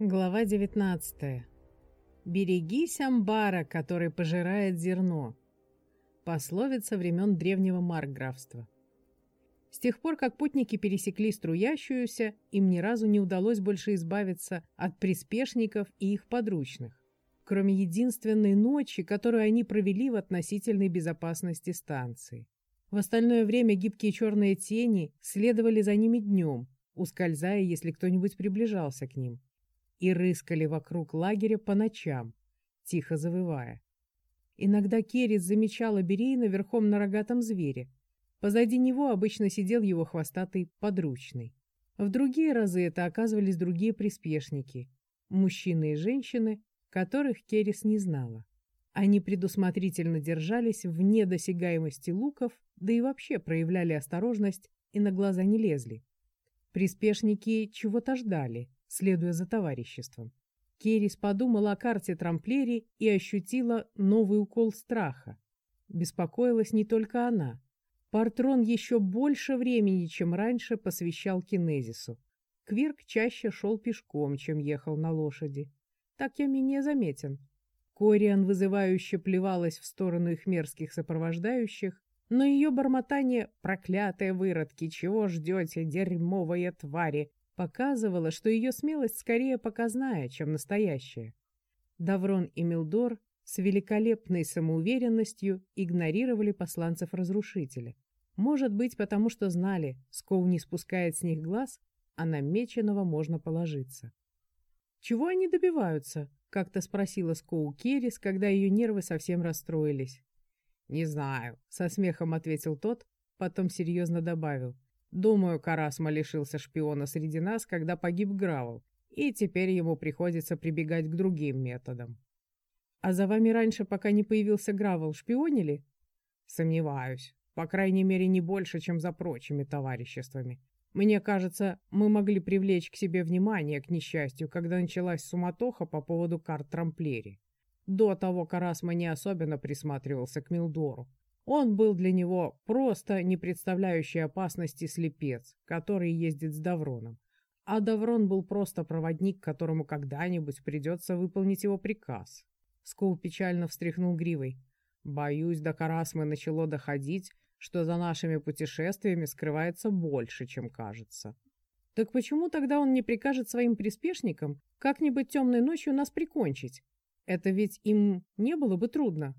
Глава 19. «Берегись амбара, который пожирает зерно». Пословица времен древнего маркграфства. С тех пор, как путники пересекли струящуюся, им ни разу не удалось больше избавиться от приспешников и их подручных, кроме единственной ночи, которую они провели в относительной безопасности станции. В остальное время гибкие черные тени следовали за ними днем, ускользая, если кто-нибудь приближался к ним и рыскали вокруг лагеря по ночам, тихо завывая. Иногда Керрис замечала Берейна верхом на рогатом звере. Позади него обычно сидел его хвостатый подручный. В другие разы это оказывались другие приспешники, мужчины и женщины, которых Керрис не знала. Они предусмотрительно держались вне досягаемости луков, да и вообще проявляли осторожность и на глаза не лезли. Приспешники чего-то ждали, следуя за товариществом. Керис подумала о карте Трамплери и ощутила новый укол страха. Беспокоилась не только она. Партрон еще больше времени, чем раньше, посвящал кинезису. Квирк чаще шел пешком, чем ехал на лошади. Так я менее заметен. Кориан вызывающе плевалась в сторону их мерзких сопровождающих, но ее бормотание «проклятые выродки, чего ждете, дерьмовые твари!» Показывала, что ее смелость скорее показная, чем настоящая. Даврон и Милдор с великолепной самоуверенностью игнорировали посланцев-разрушителя. Может быть, потому что знали, Скоу не спускает с них глаз, а на меченого можно положиться. «Чего они добиваются?» — как-то спросила Скоу Керрис, когда ее нервы совсем расстроились. «Не знаю», — со смехом ответил тот, потом серьезно добавил. Думаю, Карасма лишился шпиона среди нас, когда погиб Гравл, и теперь ему приходится прибегать к другим методам. А за вами раньше, пока не появился Гравл, шпионили? Сомневаюсь. По крайней мере, не больше, чем за прочими товариществами. Мне кажется, мы могли привлечь к себе внимание, к несчастью, когда началась суматоха по поводу карт Трамплери. До того Карасма не особенно присматривался к Милдору, он был для него просто не представляющий опасности слепец, который ездит с Давроном. А Даврон был просто проводник, которому когда-нибудь придется выполнить его приказ. Скул печально встряхнул гривой. Боюсь, до Карасмы начало доходить, что за нашими путешествиями скрывается больше, чем кажется. Так почему тогда он не прикажет своим приспешникам как-нибудь темной ночью нас прикончить? Это ведь им не было бы трудно.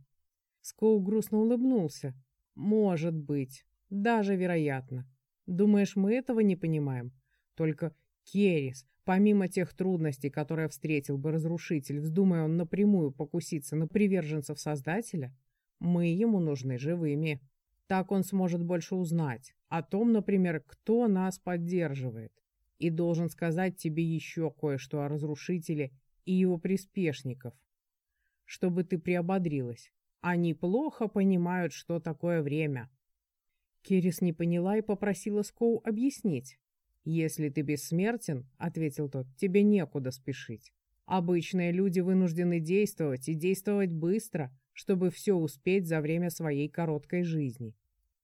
Скоу грустно улыбнулся. «Может быть. Даже вероятно. Думаешь, мы этого не понимаем? Только Керис, помимо тех трудностей, которые встретил бы разрушитель, вздумая он напрямую покуситься на приверженцев Создателя, мы ему нужны живыми. Так он сможет больше узнать о том, например, кто нас поддерживает. И должен сказать тебе еще кое-что о разрушителе и его приспешников, чтобы ты приободрилась. Они плохо понимают, что такое время. Керис не поняла и попросила Скоу объяснить. «Если ты бессмертен, — ответил тот, — тебе некуда спешить. Обычные люди вынуждены действовать и действовать быстро, чтобы все успеть за время своей короткой жизни.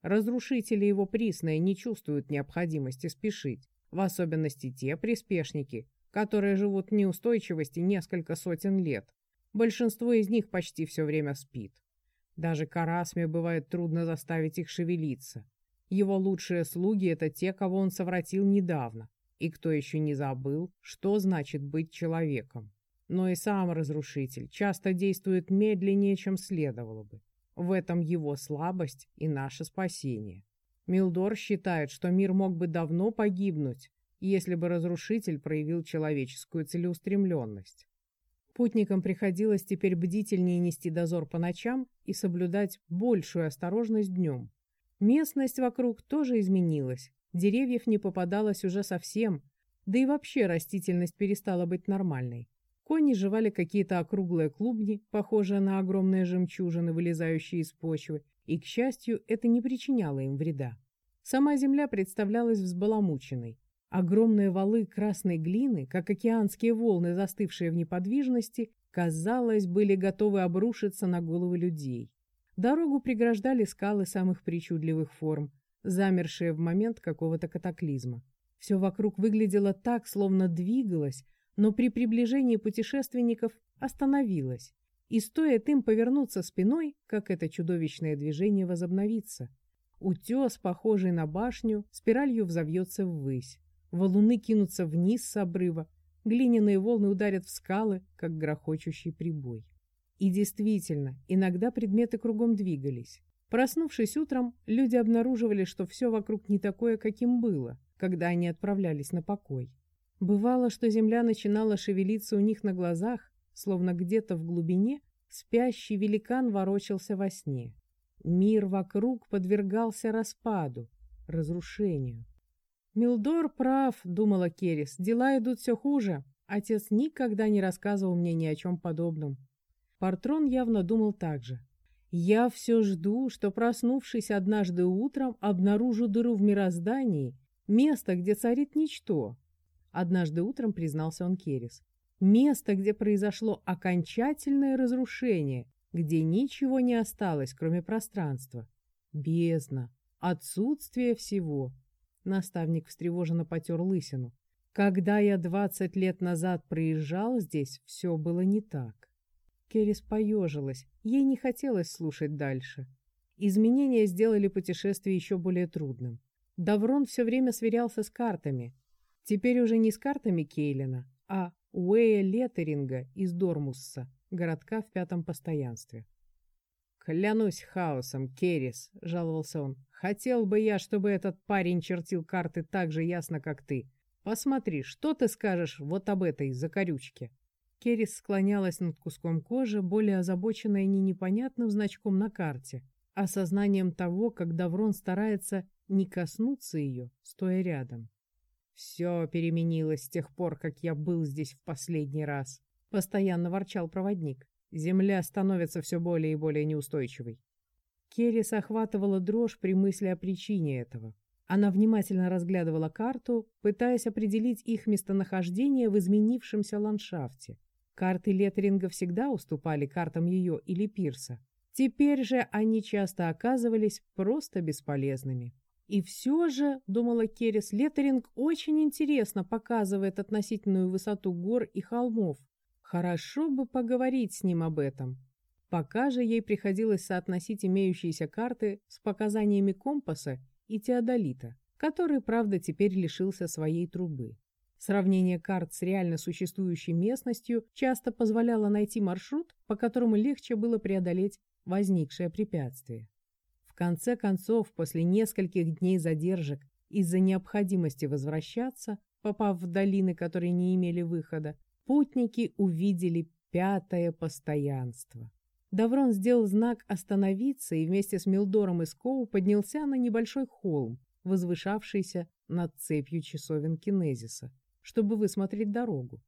Разрушители его присные не чувствуют необходимости спешить, в особенности те приспешники, которые живут в неустойчивости несколько сотен лет. Большинство из них почти все время спит. Даже Карасме бывает трудно заставить их шевелиться. Его лучшие слуги — это те, кого он совратил недавно, и кто еще не забыл, что значит быть человеком. Но и сам разрушитель часто действует медленнее, чем следовало бы. В этом его слабость и наше спасение. Милдор считает, что мир мог бы давно погибнуть, если бы разрушитель проявил человеческую целеустремленность. Путникам приходилось теперь бдительнее нести дозор по ночам и соблюдать большую осторожность днем. Местность вокруг тоже изменилась, деревьев не попадалось уже совсем, да и вообще растительность перестала быть нормальной. Кони жевали какие-то округлые клубни, похожие на огромные жемчужины, вылезающие из почвы, и, к счастью, это не причиняло им вреда. Сама земля представлялась взбаламученной. Огромные валы красной глины, как океанские волны, застывшие в неподвижности, казалось, были готовы обрушиться на головы людей. Дорогу преграждали скалы самых причудливых форм, замершие в момент какого-то катаклизма. Все вокруг выглядело так, словно двигалось, но при приближении путешественников остановилась, и стоит им повернуться спиной, как это чудовищное движение возобновится. Утес, похожий на башню, спиралью взовьется ввысь. Валуны кинутся вниз с обрыва, глиняные волны ударят в скалы, как грохочущий прибой. И действительно, иногда предметы кругом двигались. Проснувшись утром, люди обнаруживали, что все вокруг не такое, каким было, когда они отправлялись на покой. Бывало, что земля начинала шевелиться у них на глазах, словно где-то в глубине спящий великан ворочался во сне. Мир вокруг подвергался распаду, разрушению. «Милдор прав», — думала Керис, — «дела идут все хуже. Отец никогда не рассказывал мне ни о чем подобном». Партрон явно думал так же. «Я все жду, что, проснувшись однажды утром, обнаружу дыру в мироздании, место, где царит ничто». Однажды утром признался он Керис. Место, где произошло окончательное разрушение, где ничего не осталось, кроме пространства. Бездна. Отсутствие всего. Наставник встревоженно потер лысину. Когда я двадцать лет назад проезжал здесь, все было не так. Керрис поежилась. Ей не хотелось слушать дальше. Изменения сделали путешествие еще более трудным. Даврон все время сверялся с картами. Теперь уже не с картами Кейлина, а Уэя Леттеринга из Дормусса, городка в пятом постоянстве. «Клянусь хаосом, Керрис», — жаловался он. «Хотел бы я, чтобы этот парень чертил карты так же ясно, как ты. Посмотри, что ты скажешь вот об этой закорючке?» Керрис склонялась над куском кожи, более озабоченная не непонятным значком на карте, а сознанием того, как Даврон старается не коснуться ее, стоя рядом. «Все переменилось с тех пор, как я был здесь в последний раз», — постоянно ворчал проводник. «Земля становится все более и более неустойчивой». Керрис охватывала дрожь при мысли о причине этого. Она внимательно разглядывала карту, пытаясь определить их местонахождение в изменившемся ландшафте. Карты Леттеринга всегда уступали картам ее или Пирса. Теперь же они часто оказывались просто бесполезными. И все же, думала Керрис, Леттеринг очень интересно показывает относительную высоту гор и холмов. Хорошо бы поговорить с ним об этом. Пока же ей приходилось соотносить имеющиеся карты с показаниями компаса и теодолита, который, правда, теперь лишился своей трубы. Сравнение карт с реально существующей местностью часто позволяло найти маршрут, по которому легче было преодолеть возникшее препятствие конце концов, после нескольких дней задержек из-за необходимости возвращаться, попав в долины, которые не имели выхода, путники увидели пятое постоянство. Даврон сделал знак «Остановиться» и вместе с Милдором и Скоу поднялся на небольшой холм, возвышавшийся над цепью часовен Кинезиса, чтобы высмотреть дорогу.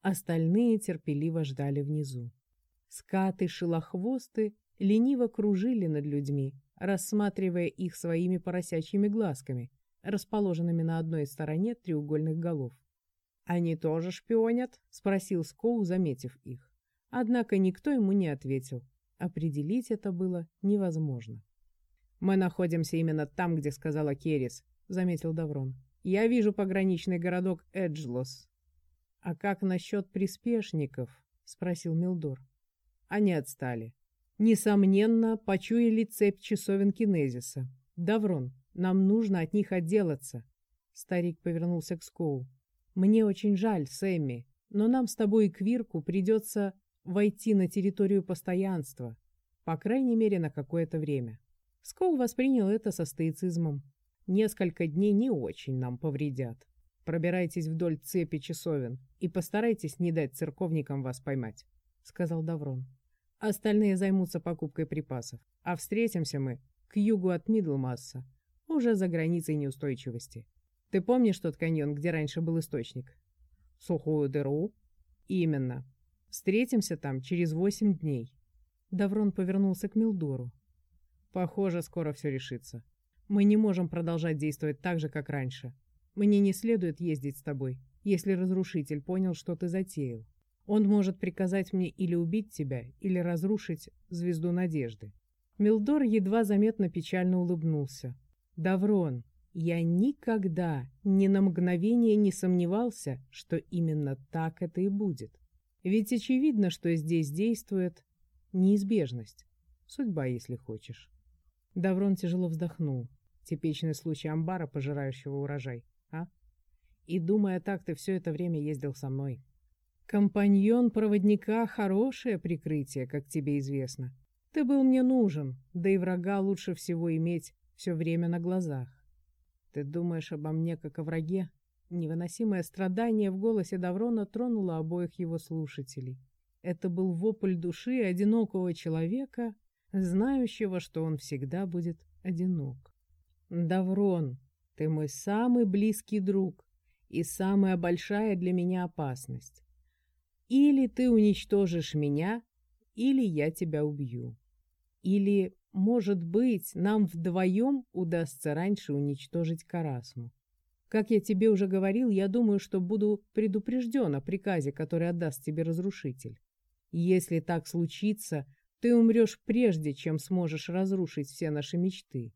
Остальные терпеливо ждали внизу. Скаты-шелохвосты лениво кружили над людьми, рассматривая их своими поросячьими глазками, расположенными на одной стороне треугольных голов. «Они тоже шпионят?» — спросил Скоу, заметив их. Однако никто ему не ответил. Определить это было невозможно. «Мы находимся именно там, где сказала Керрис», — заметил Даврон. «Я вижу пограничный городок Эджлос». «А как насчет приспешников?» — спросил Милдор. Они отстали. Несомненно, почуяли цепь часовен кинезиса. «Даврон, нам нужно от них отделаться». Старик повернулся к Скоу. «Мне очень жаль, Сэмми, но нам с тобой и Квирку придется войти на территорию постоянства, по крайней мере, на какое-то время». Скоу воспринял это со стоицизмом. «Несколько дней не очень нам повредят. Пробирайтесь вдоль цепи часовен и постарайтесь не дать церковникам вас поймать», — сказал Даврон. Остальные займутся покупкой припасов. А встретимся мы к югу от Мидлмасса, уже за границей неустойчивости. Ты помнишь тот каньон, где раньше был источник? Сухую дыру? Именно. Встретимся там через восемь дней. Даврон повернулся к Милдору. Похоже, скоро все решится. Мы не можем продолжать действовать так же, как раньше. Мне не следует ездить с тобой, если разрушитель понял, что ты затеял. Он может приказать мне или убить тебя, или разрушить звезду надежды. Милдор едва заметно печально улыбнулся. «Даврон, Я никогда ни на мгновение не сомневался, что именно так это и будет. Ведь очевидно, что здесь действует неизбежность. Судьба, если хочешь. Даврон тяжело вздохнул. Типичный случай амбара, пожирающего урожай. А? И, думая так, ты все это время ездил со мной. Компаньон проводника — хорошее прикрытие, как тебе известно. Ты был мне нужен, да и врага лучше всего иметь все время на глазах. Ты думаешь обо мне, как о враге? Невыносимое страдание в голосе Даврона тронуло обоих его слушателей. Это был вопль души одинокого человека, знающего, что он всегда будет одинок. «Даврон, ты мой самый близкий друг и самая большая для меня опасность. Или ты уничтожишь меня, или я тебя убью. Или, может быть, нам вдвоем удастся раньше уничтожить Карасму. Как я тебе уже говорил, я думаю, что буду предупрежден о приказе, который отдаст тебе разрушитель. Если так случится, ты умрешь прежде, чем сможешь разрушить все наши мечты.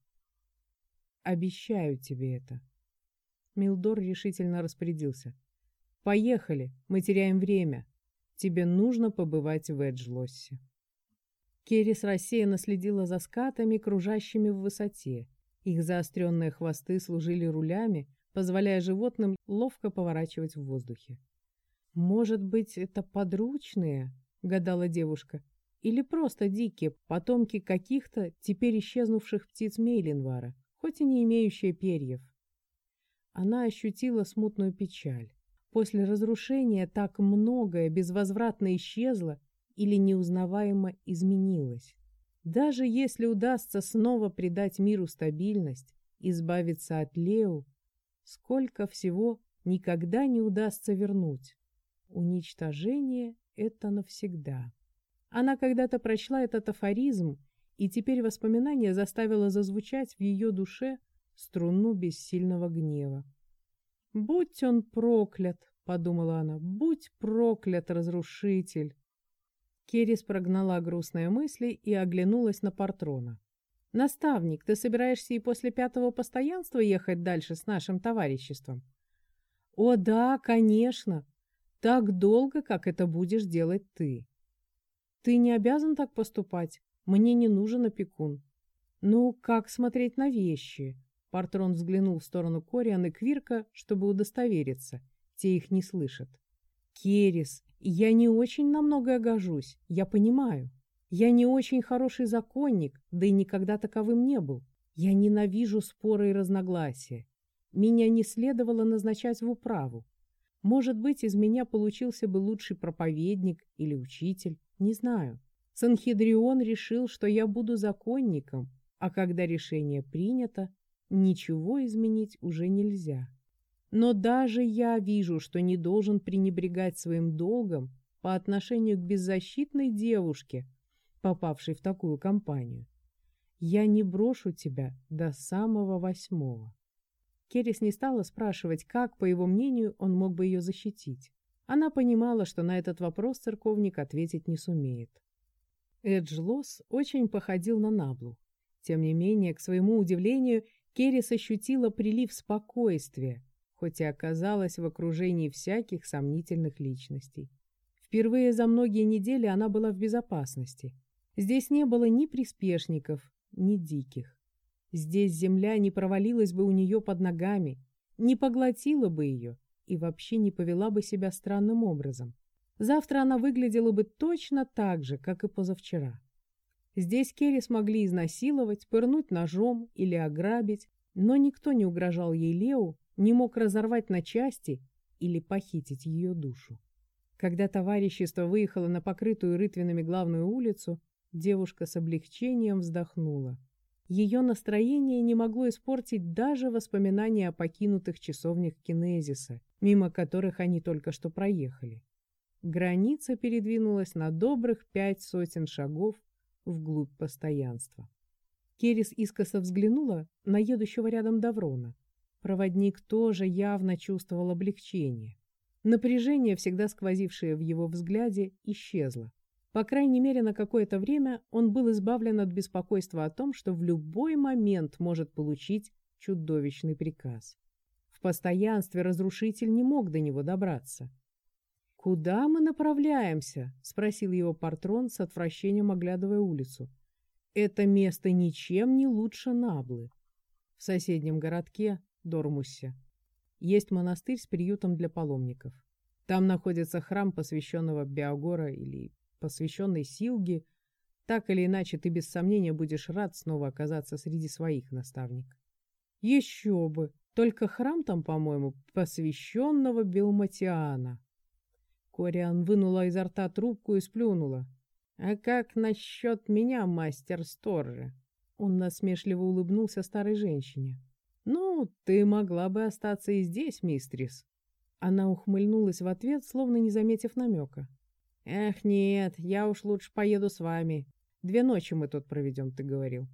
Обещаю тебе это. Милдор решительно распорядился. Поехали, мы теряем время. Тебе нужно побывать в Эджлоссе. Керрис рассеянно следила за скатами, кружащими в высоте. Их заостренные хвосты служили рулями, позволяя животным ловко поворачивать в воздухе. «Может быть, это подручные?» — гадала девушка. «Или просто дикие, потомки каких-то теперь исчезнувших птиц Мейлинвара, хоть и не имеющие перьев?» Она ощутила смутную печаль. После разрушения так многое безвозвратно исчезло или неузнаваемо изменилось. Даже если удастся снова придать миру стабильность, избавиться от Лео, сколько всего никогда не удастся вернуть. Уничтожение — это навсегда. Она когда-то прочла этот афоризм, и теперь воспоминание заставило зазвучать в ее душе струну бессильного гнева. «Будь он проклят!» — подумала она. «Будь проклят, разрушитель!» Керис прогнала грустные мысли и оглянулась на Портрона. «Наставник, ты собираешься и после пятого постоянства ехать дальше с нашим товариществом?» «О да, конечно! Так долго, как это будешь делать ты!» «Ты не обязан так поступать. Мне не нужен опекун». «Ну, как смотреть на вещи?» Партрон взглянул в сторону Кориан и Квирка, чтобы удостовериться. Те их не слышат. «Керис, я не очень на многое гожусь, я понимаю. Я не очень хороший законник, да и никогда таковым не был. Я ненавижу споры и разногласия. Меня не следовало назначать в управу. Может быть, из меня получился бы лучший проповедник или учитель, не знаю. Санхедрион решил, что я буду законником, а когда решение принято, ничего изменить уже нельзя. Но даже я вижу, что не должен пренебрегать своим долгом по отношению к беззащитной девушке, попавшей в такую компанию. Я не брошу тебя до самого восьмого. Керрис не стала спрашивать, как, по его мнению, он мог бы ее защитить. Она понимала, что на этот вопрос церковник ответить не сумеет. Эдж Лос очень походил на Наблу. Тем не менее, к своему удивлению, Керрис ощутила прилив спокойствия, хоть и оказалась в окружении всяких сомнительных личностей. Впервые за многие недели она была в безопасности. Здесь не было ни приспешников, ни диких. Здесь земля не провалилась бы у нее под ногами, не поглотила бы ее и вообще не повела бы себя странным образом. Завтра она выглядела бы точно так же, как и позавчера. Здесь Керри смогли изнасиловать, пырнуть ножом или ограбить, но никто не угрожал ей Лео, не мог разорвать на части или похитить ее душу. Когда товарищество выехало на покрытую рытвинами главную улицу, девушка с облегчением вздохнула. Ее настроение не могло испортить даже воспоминания о покинутых часовнях Кинезиса, мимо которых они только что проехали. Граница передвинулась на добрых пять сотен шагов вглубь постоянства. Керис искоса взглянула на едущего рядом Даврона. Проводник тоже явно чувствовал облегчение. Напряжение, всегда сквозившее в его взгляде, исчезло. По крайней мере, на какое-то время он был избавлен от беспокойства о том, что в любой момент может получить чудовищный приказ. В постоянстве разрушитель не мог до него добраться. «Куда мы направляемся?» — спросил его Портрон с отвращением, оглядывая улицу. «Это место ничем не лучше Наблы. В соседнем городке, Дормусе, есть монастырь с приютом для паломников. Там находится храм, посвященного Биогора или посвященный Силге. Так или иначе, ты без сомнения будешь рад снова оказаться среди своих, наставник. Еще бы! Только храм там, по-моему, посвященного Белматиана. Кориан вынула изо рта трубку и сплюнула. «А как насчет меня, мастер Сторжи?» Он насмешливо улыбнулся старой женщине. «Ну, ты могла бы остаться и здесь, мистрис». Она ухмыльнулась в ответ, словно не заметив намека. «Эх, нет, я уж лучше поеду с вами. Две ночи мы тут проведем, ты говорил».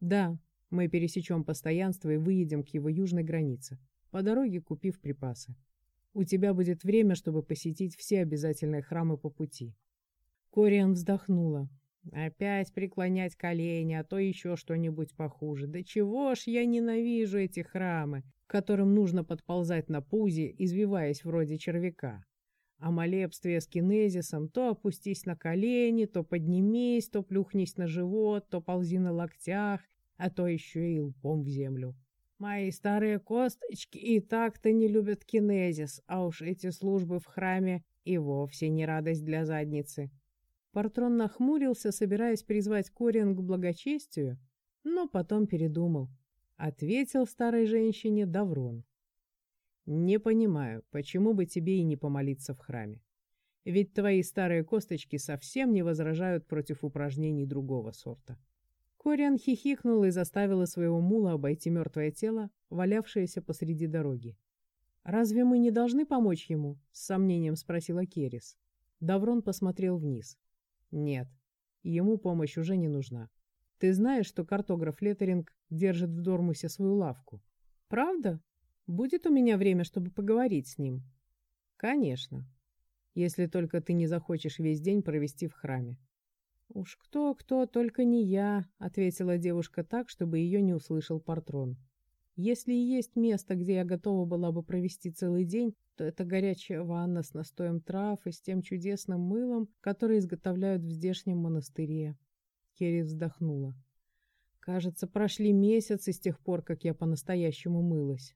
«Да, мы пересечем постоянство и выедем к его южной границе, по дороге купив припасы. У тебя будет время, чтобы посетить все обязательные храмы по пути». Кориан вздохнула. «Опять преклонять колени, а то еще что-нибудь похуже. Да чего ж я ненавижу эти храмы, к которым нужно подползать на пузе, извиваясь вроде червяка. А молебствие с кинезисом то опустись на колени, то поднимись, то плюхнись на живот, то ползи на локтях, а то еще и лбом в землю. Мои старые косточки и так-то не любят кинезис, а уж эти службы в храме и вовсе не радость для задницы. Портрон нахмурился, собираясь призвать Кориан к благочестию, но потом передумал. Ответил старой женщине Даврон. Не понимаю, почему бы тебе и не помолиться в храме. Ведь твои старые косточки совсем не возражают против упражнений другого сорта. Кориан хихикнул и заставила своего мула обойти мертвое тело, валявшееся посреди дороги. «Разве мы не должны помочь ему?» — с сомнением спросила Керис. Даврон посмотрел вниз. «Нет, ему помощь уже не нужна. Ты знаешь, что картограф Леттеринг держит в Дормусе свою лавку?» «Правда?» Будет у меня время, чтобы поговорить с ним? Конечно. Если только ты не захочешь весь день провести в храме. Уж кто-кто, только не я, ответила девушка так, чтобы ее не услышал Портрон. Если и есть место, где я готова была бы провести целый день, то это горячая ванна с настоем трав и с тем чудесным мылом, которое изготовляют в здешнем монастыре. Керри вздохнула. Кажется, прошли месяцы с тех пор, как я по-настоящему мылась.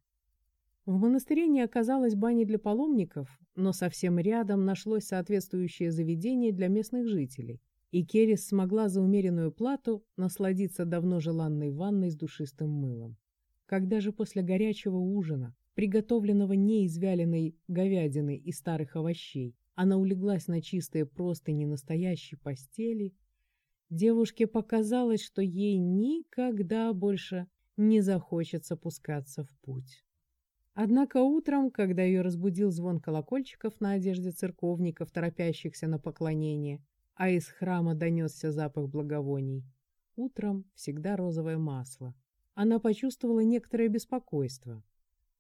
В монастыре не оказалось бани для паломников, но совсем рядом нашлось соответствующее заведение для местных жителей, и Керрис смогла за умеренную плату насладиться давно желанной ванной с душистым мылом. Когда же после горячего ужина, приготовленного не из вяленой говядины и старых овощей, она улеглась на чистые простыни настоящей постели, девушке показалось, что ей никогда больше не захочется пускаться в путь. Однако утром, когда ее разбудил звон колокольчиков на одежде церковников, торопящихся на поклонение, а из храма донесся запах благовоний, утром всегда розовое масло, она почувствовала некоторое беспокойство.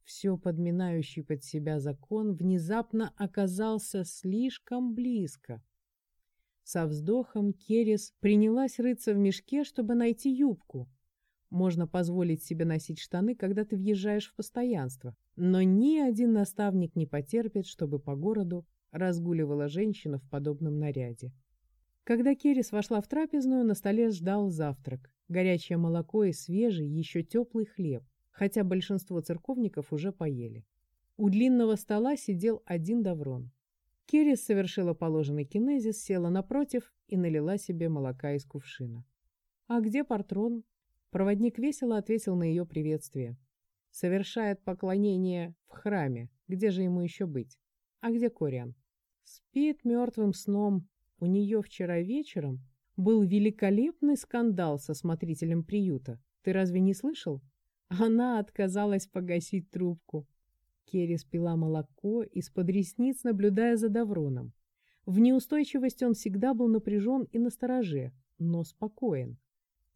Все подминающий под себя закон внезапно оказался слишком близко. Со вздохом Керис принялась рыться в мешке, чтобы найти юбку, можно позволить себе носить штаны, когда ты въезжаешь в постоянство, но ни один наставник не потерпит, чтобы по городу разгуливала женщина в подобном наряде. Когда Керис вошла в трапезную, на столе ждал завтрак, горячее молоко и свежий, еще теплый хлеб, хотя большинство церковников уже поели. У длинного стола сидел один даврон. Керис совершила положенный кинезис, села напротив и налила себе молока из кувшина. «А где Портрон?» Проводник весело ответил на ее приветствие. Совершает поклонение в храме. Где же ему еще быть? А где Кориан? Спит мертвым сном. У нее вчера вечером был великолепный скандал со смотрителем приюта. Ты разве не слышал? Она отказалась погасить трубку. Керри спила молоко, из-под ресниц наблюдая за Давроном. В неустойчивости он всегда был напряжен и настороже, но спокоен.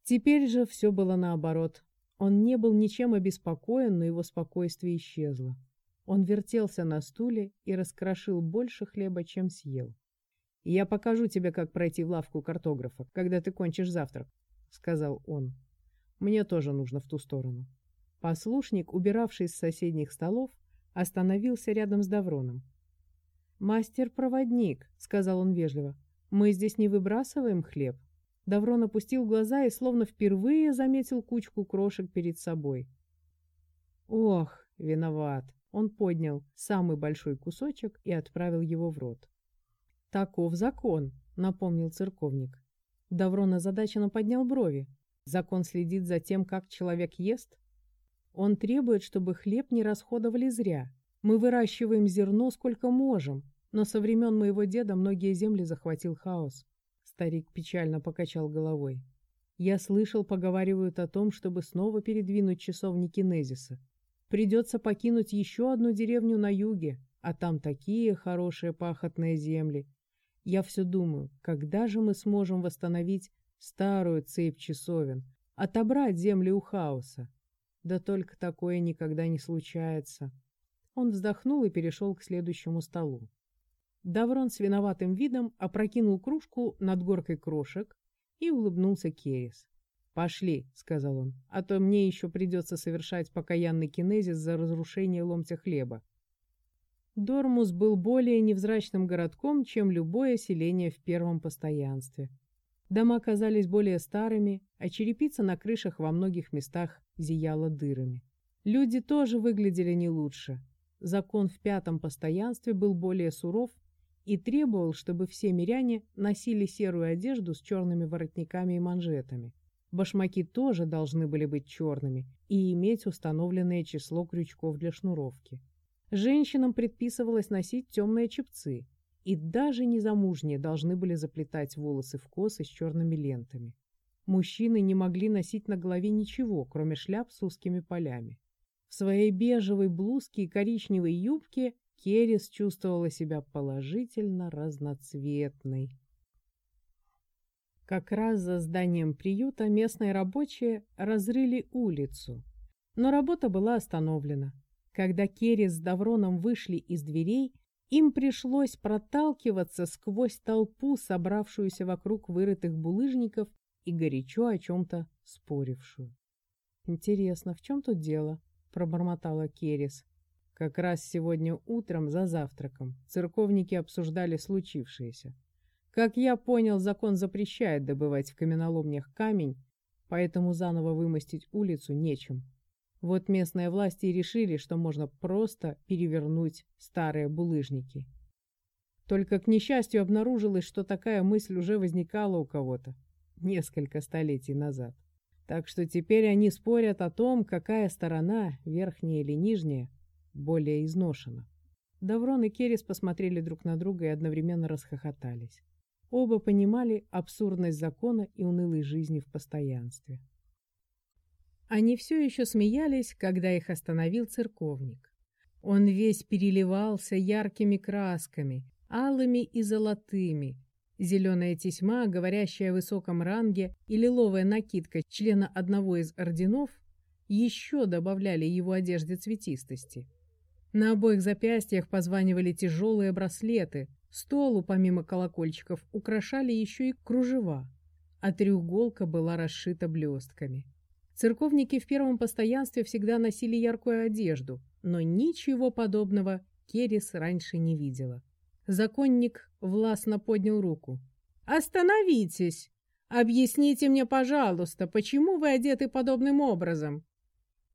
Теперь же все было наоборот. Он не был ничем обеспокоен, но его спокойствие исчезло. Он вертелся на стуле и раскрошил больше хлеба, чем съел. «Я покажу тебе, как пройти в лавку картографа, когда ты кончишь завтрак», — сказал он. «Мне тоже нужно в ту сторону». Послушник, убиравший с соседних столов, остановился рядом с Давроном. «Мастер-проводник», — сказал он вежливо, — «мы здесь не выбрасываем хлеб». Даврон опустил глаза и словно впервые заметил кучку крошек перед собой. «Ох, виноват!» Он поднял самый большой кусочек и отправил его в рот. «Таков закон», — напомнил церковник. Даврон озадаченно поднял брови. «Закон следит за тем, как человек ест?» «Он требует, чтобы хлеб не расходовали зря. Мы выращиваем зерно сколько можем, но со времен моего деда многие земли захватил хаос. Старик печально покачал головой. Я слышал, поговаривают о том, чтобы снова передвинуть часовни Кинезиса. Придется покинуть еще одну деревню на юге, а там такие хорошие пахотные земли. Я все думаю, когда же мы сможем восстановить старую цепь часовен, отобрать земли у хаоса? Да только такое никогда не случается. Он вздохнул и перешел к следующему столу. Даврон с виноватым видом опрокинул кружку над горкой крошек и улыбнулся Керис. «Пошли», — сказал он, — «а то мне еще придется совершать покаянный кинезис за разрушение ломтя хлеба». Дормус был более невзрачным городком, чем любое селение в первом постоянстве. Дома казались более старыми, а черепица на крышах во многих местах зияла дырами. Люди тоже выглядели не лучше. Закон в пятом постоянстве был более суров и требовал, чтобы все миряне носили серую одежду с черными воротниками и манжетами. Башмаки тоже должны были быть черными и иметь установленное число крючков для шнуровки. Женщинам предписывалось носить темные чепцы, и даже незамужние должны были заплетать волосы в косы с черными лентами. Мужчины не могли носить на голове ничего, кроме шляп с узкими полями. В своей бежевой блузке и коричневой юбке Керис чувствовала себя положительно разноцветной. Как раз за зданием приюта местные рабочие разрыли улицу, но работа была остановлена. Когда Керис с Давроном вышли из дверей, им пришлось проталкиваться сквозь толпу, собравшуюся вокруг вырытых булыжников и горячо о чем-то спорившую. «Интересно, в чем тут дело?» — пробормотала Керис. Как раз сегодня утром за завтраком церковники обсуждали случившееся. Как я понял, закон запрещает добывать в каменоломнях камень, поэтому заново вымостить улицу нечем. Вот местные власти и решили, что можно просто перевернуть старые булыжники. Только, к несчастью, обнаружилось, что такая мысль уже возникала у кого-то несколько столетий назад. Так что теперь они спорят о том, какая сторона, верхняя или нижняя, более изношена. Даврон и Керис посмотрели друг на друга и одновременно расхохотались. Оба понимали абсурдность закона и унылой жизни в постоянстве. Они все еще смеялись, когда их остановил церковник. Он весь переливался яркими красками, алыми и золотыми. Зеленая тесьма, говорящая о высоком ранге, и лиловая накидка члена одного из орденов еще добавляли его одежде цветистости. На обоих запястьях позванивали тяжелые браслеты. Столу, помимо колокольчиков, украшали еще и кружева, а треуголка была расшита блестками. Церковники в первом постоянстве всегда носили яркую одежду, но ничего подобного Керис раньше не видела. Законник властно поднял руку. «Остановитесь! Объясните мне, пожалуйста, почему вы одеты подобным образом?»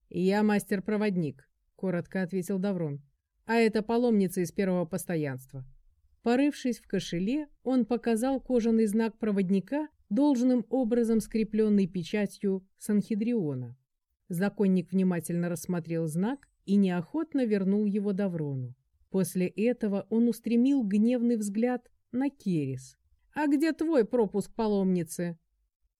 «Я мастер-проводник», — коротко ответил Даврон. «А это паломница из первого постоянства». Порывшись в кошеле, он показал кожаный знак проводника, должным образом скрепленный печатью Санхедриона. Законник внимательно рассмотрел знак и неохотно вернул его Даврону. После этого он устремил гневный взгляд на Керис. «А где твой пропуск паломницы?»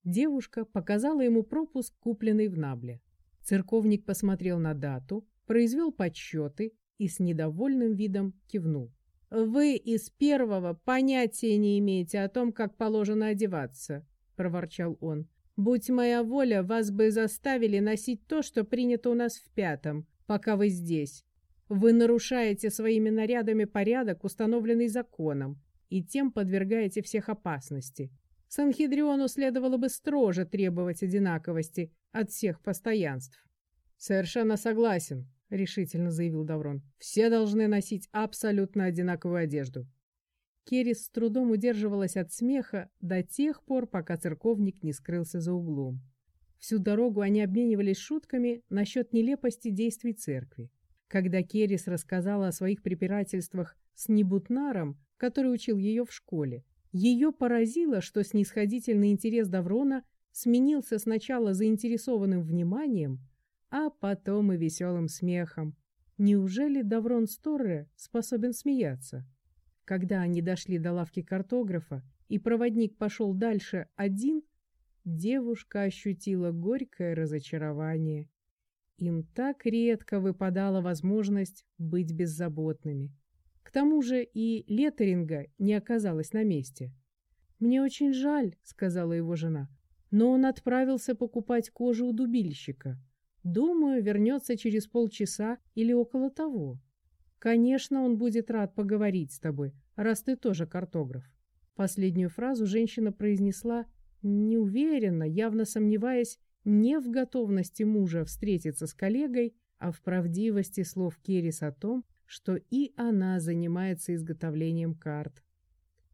Девушка показала ему пропуск, купленный в Набле. Церковник посмотрел на дату, произвел подсчеты и с недовольным видом кивнул. «Вы из первого понятия не имеете о том, как положено одеваться», — проворчал он. «Будь моя воля, вас бы заставили носить то, что принято у нас в пятом, пока вы здесь. Вы нарушаете своими нарядами порядок, установленный законом, и тем подвергаете всех опасности. Санхедриону следовало бы строже требовать одинаковости от всех постоянств». «Совершенно согласен», — решительно заявил Даврон. «Все должны носить абсолютно одинаковую одежду». Керис с трудом удерживалась от смеха до тех пор, пока церковник не скрылся за углом. Всю дорогу они обменивались шутками насчет нелепости действий церкви. Когда Керис рассказала о своих препирательствах с Небутнаром, который учил ее в школе, ее поразило, что снисходительный интерес Даврона сменился сначала заинтересованным вниманием, а потом и веселым смехом. Неужели Даврон Сторре способен смеяться? Когда они дошли до лавки картографа, и проводник пошел дальше один, девушка ощутила горькое разочарование. Им так редко выпадала возможность быть беззаботными. К тому же и Летеринга не оказалось на месте. «Мне очень жаль», — сказала его жена, — «но он отправился покупать кожу у дубильщика. Думаю, вернется через полчаса или около того. Конечно, он будет рад поговорить с тобой, раз ты тоже картограф». Последнюю фразу женщина произнесла неуверенно, явно сомневаясь не в готовности мужа встретиться с коллегой, а в правдивости слов Керрис о том, что и она занимается изготовлением карт.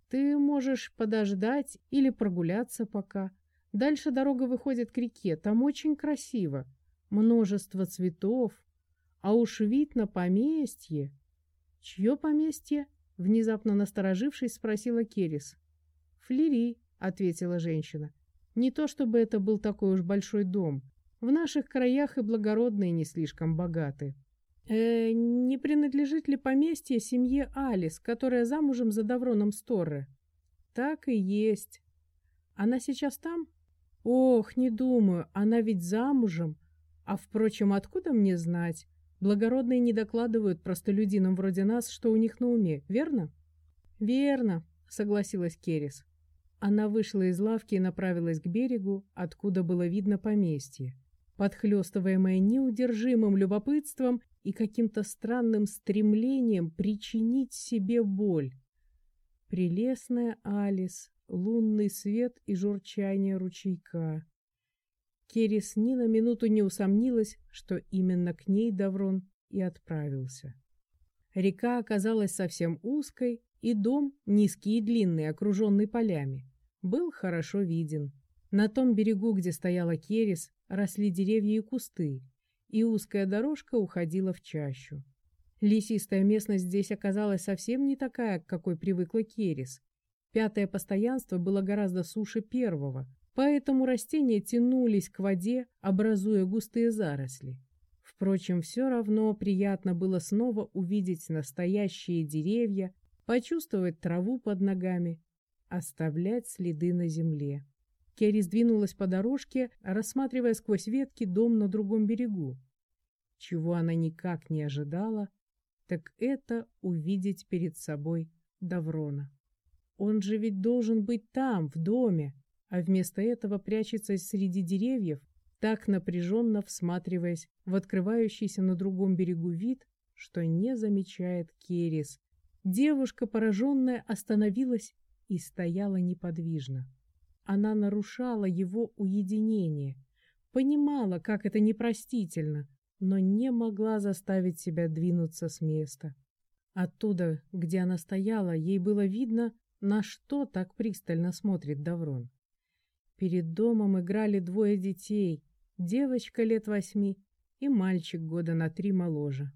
Ты можешь подождать или прогуляться пока. Дальше дорога выходит к реке, там очень красиво. Множество цветов. А уж вид на поместье. Чье поместье? Внезапно насторожившись, спросила Керис. Флери, ответила женщина. Не то чтобы это был такой уж большой дом. В наших краях и благородные не слишком богаты. Э, не принадлежит ли поместье семье Алис, которая замужем за Давроном Сторре? Так и есть. Она сейчас там? Ох, не думаю, она ведь замужем. А, впрочем, откуда мне знать? Благородные не докладывают простолюдинам вроде нас, что у них на уме, верно? Верно, согласилась Керис. Она вышла из лавки и направилась к берегу, откуда было видно поместье. Подхлёстываемая неудержимым любопытством и каким-то странным стремлением причинить себе боль. Прелестная Алис, лунный свет и журчание ручейка. Керис ни на минуту не усомнилась, что именно к ней Даврон и отправился. Река оказалась совсем узкой, и дом, низкий и длинный, окруженный полями был хорошо виден. На том берегу, где стояла Керес, росли деревья и кусты, и узкая дорожка уходила в чащу. Лесистая местность здесь оказалась совсем не такая, к какой привыкла Керес. Пятое постоянство было гораздо суше первого, поэтому растения тянулись к воде, образуя густые заросли. Впрочем, все равно приятно было снова увидеть настоящие деревья, почувствовать траву под ногами, оставлять следы на земле. Керри сдвинулась по дорожке, рассматривая сквозь ветки дом на другом берегу. Чего она никак не ожидала, так это увидеть перед собой Даврона. Он же ведь должен быть там, в доме, а вместо этого прячется среди деревьев, так напряженно всматриваясь в открывающийся на другом берегу вид, что не замечает Керис. Девушка, пораженная, остановилась и стояла неподвижно. Она нарушала его уединение, понимала, как это непростительно, но не могла заставить себя двинуться с места. Оттуда, где она стояла, ей было видно, на что так пристально смотрит Даврон. Перед домом играли двое детей, девочка лет восьми и мальчик года на три моложе.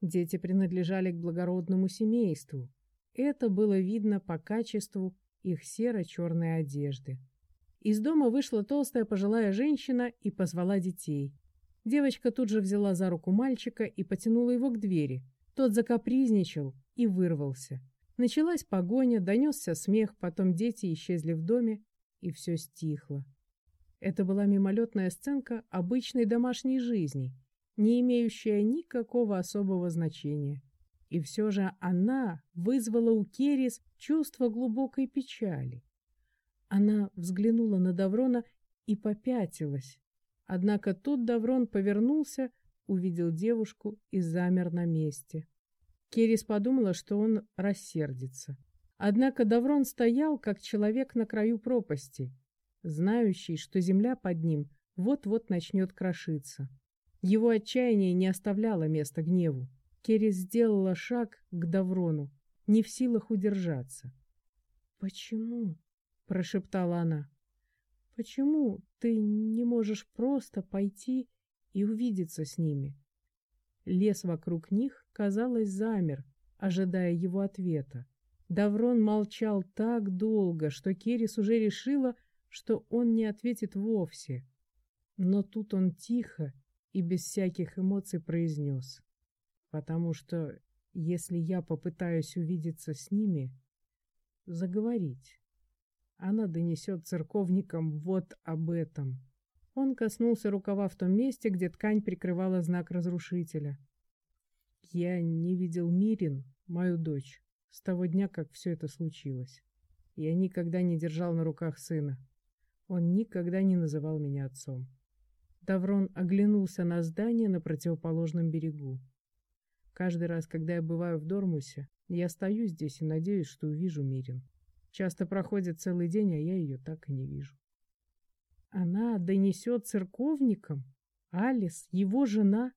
Дети принадлежали к благородному семейству, это было видно по качеству их серо-черной одежды. Из дома вышла толстая пожилая женщина и позвала детей. Девочка тут же взяла за руку мальчика и потянула его к двери. Тот закапризничал и вырвался. Началась погоня, донесся смех, потом дети исчезли в доме, и все стихло. Это была мимолетная сценка обычной домашней жизни, не имеющая никакого особого значения. И все же она вызвала у Керис чувство глубокой печали. Она взглянула на Даврона и попятилась. Однако тут Даврон повернулся, увидел девушку и замер на месте. Керис подумала, что он рассердится. Однако Даврон стоял, как человек на краю пропасти, знающий, что земля под ним вот-вот начнет крошиться. Его отчаяние не оставляло места гневу. Керри сделала шаг к Даврону, не в силах удержаться. «Почему?» — прошептала она. «Почему ты не можешь просто пойти и увидеться с ними?» Лес вокруг них, казалось, замер, ожидая его ответа. Даврон молчал так долго, что Керис уже решила, что он не ответит вовсе. Но тут он тихо и без всяких эмоций произнес. «Потому что, если я попытаюсь увидеться с ними, заговорить, она донесет церковникам вот об этом». Он коснулся рукава в том месте, где ткань прикрывала знак разрушителя. «Я не видел Мирин, мою дочь, с того дня, как все это случилось. Я никогда не держал на руках сына. Он никогда не называл меня отцом. Даврон оглянулся на здание на противоположном берегу. Каждый раз, когда я бываю в Дормусе, я стою здесь и надеюсь, что увижу Мирин. Часто проходит целый день, а я ее так и не вижу. Она донесет церковникам? Алис, его жена?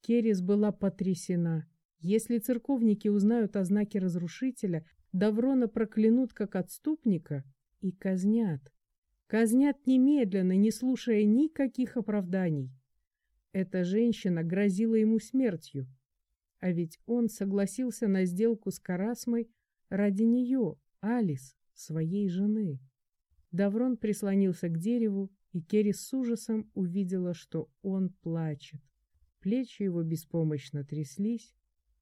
Керис была потрясена. Если церковники узнают о знаке разрушителя, Даврона проклянут как отступника и казнят. Казнят немедленно, не слушая никаких оправданий. Эта женщина грозила ему смертью. А ведь он согласился на сделку с Карасмой ради нее, Алис, своей жены. Даврон прислонился к дереву, и Керри с ужасом увидела, что он плачет. Плечи его беспомощно тряслись,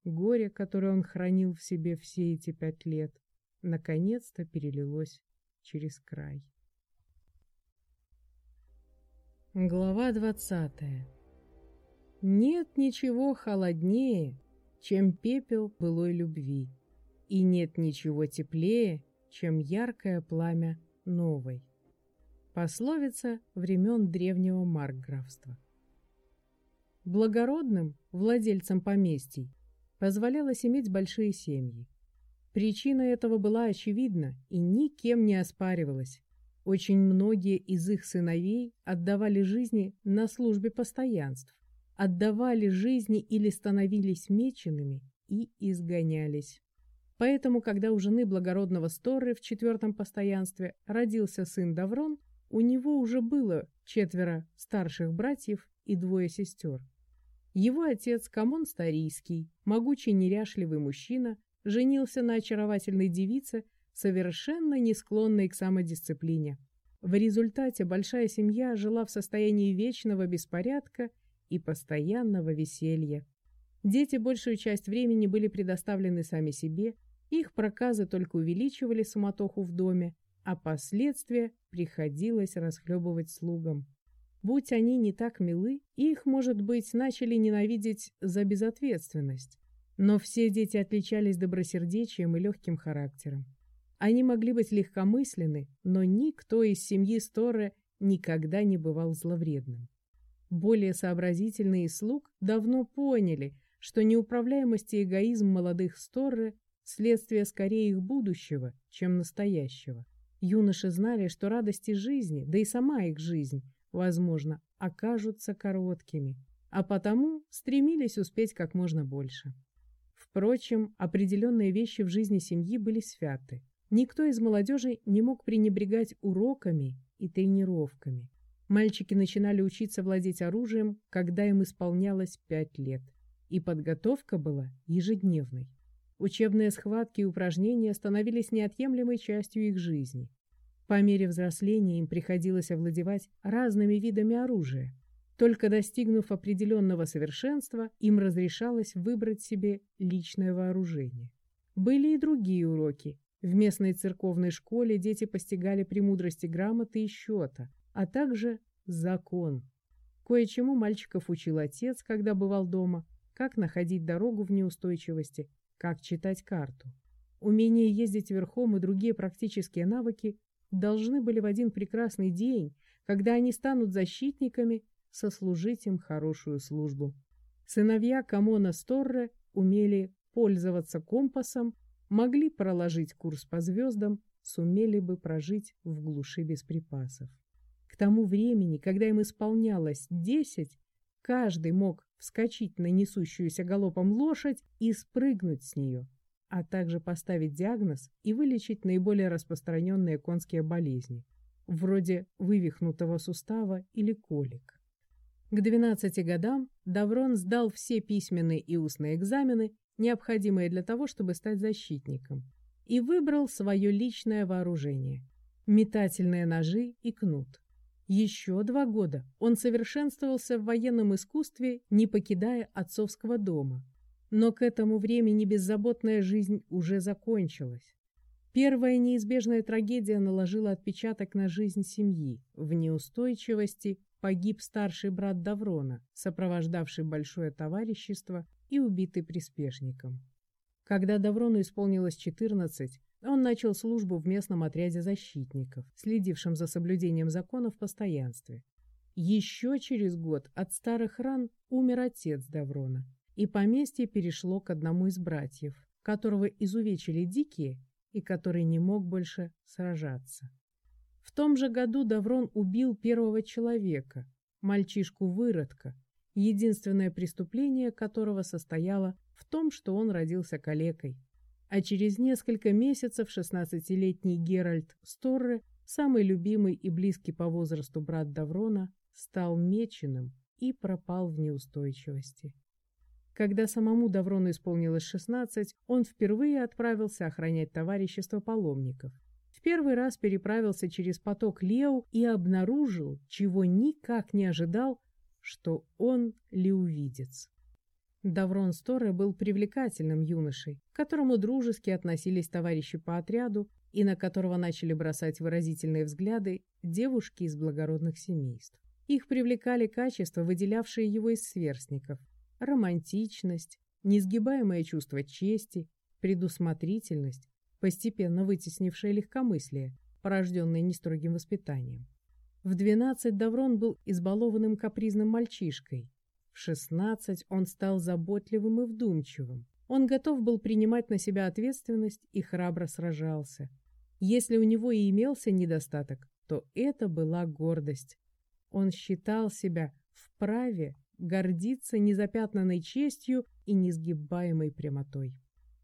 горе, которое он хранил в себе все эти пять лет, наконец-то перелилось через край. Глава двадцатая. Нет ничего холоднее, чем пепел былой любви, и нет ничего теплее, чем яркое пламя новой. Пословица времен древнего маркграфства. Благородным, владельцам поместий, позволялось иметь большие семьи. Причина этого была очевидна и никем не оспаривалась. Очень многие из их сыновей отдавали жизни на службе постоянств, отдавали жизни или становились меченными и изгонялись. Поэтому, когда у жены благородного Сторы в четвертом постоянстве родился сын Даврон, у него уже было четверо старших братьев и двое сестер. Его отец, Камон Старийский, могучий неряшливый мужчина, женился на очаровательной девице, совершенно не склонной к самодисциплине. В результате большая семья жила в состоянии вечного беспорядка и постоянного веселья. Дети большую часть времени были предоставлены сами себе, их проказы только увеличивали суматоху в доме, а последствия приходилось расхлебывать слугам. Будь они не так милы, их, может быть, начали ненавидеть за безответственность. Но все дети отличались добросердечием и легким характером. Они могли быть легкомысленны, но никто из семьи Сторе никогда не бывал зловредным. Более сообразительные слуг давно поняли, что неуправляемость и эгоизм молодых Сторре – следствие скорее их будущего, чем настоящего. Юноши знали, что радости жизни, да и сама их жизнь, возможно, окажутся короткими, а потому стремились успеть как можно больше. Впрочем, определенные вещи в жизни семьи были святы. Никто из молодежи не мог пренебрегать уроками и тренировками. Мальчики начинали учиться владеть оружием, когда им исполнялось пять лет. И подготовка была ежедневной. Учебные схватки и упражнения становились неотъемлемой частью их жизни. По мере взросления им приходилось овладевать разными видами оружия. Только достигнув определенного совершенства, им разрешалось выбрать себе личное вооружение. Были и другие уроки, в местной церковной школе дети постигали премудрости грамоты и счета, а также закон. Кое-чему мальчиков учил отец, когда бывал дома, как находить дорогу в неустойчивости, как читать карту. Умение ездить верхом и другие практические навыки должны были в один прекрасный день, когда они станут защитниками, сослужить им хорошую службу. Сыновья Камона Сторре умели пользоваться компасом могли проложить курс по звездам, сумели бы прожить в глуши без припасов. К тому времени, когда им исполнялось десять, Каждый мог вскочить на несущуюся галопом лошадь и спрыгнуть с нее, а также поставить диагноз и вылечить наиболее распространенные конские болезни, вроде вывихнутого сустава или колик. К 12 годам Даврон сдал все письменные и устные экзамены, необходимые для того, чтобы стать защитником, и выбрал свое личное вооружение – метательные ножи и кнут. Еще два года он совершенствовался в военном искусстве, не покидая отцовского дома. Но к этому времени беззаботная жизнь уже закончилась. Первая неизбежная трагедия наложила отпечаток на жизнь семьи. В неустойчивости погиб старший брат Даврона, сопровождавший большое товарищество и убитый приспешником. Когда Даврону исполнилось 14, он начал службу в местном отряде защитников, следившем за соблюдением закона в постоянстве. Еще через год от старых ран умер отец Даврона, и поместье перешло к одному из братьев, которого изувечили дикие и который не мог больше сражаться. В том же году Даврон убил первого человека, мальчишку-выродка, единственное преступление которого состояло в том, что он родился калекой а через несколько месяцев 16-летний Геральт Сторре, самый любимый и близкий по возрасту брат Даврона, стал меченым и пропал в неустойчивости. Когда самому Даврону исполнилось 16, он впервые отправился охранять товарищество паломников. В первый раз переправился через поток Лео и обнаружил, чего никак не ожидал, что он леувидец. Даврон Сторе был привлекательным юношей, к которому дружески относились товарищи по отряду и на которого начали бросать выразительные взгляды девушки из благородных семейств. Их привлекали качества, выделявшие его из сверстников. Романтичность, несгибаемое чувство чести, предусмотрительность, постепенно вытеснившее легкомыслие, порожденное нестрогим воспитанием. В двенадцать Даврон был избалованным капризным мальчишкой, в шестнадцать он стал заботливым и вдумчивым. Он готов был принимать на себя ответственность и храбро сражался. Если у него и имелся недостаток, то это была гордость. Он считал себя вправе гордиться незапятнанной честью и несгибаемой прямотой.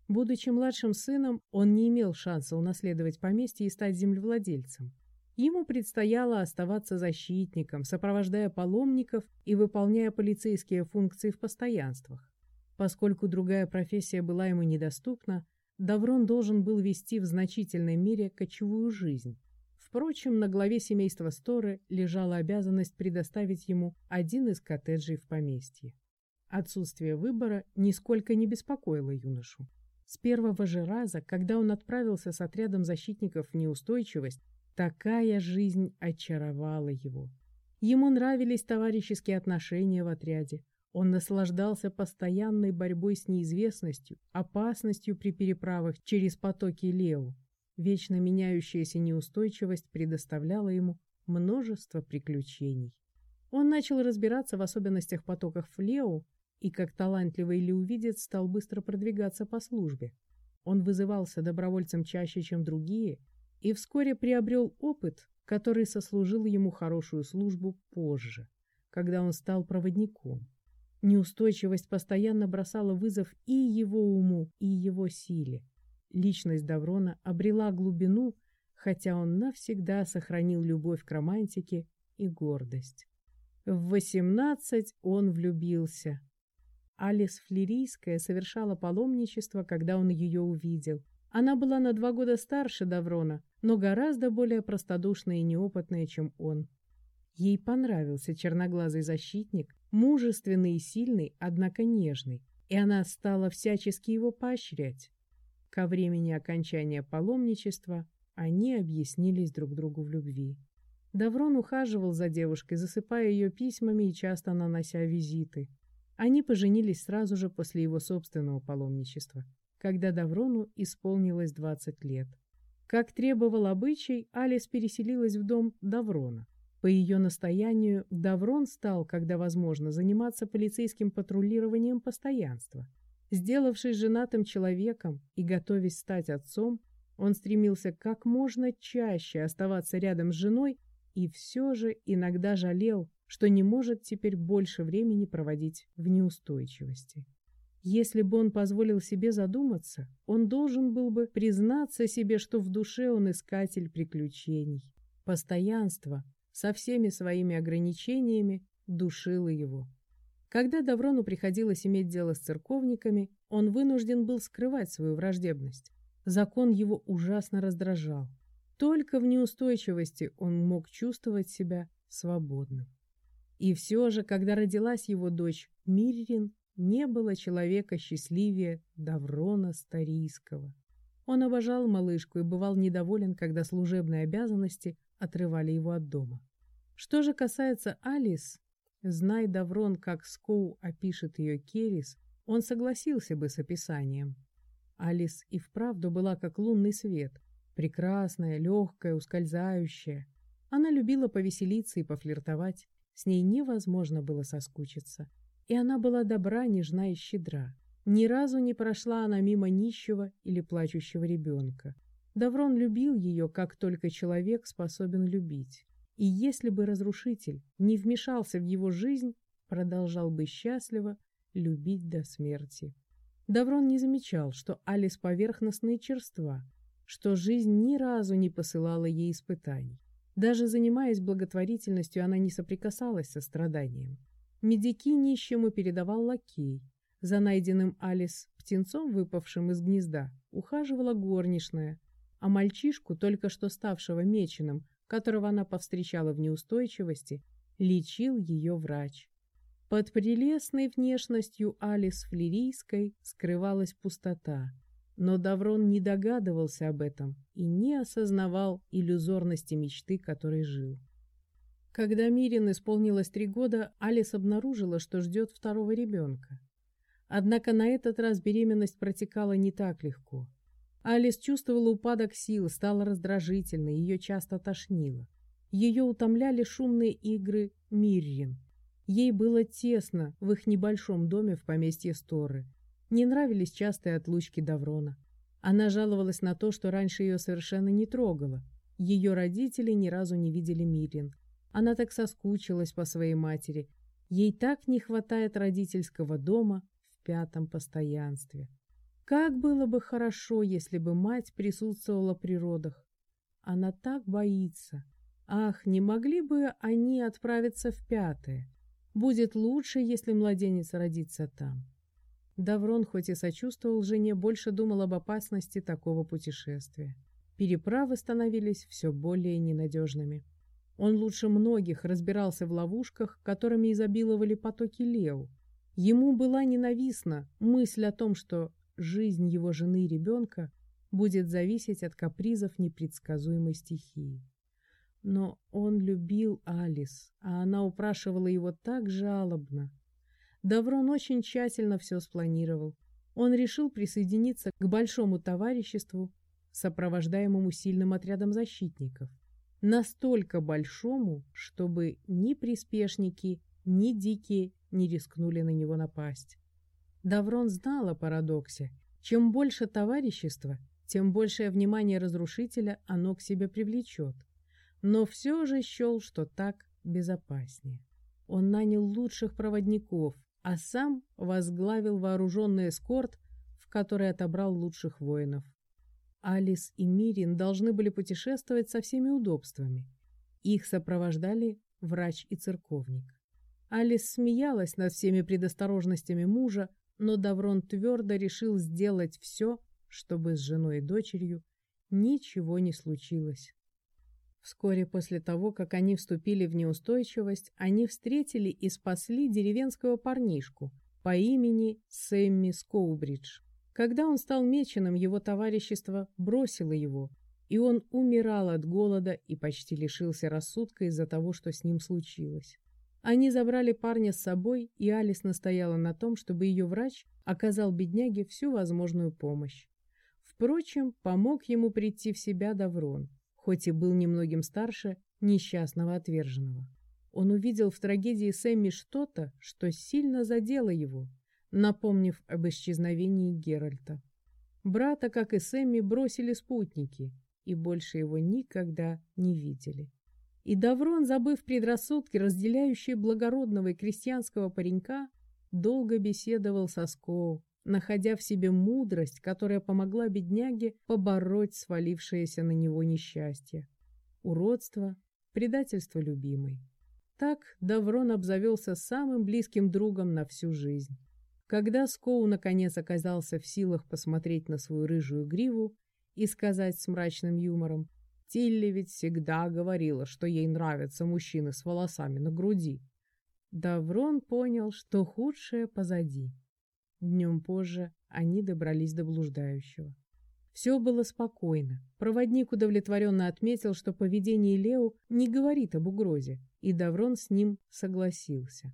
Будучи младшим сыном, он не имел шанса унаследовать поместье и стать землевладельцем. Ему предстояло оставаться защитником, сопровождая паломников и выполняя полицейские функции в постоянствах. Поскольку другая профессия была ему недоступна, Даврон должен был вести в значительной мере кочевую жизнь. Впрочем, на главе семейства Сторы лежала обязанность предоставить ему один из коттеджей в поместье. Отсутствие выбора нисколько не беспокоило юношу. С первого же раза, когда он отправился с отрядом защитников в неустойчивость, Такая жизнь очаровала его. Ему нравились товарищеские отношения в отряде. Он наслаждался постоянной борьбой с неизвестностью, опасностью при переправах через потоки Лео. Вечно меняющаяся неустойчивость предоставляла ему множество приключений. Он начал разбираться в особенностях потоков Лео и, как талантливый леувидец, стал быстро продвигаться по службе. Он вызывался добровольцем чаще, чем другие, и вскоре приобрел опыт, который сослужил ему хорошую службу позже, когда он стал проводником. Неустойчивость постоянно бросала вызов и его уму, и его силе. Личность Даврона обрела глубину, хотя он навсегда сохранил любовь к романтике и гордость. В восемнадцать он влюбился. Алис Флерийская совершала паломничество, когда он ее увидел – она была на два года старше Даврона, но гораздо более простодушная и неопытная, чем он. Ей понравился черноглазый защитник, мужественный и сильный, однако нежный, и она стала всячески его поощрять. Ко времени окончания паломничества они объяснились друг другу в любви. Даврон ухаживал за девушкой, засыпая ее письмами и часто нанося визиты. Они поженились сразу же после его собственного паломничества когда Даврону исполнилось 20 лет. Как требовал обычай, Алис переселилась в дом Даврона. По ее настоянию Даврон стал, когда возможно, заниматься полицейским патрулированием постоянства. Сделавшись женатым человеком и готовясь стать отцом, он стремился как можно чаще оставаться рядом с женой и все же иногда жалел, что не может теперь больше времени проводить в неустойчивости. Если бы он позволил себе задуматься, он должен был бы признаться себе, что в душе он искатель приключений. Постоянство со всеми своими ограничениями душило его. Когда Даврону приходилось иметь дело с церковниками, он вынужден был скрывать свою враждебность. Закон его ужасно раздражал. Только в неустойчивости он мог чувствовать себя свободным. И все же, когда родилась его дочь Миррин, не было человека счастливее Даврона Старийского. Он обожал малышку и бывал недоволен, когда служебные обязанности отрывали его от дома. Что же касается Алис, знай Даврон, как Скоу опишет ее Керис, он согласился бы с описанием. Алис и вправду была как лунный свет, прекрасная, легкая, ускользающая. Она любила повеселиться и пофлиртовать, с ней невозможно было соскучиться. И она была добра, нежна и щедра. Ни разу не прошла она мимо нищего или плачущего ребенка. Даврон любил ее, как только человек способен любить. И если бы разрушитель не вмешался в его жизнь, продолжал бы счастливо любить до смерти. Даврон не замечал, что Алис поверхностные черства, что жизнь ни разу не посылала ей испытаний. Даже занимаясь благотворительностью, она не соприкасалась со страданием. Медики нищему передавал лакей. За найденным Алис птенцом, выпавшим из гнезда, ухаживала горничная, а мальчишку, только что ставшего меченым, которого она повстречала в неустойчивости, лечил ее врач. Под прелестной внешностью Алис Флерийской скрывалась пустота, но Даврон не догадывался об этом и не осознавал иллюзорности мечты, которой жил. Когда Мирин исполнилось три года, Алис обнаружила, что ждет второго ребенка. Однако на этот раз беременность протекала не так легко. Алис чувствовала упадок сил, стала раздражительной, ее часто тошнило. Ее утомляли шумные игры Миррин. Ей было тесно в их небольшом доме в поместье Сторы. Не нравились частые отлучки Даврона. Она жаловалась на то, что раньше ее совершенно не трогало. Ее родители ни разу не видели Мирин. Она так соскучилась по своей матери. Ей так не хватает родительского дома в пятом постоянстве. Как было бы хорошо, если бы мать присутствовала при родах. Она так боится. Ах, не могли бы они отправиться в пятое? Будет лучше, если младенец родится там. Даврон, хоть и сочувствовал жене, больше думал об опасности такого путешествия. Переправы становились все более ненадежными. Он лучше многих разбирался в ловушках, которыми изобиловали потоки Лео. Ему была ненавистна мысль о том, что жизнь его жены и ребенка будет зависеть от капризов непредсказуемой стихии. Но он любил Алис, а она упрашивала его так жалобно. Даврон очень тщательно все спланировал. Он решил присоединиться к большому товариществу, сопровождаемому сильным отрядом защитников – настолько большому, чтобы ни приспешники, ни дикие не рискнули на него напасть. Даврон знал о парадоксе. Чем больше товарищества, тем большее внимание разрушителя оно к себе привлечет. Но все же счел, что так безопаснее. Он нанял лучших проводников, а сам возглавил вооруженный эскорт, в который отобрал лучших воинов. Алис и Мирин должны были путешествовать со всеми удобствами. Их сопровождали врач и церковник. Алис смеялась над всеми предосторожностями мужа, но Даврон твердо решил сделать все, чтобы с женой и дочерью ничего не случилось. Вскоре после того, как они вступили в неустойчивость, они встретили и спасли деревенского парнишку по имени Сэмми Скоубридж. Когда он стал меченым, его товарищество бросило его, и он умирал от голода и почти лишился рассудка из-за того, что с ним случилось. Они забрали парня с собой, и Алис настояла на том, чтобы ее врач оказал бедняге всю возможную помощь. Впрочем, помог ему прийти в себя Даврон, хоть и был немногим старше несчастного отверженного. Он увидел в трагедии Сэмми что-то, что сильно задело его, напомнив об исчезновении Геральта. Брата, как и Сэмми, бросили спутники и больше его никогда не видели. И Даврон, забыв предрассудки, разделяющие благородного и крестьянского паренька, долго беседовал со Скоу, находя в себе мудрость, которая помогла бедняге побороть свалившееся на него несчастье. Уродство, предательство любимой. Так Даврон обзавелся самым близким другом на всю жизнь. Когда Скоу наконец оказался в силах посмотреть на свою рыжую гриву и сказать с мрачным юмором Тилли ведь всегда говорила, что ей нравятся мужчины с волосами на груди. Даврон понял, что худшее позади. Днем позже они добрались до блуждающего. Все было спокойно. Проводник удовлетворенно отметил, что поведение Лео не говорит об угрозе, и Даврон с ним согласился.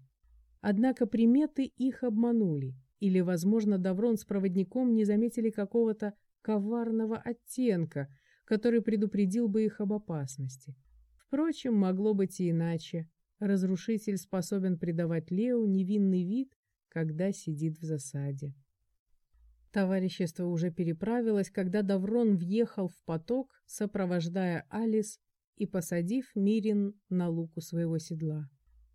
Однако приметы их обманули, или, возможно, Даврон с проводником не заметили какого-то коварного оттенка – который предупредил бы их об опасности. Впрочем, могло быть и иначе. Разрушитель способен придавать Лео невинный вид, когда сидит в засаде. Товарищество уже переправилось, когда Даврон въехал в поток, сопровождая Алис и посадив Мирин на луку своего седла.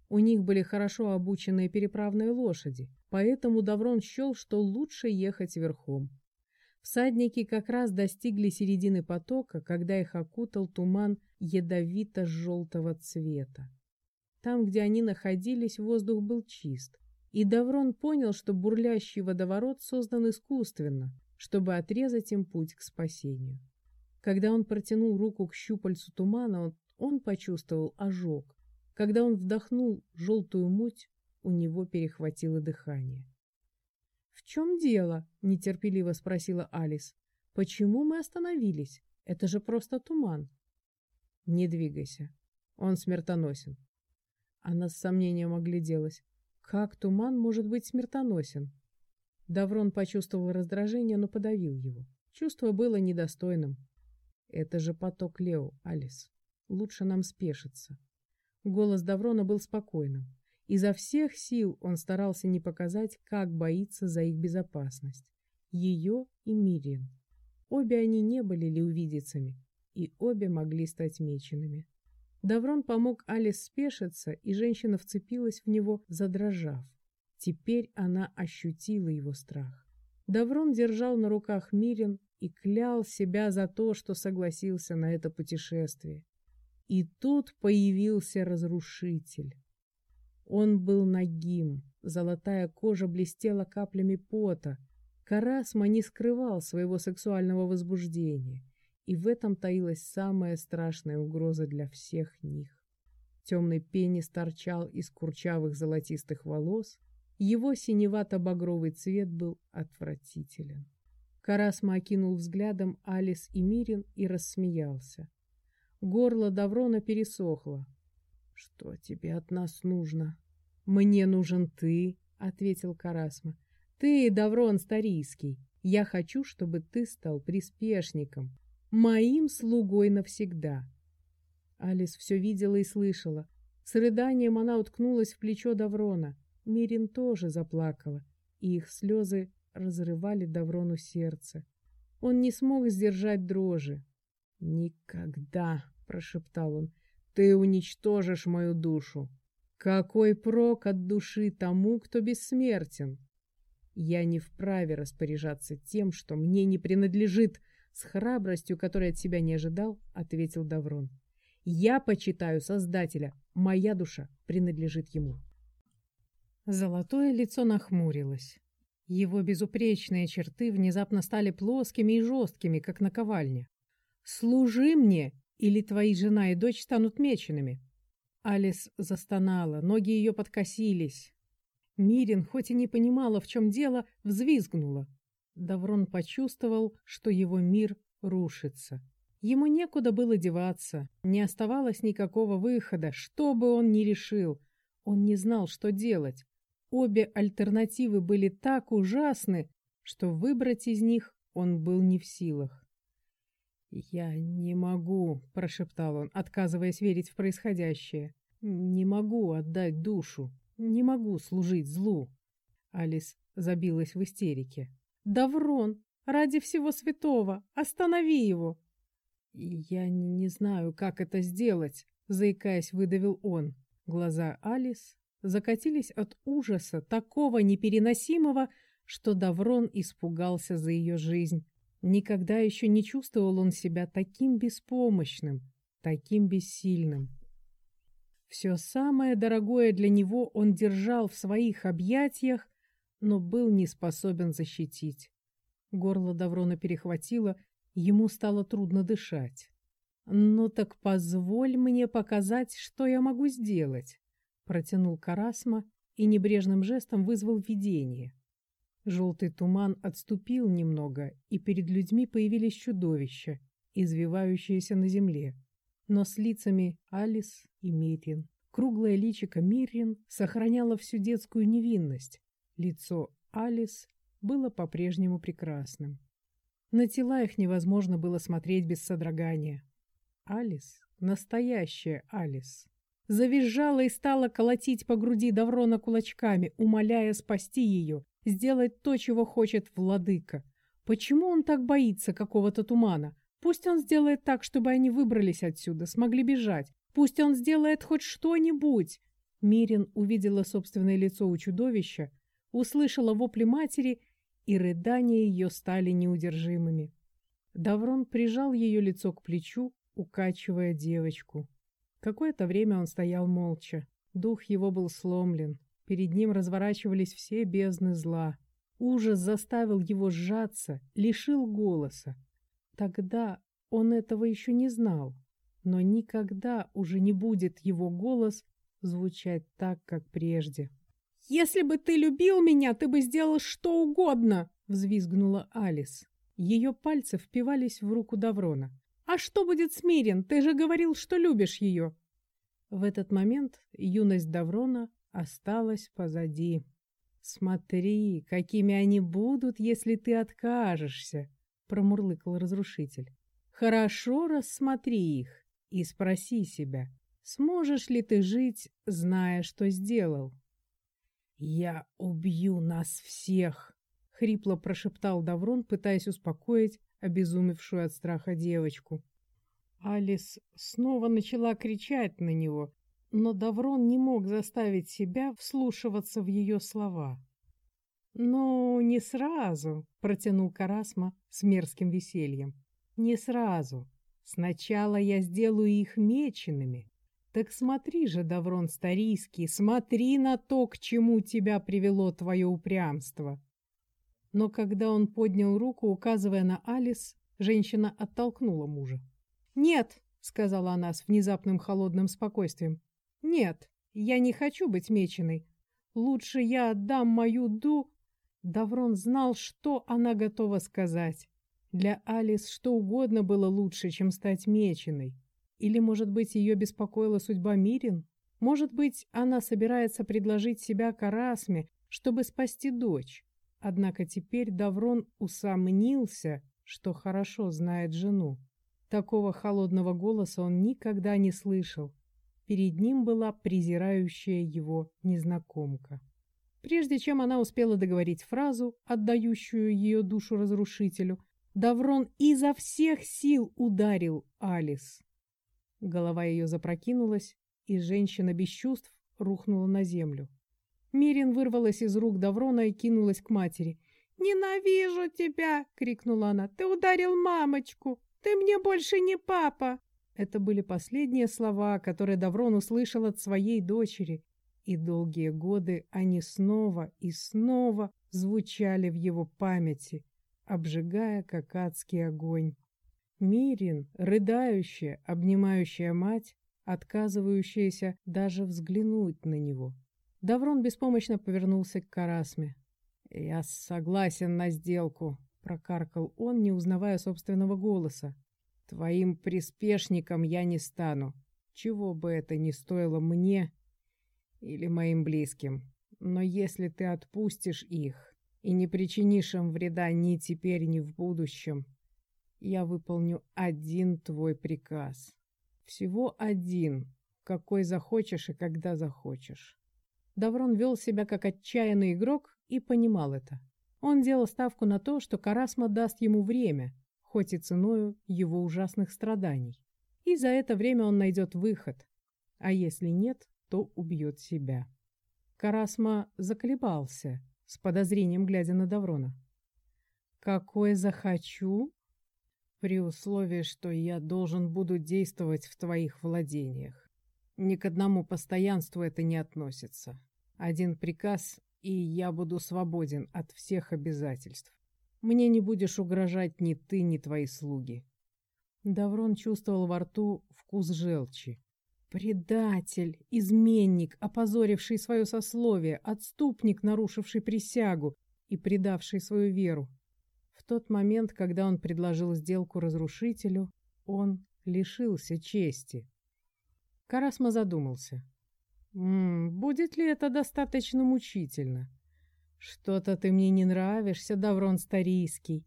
У них были хорошо обученные переправные лошади, поэтому Даврон счел, что лучше ехать верхом. Всадники как раз достигли середины потока, когда их окутал туман ядовито-желтого цвета. Там, где они находились, воздух был чист, и Даврон понял, что бурлящий водоворот создан искусственно, чтобы отрезать им путь к спасению. Когда он протянул руку к щупальцу тумана, он, он почувствовал ожог. Когда он вдохнул желтую муть, у него перехватило дыхание. «В чем дело?» — нетерпеливо спросила Алис. «Почему мы остановились? Это же просто туман». «Не двигайся. Он смертоносен». Она с сомнением огляделась. «Как туман может быть смертоносен?» Даврон почувствовал раздражение, но подавил его. Чувство было недостойным. «Это же поток Лео, Алис. Лучше нам спешиться». Голос Даврона был спокойным. Изо всех сил он старался не показать, как боится за их безопасность. Ее и Мириан. Обе они не были леувидицами, и обе могли стать меченными. Даврон помог Алис спешиться, и женщина вцепилась в него, задрожав. Теперь она ощутила его страх. Даврон держал на руках Мирин и клял себя за то, что согласился на это путешествие. И тут появился разрушитель. Он был нагим, золотая кожа блестела каплями пота. Карасма не скрывал своего сексуального возбуждения, и в этом таилась самая страшная угроза для всех них. Темный пенис торчал из курчавых золотистых волос, его синевато-багровый цвет был отвратителен. Карасма окинул взглядом Алис и Мирин и рассмеялся. Горло Даврона пересохло. «Что тебе от нас нужно?» «Мне нужен ты», — ответил Карасма. «Ты, Даврон Старийский, я хочу, чтобы ты стал приспешником, моим слугой навсегда». Алис все видела и слышала. С рыданием она уткнулась в плечо Даврона. Мирин тоже заплакала, и их слезы разрывали Даврону сердце. Он не смог сдержать дрожи. «Никогда!» — прошептал он. Ты уничтожишь мою душу. Какой прок от души тому, кто бессмертен? Я не вправе распоряжаться тем, что мне не принадлежит, с храбростью, которой от себя не ожидал, ответил Даврон. Я почитаю Создателя, моя душа принадлежит ему. Золотое лицо нахмурилось. Его безупречные черты внезапно стали плоскими и жесткими, как наковальня. «Служи мне, или твои жена и дочь станут меченными?» Алис застонала, ноги ее подкосились. Мирин, хоть и не понимала, в чем дело, взвизгнула. Даврон почувствовал, что его мир рушится. Ему некуда было деваться, не оставалось никакого выхода, что бы он ни решил. Он не знал, что делать. Обе альтернативы были так ужасны, что выбрать из них он был не в силах. «Я не могу», — прошептал он, отказываясь верить в происходящее. «Не могу отдать душу. Не могу служить злу». Алис забилась в истерике. «Даврон, ради всего святого, останови его!» «Я не знаю, как это сделать», — заикаясь, выдавил он. Глаза Алис закатились от ужаса, такого непереносимого, что Даврон испугался за ее жизнь. Никогда еще не чувствовал он себя таким беспомощным, таким бессильным. Все самое дорогое для него он держал в своих объятиях, но был не способен защитить. Горло Даврона перехватило, ему стало трудно дышать. «Ну так позволь мне показать, что я могу сделать», — протянул Карасма и небрежным жестом вызвал видение. Желтый туман отступил немного, и перед людьми появились чудовища, извивающиеся на земле, но с лицами Алис и Мирин. Круглое личико Мирин сохраняло всю детскую невинность. Лицо Алис было по-прежнему прекрасным. На тела их невозможно было смотреть без содрогания. Алис, настоящая Алис, завизжала и стала колотить по груди Даврона кулачками, умоляя спасти ее, сделать то, чего хочет владыка. Почему он так боится какого-то тумана? Пусть он сделает так, чтобы они выбрались отсюда, смогли бежать. Пусть он сделает хоть что-нибудь. Мирин увидела собственное лицо у чудовища, услышала вопли матери, и рыдания ее стали неудержимыми. Даврон прижал ее лицо к плечу, укачивая девочку. Какое-то время он стоял молча. Дух его был сломлен. Перед ним разворачивались все бездны зла. Ужас заставил его сжаться, лишил голоса. Тогда он этого еще не знал, но никогда уже не будет его голос звучать так, как прежде. «Если бы ты любил меня, ты бы сделал что угодно!» — взвизгнула Алис. Ее пальцы впивались в руку Даврона. «А что будет с Мирин? Ты же говорил, что любишь ее!» В этот момент юность Даврона осталась позади. «Смотри, какими они будут, если ты откажешься!» — промурлыкал разрушитель. «Хорошо рассмотри их и спроси себя, сможешь ли ты жить, зная, что сделал?» «Я убью нас всех!» — хрипло прошептал Даврон, пытаясь успокоить обезумевшую от страха девочку. Алис снова начала кричать на него, но Даврон не мог заставить себя вслушиваться в ее слова. «Ну, не сразу», — протянул Карасма с мерзким весельем. «Не сразу. Сначала я сделаю их меченными, так смотри же, Даврон Старийский, смотри на то, к чему тебя привело твое упрямство. Но когда он поднял руку, указывая на Алис, женщина оттолкнула мужа. «Нет», — сказала она с внезапным холодным спокойствием, — «нет, я не хочу быть меченой. Лучше я отдам мою ду...» Даврон знал, что она готова сказать. Для Алис что угодно было лучше, чем стать меченой. Или, может быть, ее беспокоила судьба Мирин? Может быть, она собирается предложить себя Карасме, чтобы спасти дочь? Однако теперь Даврон усомнился, что хорошо знает жену. Такого холодного голоса он никогда не слышал. Перед ним была презирающая его незнакомка. Прежде чем она успела договорить фразу, отдающую ее душу разрушителю, Даврон изо всех сил ударил Алис. Голова ее запрокинулась, и женщина без чувств рухнула на землю. Мирин вырвалась из рук Даврона и кинулась к матери. «Ненавижу тебя!» — крикнула она. «Ты ударил мамочку! Ты мне больше не папа!» Это были последние слова, которые Даврон услышал от своей дочери, и долгие годы они снова и снова звучали в его памяти, обжигая, как адский огонь. Мирин, рыдающая, обнимающая мать, отказывающаяся даже взглянуть на него. Даврон беспомощно повернулся к Карасме. «Я согласен на сделку», — прокаркал он, не узнавая собственного голоса. «Твоим приспешником я не стану, чего бы это ни стоило мне или моим близким. Но если ты отпустишь их и не причинишь им вреда ни теперь, ни в будущем, я выполню один твой приказ. Всего один, какой захочешь и когда захочешь. Даврон вел себя как отчаянный игрок и понимал это. Он делал ставку на то, что Карасма даст ему время, хоть и ценою его ужасных страданий. И за это время он найдет выход, а если нет, то убьет себя. Карасма заколебался, с подозрением глядя на Даврона. «Какой захочу?» «При условии, что я должен буду действовать в твоих владениях. Ни к одному постоянству это не относится. Один приказ, и я буду свободен от всех обязательств. Мне не будешь угрожать ни ты, ни твои слуги». Даврон чувствовал во рту вкус желчи. Предатель, изменник, опозоривший свое сословие, отступник, нарушивший присягу и предавший свою веру. В тот момент, когда он предложил сделку разрушителю, он лишился чести. Карасма задумался. «М -м, «Будет ли это достаточно мучительно? Что-то ты мне не нравишься, Даврон Старийский.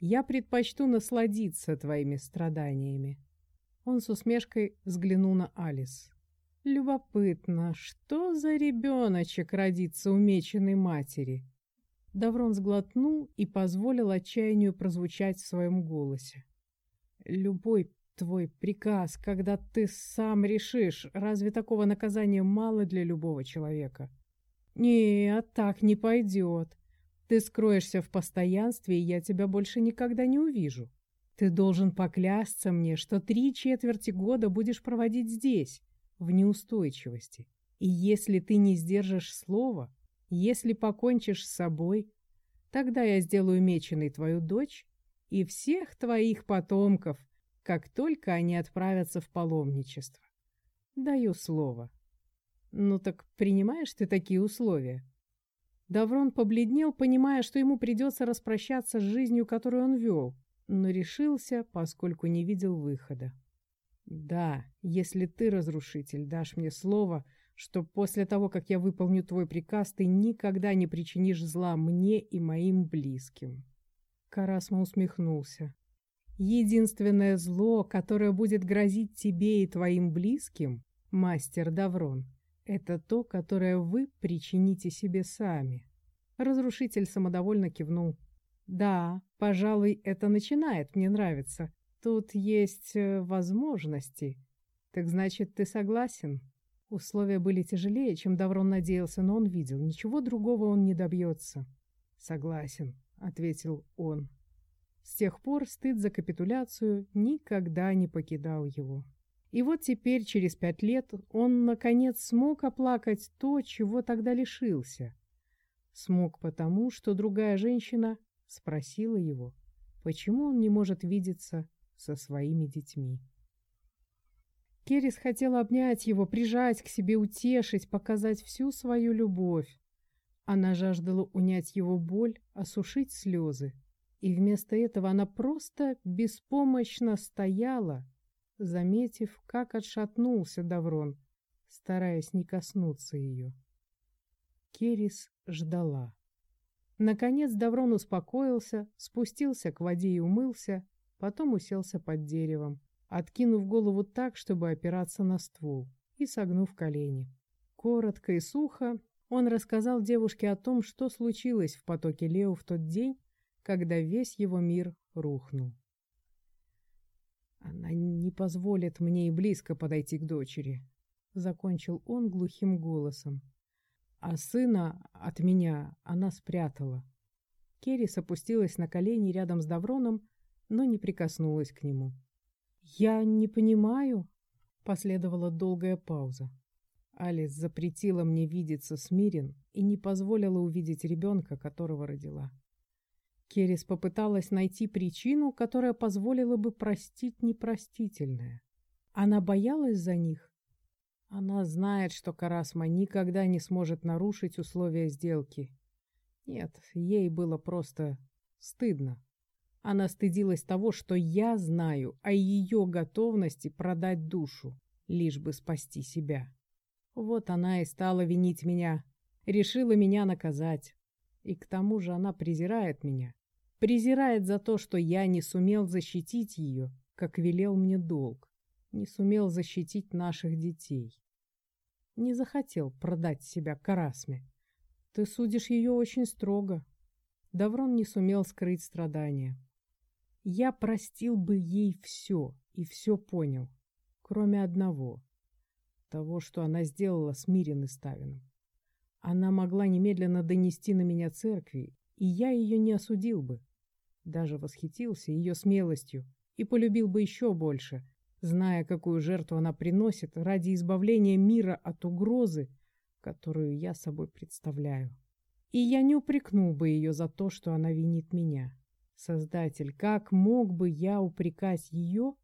Я предпочту насладиться твоими страданиями». Он с усмешкой взглянул на Алис. Любопытно, что за ребеночек родится у меченой матери? Даврон сглотнул и позволил отчаянию прозвучать в своем голосе. Любой твой приказ, когда ты сам решишь, разве такого наказания мало для любого человека? Нет, так не пойдет. Ты скроешься в постоянстве, и я тебя больше никогда не увижу. Ты должен поклясться мне, что три четверти года будешь проводить здесь, в неустойчивости. И если ты не сдержишь слова, если покончишь с собой, тогда я сделаю меченой твою дочь и всех твоих потомков, как только они отправятся в паломничество. Даю слово. Ну так принимаешь ты такие условия? Даврон побледнел, понимая, что ему придется распрощаться с жизнью, которую он вел, но решился, поскольку не видел выхода. «Да, если ты, разрушитель, дашь мне слово, что после того, как я выполню твой приказ, ты никогда не причинишь зла мне и моим близким». Карасма усмехнулся. «Единственное зло, которое будет грозить тебе и твоим близким, мастер Даврон, это то, которое вы причините себе сами». Разрушитель самодовольно кивнул. Да, пожалуй, это начинает мне нравиться. Тут есть э, возможности. Так значит, ты согласен? Условия были тяжелее, чем Даврон надеялся, но он видел, ничего другого он не добьется. Согласен, ответил он. С тех пор стыд за капитуляцию никогда не покидал его. И вот теперь, через пять лет, он, наконец, смог оплакать то, чего тогда лишился. Смог потому, что другая женщина спросила его, почему он не может видеться со своими детьми. Керрис хотела обнять его, прижать к себе, утешить, показать всю свою любовь. Она жаждала унять его боль, осушить слезы. И вместо этого она просто беспомощно стояла, заметив, как отшатнулся Даврон, стараясь не коснуться ее. Керис ждала. Наконец Даврон успокоился, спустился к воде и умылся, потом уселся под деревом, откинув голову так, чтобы опираться на ствол, и согнув колени. Коротко и сухо он рассказал девушке о том, что случилось в потоке Лео в тот день, когда весь его мир рухнул. «Она не позволит мне и близко подойти к дочери», — закончил он глухим голосом а сына от меня она спрятала. Керрис опустилась на колени рядом с Давроном, но не прикоснулась к нему. «Я не понимаю», — последовала долгая пауза. Алис запретила мне видеться с Мирин и не позволила увидеть ребенка, которого родила. Керрис попыталась найти причину, которая позволила бы простить непростительное. Она боялась за них она знает, что Карасма никогда не сможет нарушить условия сделки. Нет, ей было просто стыдно. Она стыдилась того, что я знаю о ее готовности продать душу, лишь бы спасти себя. Вот она и стала винить меня, решила меня наказать. И к тому же она презирает меня. Презирает за то, что я не сумел защитить ее, как велел мне долг не сумел защитить наших детей. Не захотел продать себя Карасме. Ты судишь ее очень строго. Даврон не сумел скрыть страдания. Я простил бы ей все и все понял, кроме одного. того, что она сделала с Мирин и Ставиным. Она могла немедленно донести на меня церкви, и я ее не осудил бы. Даже восхитился ее смелостью и полюбил бы еще больше, зная, какую жертву она приносит ради избавления мира от угрозы, которую я собой представляю. И я не упрекнул бы ее за то, что она винит меня. Создатель, как мог бы я упрекать ее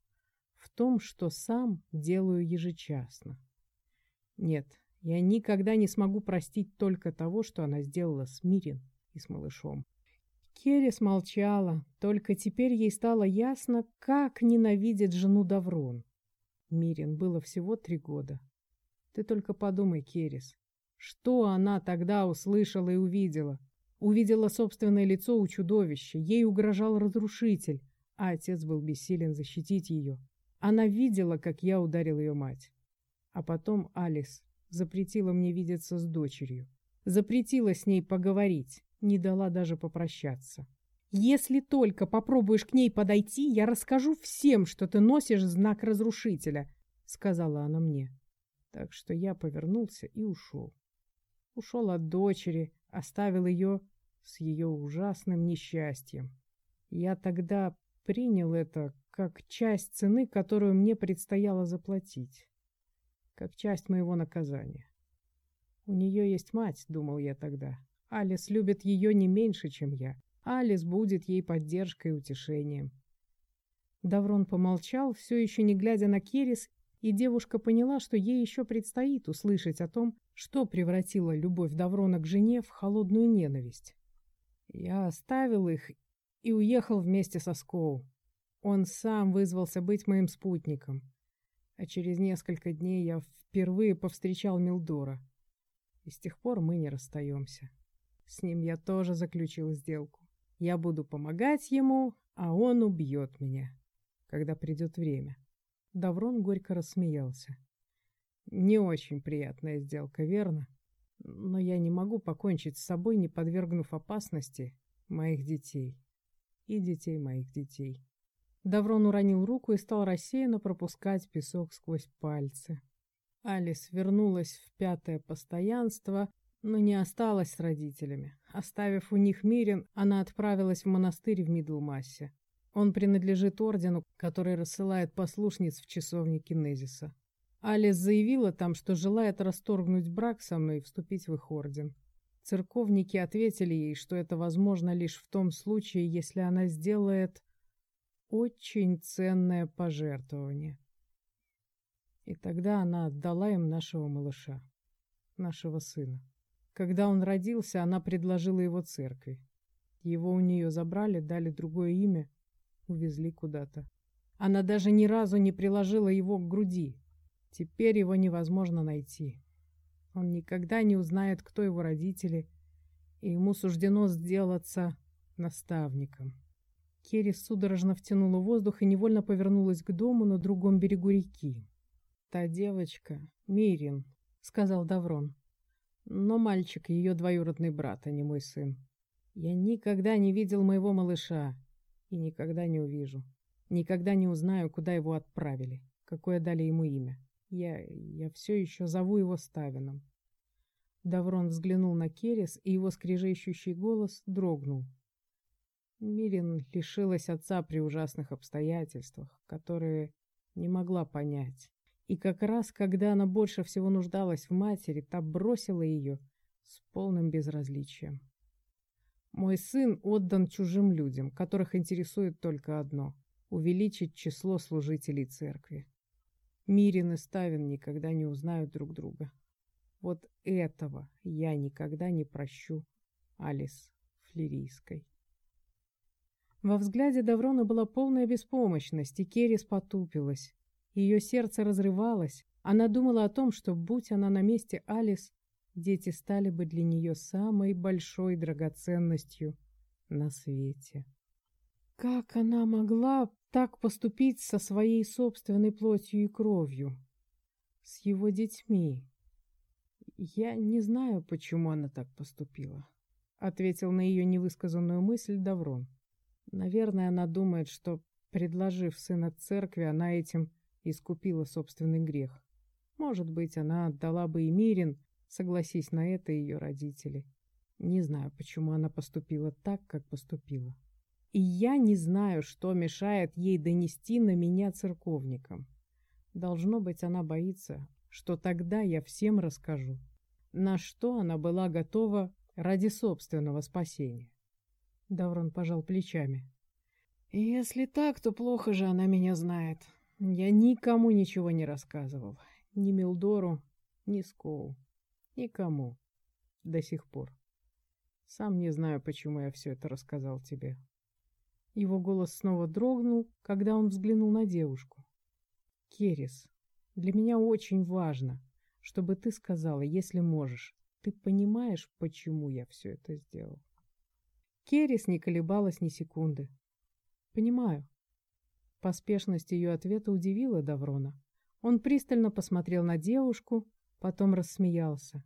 в том, что сам делаю ежечасно? Нет, я никогда не смогу простить только того, что она сделала с Мирин и с малышом. Керри смолчала, только теперь ей стало ясно, как ненавидит жену Даврон. Мирин было всего три года. Ты только подумай, Керрис, что она тогда услышала и увидела? Увидела собственное лицо у чудовища, ей угрожал разрушитель, а отец был бессилен защитить ее. Она видела, как я ударил ее мать. А потом Алис запретила мне видеться с дочерью. Запретила с ней поговорить не дала даже попрощаться. «Если только попробуешь к ней подойти, я расскажу всем, что ты носишь знак разрушителя», — сказала она мне. Так что я повернулся и ушел. Ушел от дочери, оставил ее с ее ужасным несчастьем. Я тогда принял это как часть цены, которую мне предстояло заплатить, как часть моего наказания. У нее есть мать, думал я тогда, Алис любит ее не меньше, чем я. Алис будет ей поддержкой и утешением. Даврон помолчал, все еще не глядя на Керис, и девушка поняла, что ей еще предстоит услышать о том, что превратило любовь Даврона к жене в холодную ненависть. Я оставил их и уехал вместе со Скоу. Он сам вызвался быть моим спутником. А через несколько дней я впервые повстречал Милдора. И с тех пор мы не расстаемся. С ним я тоже заключил сделку. Я буду помогать ему, а он убьет меня, когда придет время. Даврон горько рассмеялся. Не очень приятная сделка, верно? Но я не могу покончить с собой, не подвергнув опасности моих детей и детей моих детей. Даврон уронил руку и стал рассеянно пропускать песок сквозь пальцы. Алис вернулась в пятое постоянство, но не осталась с родителями. Оставив у них Мирин, она отправилась в монастырь в Мидлмассе. Он принадлежит ордену, который рассылает послушниц в часовне Кинезиса. Алис заявила там, что желает расторгнуть брак со мной и вступить в их орден. Церковники ответили ей, что это возможно лишь в том случае, если она сделает очень ценное пожертвование. И тогда она отдала им нашего малыша, нашего сына. Когда он родился, она предложила его церкви. Его у нее забрали, дали другое имя, увезли куда-то. Она даже ни разу не приложила его к груди. Теперь его невозможно найти. Он никогда не узнает, кто его родители, и ему суждено сделаться наставником. Керри судорожно втянула воздух и невольно повернулась к дому на другом берегу реки. «Та девочка, Мирин», — сказал Даврон. Но мальчик — ее двоюродный брат, а не мой сын. Я никогда не видел моего малыша и никогда не увижу. Никогда не узнаю, куда его отправили, какое дали ему имя. Я, я все еще зову его Ставином. Даврон взглянул на Керес, и его скрежещущий голос дрогнул. Мирин лишилась отца при ужасных обстоятельствах, которые не могла понять. И как раз, когда она больше всего нуждалась в матери, та бросила ее с полным безразличием. Мой сын отдан чужим людям, которых интересует только одно — увеличить число служителей церкви. Мирин и Ставин никогда не узнают друг друга. Вот этого я никогда не прощу Алис Флерийской. Во взгляде Даврона была полная беспомощность, и Керис потупилась. Ее сердце разрывалось. Она думала о том, что, будь она на месте Алис, дети стали бы для нее самой большой драгоценностью на свете. Как она могла так поступить со своей собственной плотью и кровью? С его детьми? Я не знаю, почему она так поступила, — ответил на ее невысказанную мысль Даврон. Наверное, она думает, что, предложив сына церкви, она этим искупила собственный грех. Может быть, она отдала бы и Мирин, согласись на это ее родители. Не знаю, почему она поступила так, как поступила. И я не знаю, что мешает ей донести на меня церковникам. Должно быть, она боится, что тогда я всем расскажу, на что она была готова ради собственного спасения. Даврон пожал плечами. Если так, то плохо же она меня знает. Я никому ничего не рассказывал. Ни Милдору, ни Скоу. Никому. До сих пор. Сам не знаю, почему я все это рассказал тебе. Его голос снова дрогнул, когда он взглянул на девушку. «Керис, для меня очень важно, чтобы ты сказала, если можешь. Ты понимаешь, почему я все это сделал?» Керис не колебалась ни секунды. «Понимаю». Поспешность ее ответа удивила Даврона. Он пристально посмотрел на девушку, потом рассмеялся.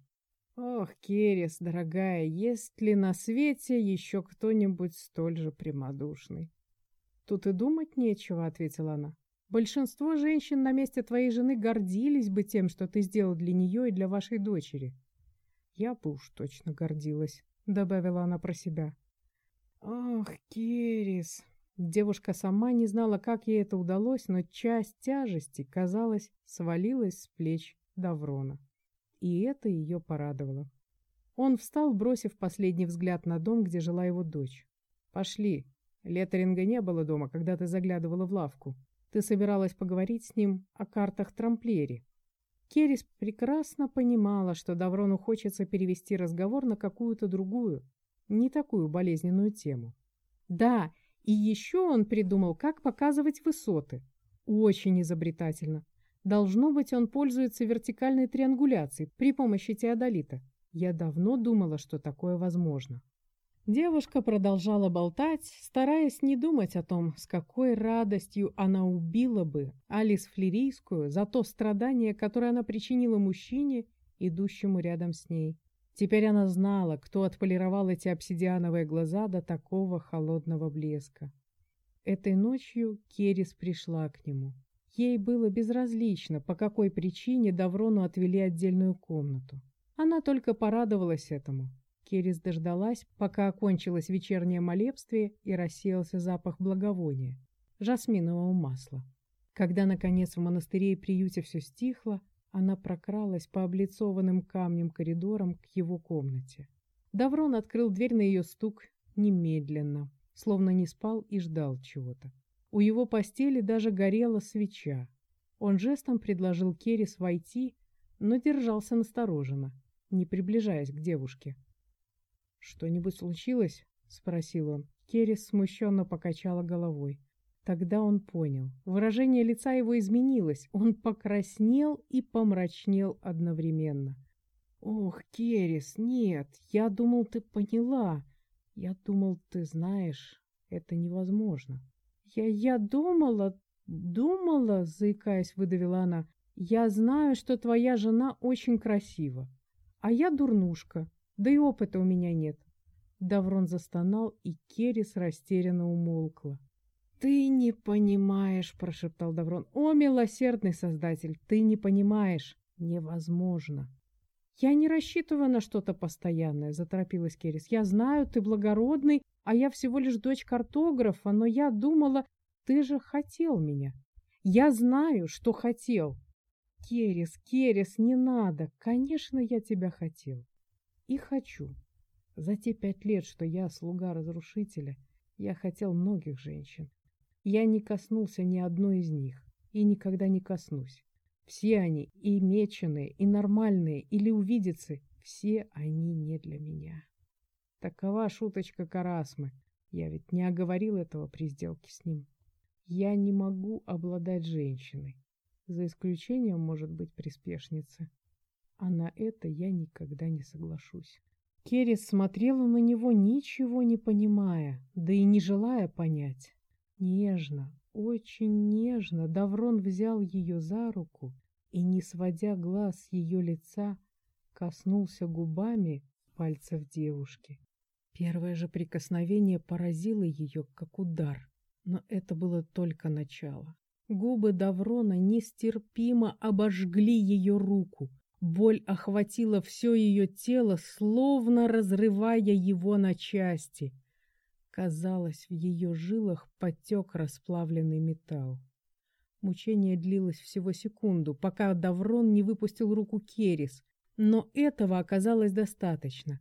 «Ох, Керес, дорогая, есть ли на свете еще кто-нибудь столь же прямодушный?» «Тут и думать нечего», — ответила она. «Большинство женщин на месте твоей жены гордились бы тем, что ты сделал для нее и для вашей дочери». «Я бы уж точно гордилась», — добавила она про себя. «Ох, Керес!» Девушка сама не знала, как ей это удалось, но часть тяжести, казалось, свалилась с плеч Даврона и это ее порадовало. Он встал, бросив последний взгляд на дом, где жила его дочь. «Пошли. Летеринга не было дома, когда ты заглядывала в лавку. Ты собиралась поговорить с ним о картах Трамплери». Керрис прекрасно понимала, что Даврону хочется перевести разговор на какую-то другую, не такую болезненную тему. Да, и еще он придумал, как показывать высоты. Очень изобретательно. Должно быть, он пользуется вертикальной триангуляцией при помощи теодолита. Я давно думала, что такое возможно. Девушка продолжала болтать, стараясь не думать о том, с какой радостью она убила бы Алис Флерийскую за то страдание, которое она причинила мужчине, идущему рядом с ней. Теперь она знала, кто отполировал эти обсидиановые глаза до такого холодного блеска. Этой ночью Керис пришла к нему. Ей было безразлично, по какой причине Даврону отвели отдельную комнату. Она только порадовалась этому. Керис дождалась, пока окончилось вечернее молебствие и рассеялся запах благовония, жасминового масла. Когда, наконец, в монастыре и приюте все стихло, она прокралась по облицованным камнем коридорам к его комнате. Даврон открыл дверь на ее стук немедленно, словно не спал и ждал чего-то. У его постели даже горела свеча. Он жестом предложил Керис войти, но держался настороженно, не приближаясь к девушке. «Что-нибудь случилось?» — спросил он. Керис смущенно покачала головой. Тогда он понял. Выражение лица его изменилось. Он покраснел и помрачнел одновременно. «Ох, Керис, нет, я думал, ты поняла. Я думал, ты знаешь, это невозможно». «Я, я думала, думала», — заикаясь, выдавила она, «я знаю, что твоя жена очень красива, а я дурнушка, да и опыта у меня нет». Даврон застонал, и Керис растерянно умолкла. «Ты не понимаешь», — прошептал Даврон. «О, милосердный создатель, ты не понимаешь. Невозможно». «Я не рассчитываю на что-то постоянное», — заторопилась Керис. «Я знаю, ты благородный, а я всего лишь дочь картографа, но я думала, ты же хотел меня. Я знаю, что хотел». «Керис, Керис, не надо. Конечно, я тебя хотел. И хочу. За те пять лет, что я слуга разрушителя, я хотел многих женщин. Я не коснулся ни одной из них и никогда не коснусь. Все они, и меченые, и нормальные, или увидицы, все они не для меня. Такова шуточка Карасмы. Я ведь не оговорил этого при сделке с ним. Я не могу обладать женщиной. За исключением, может быть, приспешницы. А на это я никогда не соглашусь. Керрис смотрела на него, ничего не понимая, да и не желая понять. Нежно, очень нежно Даврон взял ее за руку и, не сводя глаз с ее лица, коснулся губами пальцев девушки. Первое же прикосновение поразило ее, как удар, но это было только начало. Губы Даврона нестерпимо обожгли ее руку. Боль охватила все ее тело, словно разрывая его на части. Казалось, в ее жилах потек расплавленный металл. Мучение длилось всего секунду, пока Даврон не выпустил руку Керис, но этого оказалось достаточно.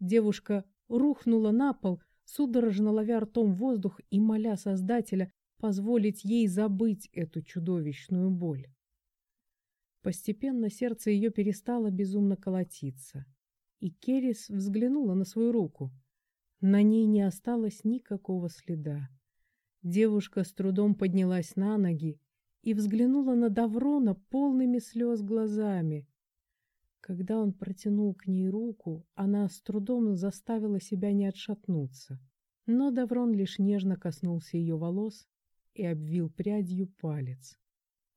Девушка рухнула на пол, судорожно ловя ртом воздух и моля Создателя позволить ей забыть эту чудовищную боль. Постепенно сердце ее перестало безумно колотиться, и Керис взглянула на свою руку. На ней не осталось никакого следа. Девушка с трудом поднялась на ноги и взглянула на Даврона полными слез глазами. Когда он протянул к ней руку, она с трудом заставила себя не отшатнуться. Но Даврон лишь нежно коснулся ее волос и обвил прядью палец.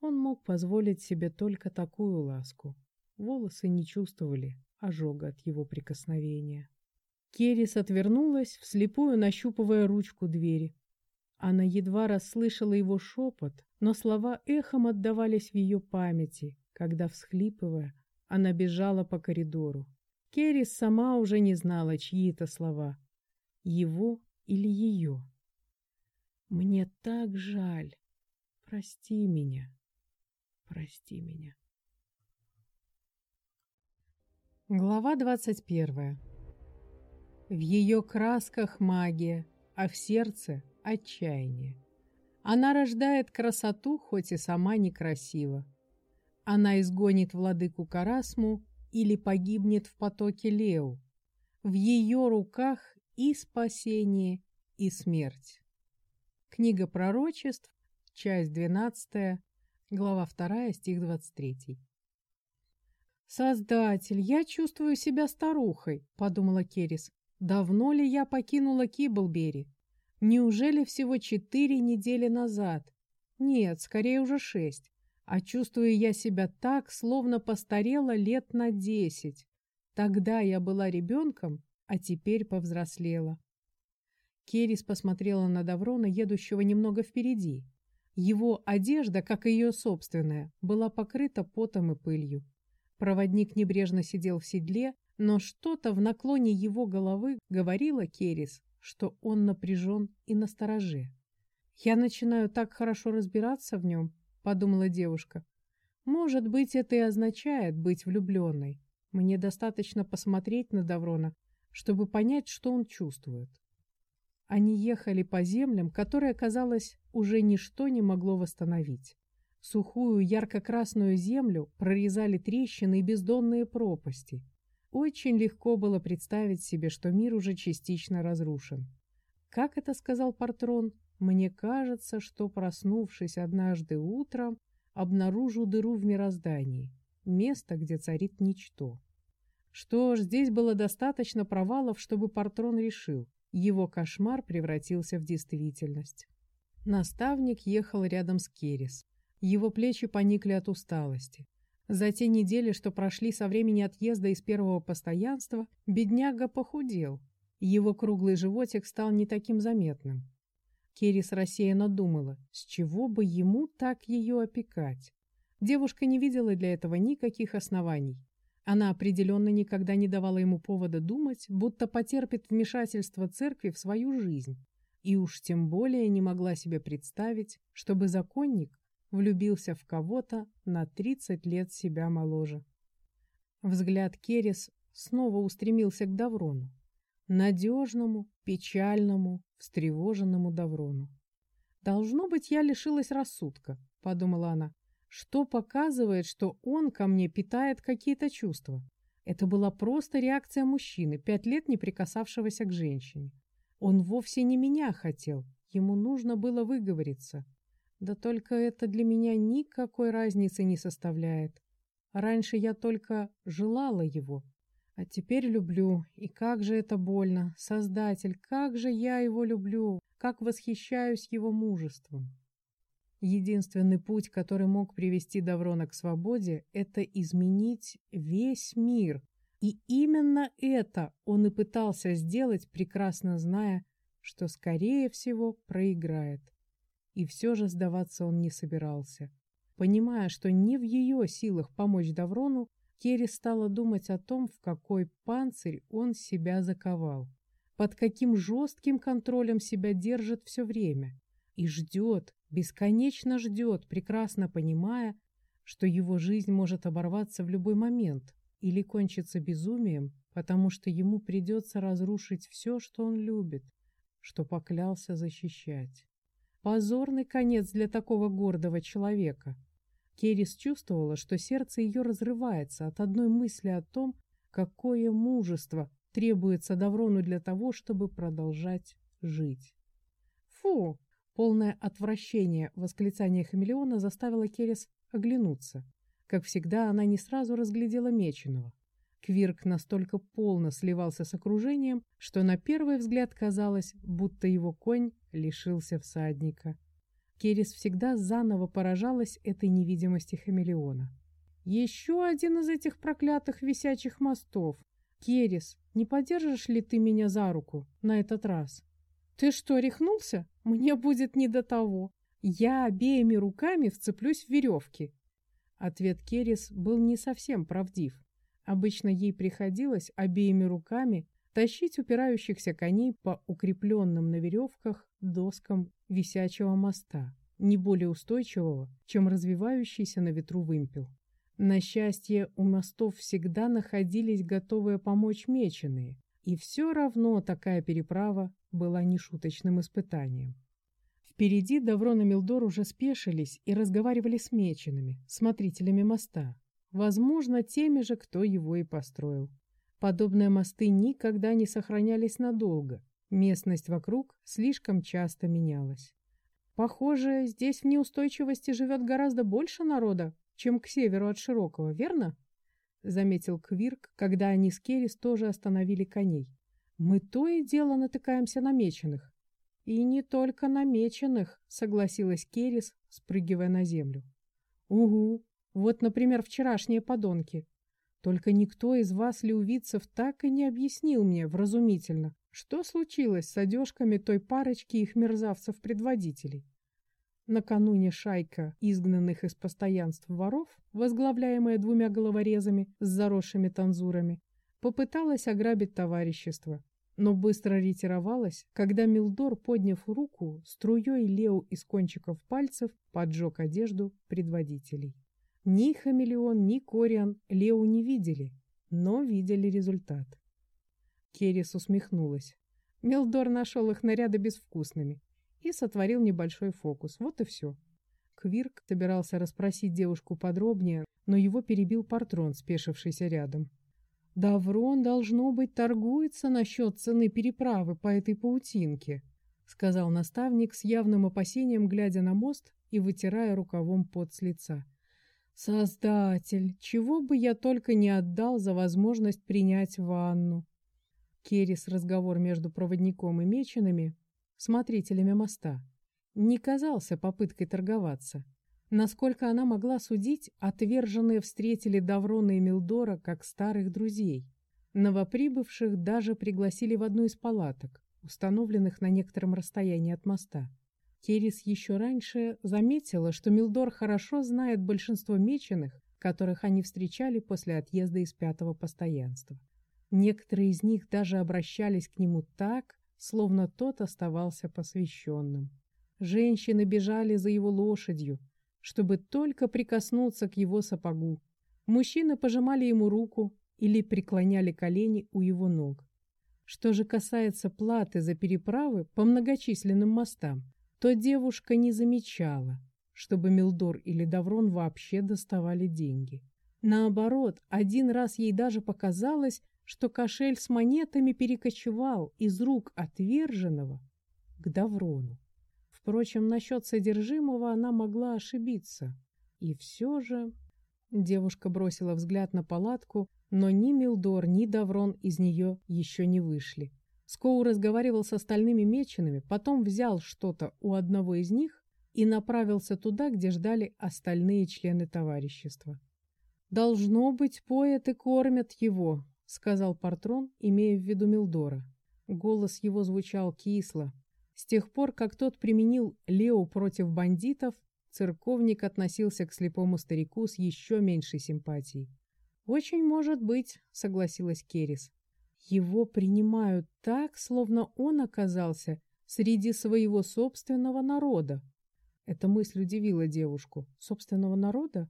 Он мог позволить себе только такую ласку. Волосы не чувствовали ожога от его прикосновения. Керис отвернулась, вслепую нащупывая ручку двери. Она едва расслышала его шепот, но слова эхом отдавались в ее памяти, когда, всхлипывая, она бежала по коридору. Керрис сама уже не знала, чьи это слова. Его или ее. «Мне так жаль. Прости меня. Прости меня». Глава двадцать первая. В ее красках магия, а в сердце — отчаяние. Она рождает красоту, хоть и сама некрасива. Она изгонит владыку Карасму или погибнет в потоке Лео. В ее руках и спасение, и смерть. Книга пророчеств, часть 12, глава 2, стих 23. «Создатель, я чувствую себя старухой», — подумала Керис. «Давно ли я покинула Киблбери? Неужели всего четыре недели назад? Нет, скорее уже шесть а чувствую я себя так, словно постарела лет на десять. Тогда я была ребенком, а теперь повзрослела. Керис посмотрела на Даврона, едущего немного впереди. Его одежда, как и ее собственная, была покрыта потом и пылью. Проводник небрежно сидел в седле, но что-то в наклоне его головы говорило Керис, что он напряжен и настороже. «Я начинаю так хорошо разбираться в нем», — подумала девушка. «Может быть, это и означает быть влюбленной. Мне достаточно посмотреть на Даврона, чтобы понять, что он чувствует». Они ехали по землям, которые, казалось, уже ничто не могло восстановить. Сухую ярко-красную землю прорезали трещины и бездонные пропасти. Очень легко было представить себе, что мир уже частично разрушен. Как это сказал Портрон, мне кажется, что, проснувшись однажды утром, обнаружу дыру в мироздании, место, где царит ничто. Что ж, здесь было достаточно провалов, чтобы Портрон решил, его кошмар превратился в действительность. Наставник ехал рядом с Керис. Его плечи поникли от усталости. За те недели, что прошли со времени отъезда из первого постоянства, бедняга похудел. Его круглый животик стал не таким заметным. Керис рассеянно думала, с чего бы ему так ее опекать. Девушка не видела для этого никаких оснований. Она определенно никогда не давала ему повода думать, будто потерпит вмешательство церкви в свою жизнь. И уж тем более не могла себе представить, чтобы законник влюбился в кого-то на 30 лет себя моложе. Взгляд Керис снова устремился к Даврону надежному, печальному, встревоженному Даврону. «Должно быть, я лишилась рассудка», — подумала она, «что показывает, что он ко мне питает какие-то чувства. Это была просто реакция мужчины, пять лет не прикасавшегося к женщине. Он вовсе не меня хотел, ему нужно было выговориться. Да только это для меня никакой разницы не составляет. Раньше я только желала его, а теперь люблю, и как же это больно. Создатель, как же я его люблю, как восхищаюсь его мужеством. Единственный путь, который мог привести Даврона к свободе, это изменить весь мир. И именно это он и пытался сделать, прекрасно зная, что, скорее всего, проиграет. И все же сдаваться он не собирался. Понимая, что не в ее силах помочь Даврону, Керри стала думать о том, в какой панцирь он себя заковал, под каким жестким контролем себя держит все время. И ждет, бесконечно ждет, прекрасно понимая, что его жизнь может оборваться в любой момент или кончиться безумием, потому что ему придется разрушить все, что он любит, что поклялся защищать. Позорный конец для такого гордого человека. Керис чувствовала, что сердце ее разрывается от одной мысли о том, какое мужество требуется Даврону для того, чтобы продолжать жить. «Фу!» Полное отвращение восклицание хамелеона заставило Керис оглянуться. Как всегда, она не сразу разглядела Меченого. Квирк настолько полно сливался с окружением, что на первый взгляд казалось, будто его конь лишился всадника. Керис всегда заново поражалась этой невидимости хамелеона. «Еще один из этих проклятых висячих мостов! Керис, не подержишь ли ты меня за руку на этот раз?» «Ты что, рехнулся? Мне будет не до того. Я обеими руками вцеплюсь в веревки». Ответ Керис был не совсем правдив. Обычно ей приходилось обеими руками тащить упирающихся коней по укрепленным на веревках доскам висячего моста, не более устойчивого, чем развивающийся на ветру вымпел. На счастье, у мостов всегда находились готовые помочь меченые, и все равно такая переправа была нешуточным испытанием. Впереди Даврон и Милдор уже спешились и разговаривали с меченными, смотрителями моста, возможно, теми же, кто его и построил. Подобные мосты никогда не сохранялись надолго, местность вокруг слишком часто менялась. Похоже, здесь в неустойчивости живет гораздо больше народа, чем к северу от Широкого, верно? Заметил Квирк, когда они с Керрис тоже остановили коней. Мы то и дело натыкаемся на меченых. И не только на меченых, согласилась Керрис, спрыгивая на землю. Угу, вот, например, вчерашние подонки. Только никто из вас, Леувицев, так и не объяснил мне вразумительно, что случилось с одежками той парочки их мерзавцев-предводителей. Накануне шайка изгнанных из постоянств воров, возглавляемая двумя головорезами с заросшими танзурами, попыталась ограбить товарищество, но быстро ретировалась, когда Милдор, подняв руку, струей леу из кончиков пальцев поджег одежду предводителей. Ни хамелеон, ни кориан Лео не видели, но видели результат. Керрис усмехнулась. Мелдор нашел их наряды безвкусными и сотворил небольшой фокус. Вот и все. Квирк собирался расспросить девушку подробнее, но его перебил Партрон, спешившийся рядом. «Даврон, должно быть, торгуется насчет цены переправы по этой паутинке», сказал наставник с явным опасением, глядя на мост и вытирая рукавом пот с лица. Создатель, чего бы я только не отдал за возможность принять ванну. Керис разговор между проводником и меченными, смотрителями моста, не казался попыткой торговаться. Насколько она могла судить, отверженные встретили Даврона и Милдора как старых друзей. Новоприбывших даже пригласили в одну из палаток, установленных на некотором расстоянии от моста. Керис еще раньше заметила, что Милдор хорошо знает большинство меченых, которых они встречали после отъезда из пятого постоянства. Некоторые из них даже обращались к нему так, словно тот оставался посвященным. Женщины бежали за его лошадью, чтобы только прикоснуться к его сапогу. Мужчины пожимали ему руку или преклоняли колени у его ног. Что же касается платы за переправы по многочисленным мостам, то девушка не замечала, чтобы Милдор или Даврон вообще доставали деньги. Наоборот, один раз ей даже показалось, что кошель с монетами перекочевал из рук отверженного к Даврону. Впрочем, насчет содержимого она могла ошибиться. И все же... Девушка бросила взгляд на палатку, но ни Милдор, ни Даврон из нее еще не вышли. Скоу разговаривал с остальными меченами, потом взял что-то у одного из них и направился туда, где ждали остальные члены товарищества. «Должно быть, поэты кормят его», — сказал Партрон, имея в виду Милдора. Голос его звучал кисло. С тех пор, как тот применил Лео против бандитов, церковник относился к слепому старику с еще меньшей симпатией. «Очень может быть», — согласилась Керис. «Его принимают так, словно он оказался среди своего собственного народа». Эта мысль удивила девушку. «Собственного народа?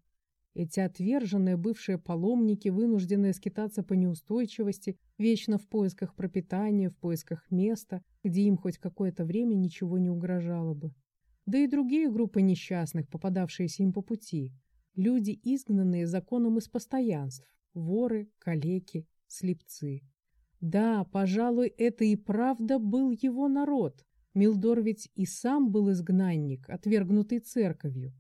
Эти отверженные бывшие паломники, вынужденные скитаться по неустойчивости, вечно в поисках пропитания, в поисках места, где им хоть какое-то время ничего не угрожало бы. Да и другие группы несчастных, попадавшиеся им по пути. Люди, изгнанные законом из постоянств. Воры, калеки, слепцы. Да, пожалуй, это и правда был его народ. Милдор ведь и сам был изгнанник, отвергнутый церковью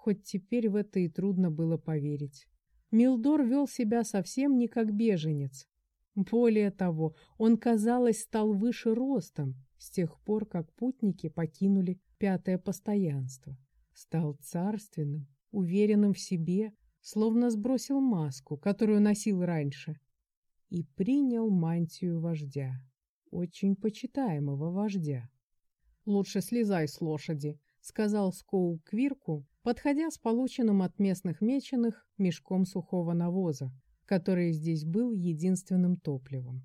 хоть теперь в это и трудно было поверить. Милдор вел себя совсем не как беженец. Более того, он, казалось, стал выше ростом с тех пор, как путники покинули пятое постоянство. Стал царственным, уверенным в себе, словно сбросил маску, которую носил раньше, и принял мантию вождя, очень почитаемого вождя. «Лучше слезай с лошади», — сказал Скоу Квирку, подходя с полученным от местных меченых мешком сухого навоза, который здесь был единственным топливом.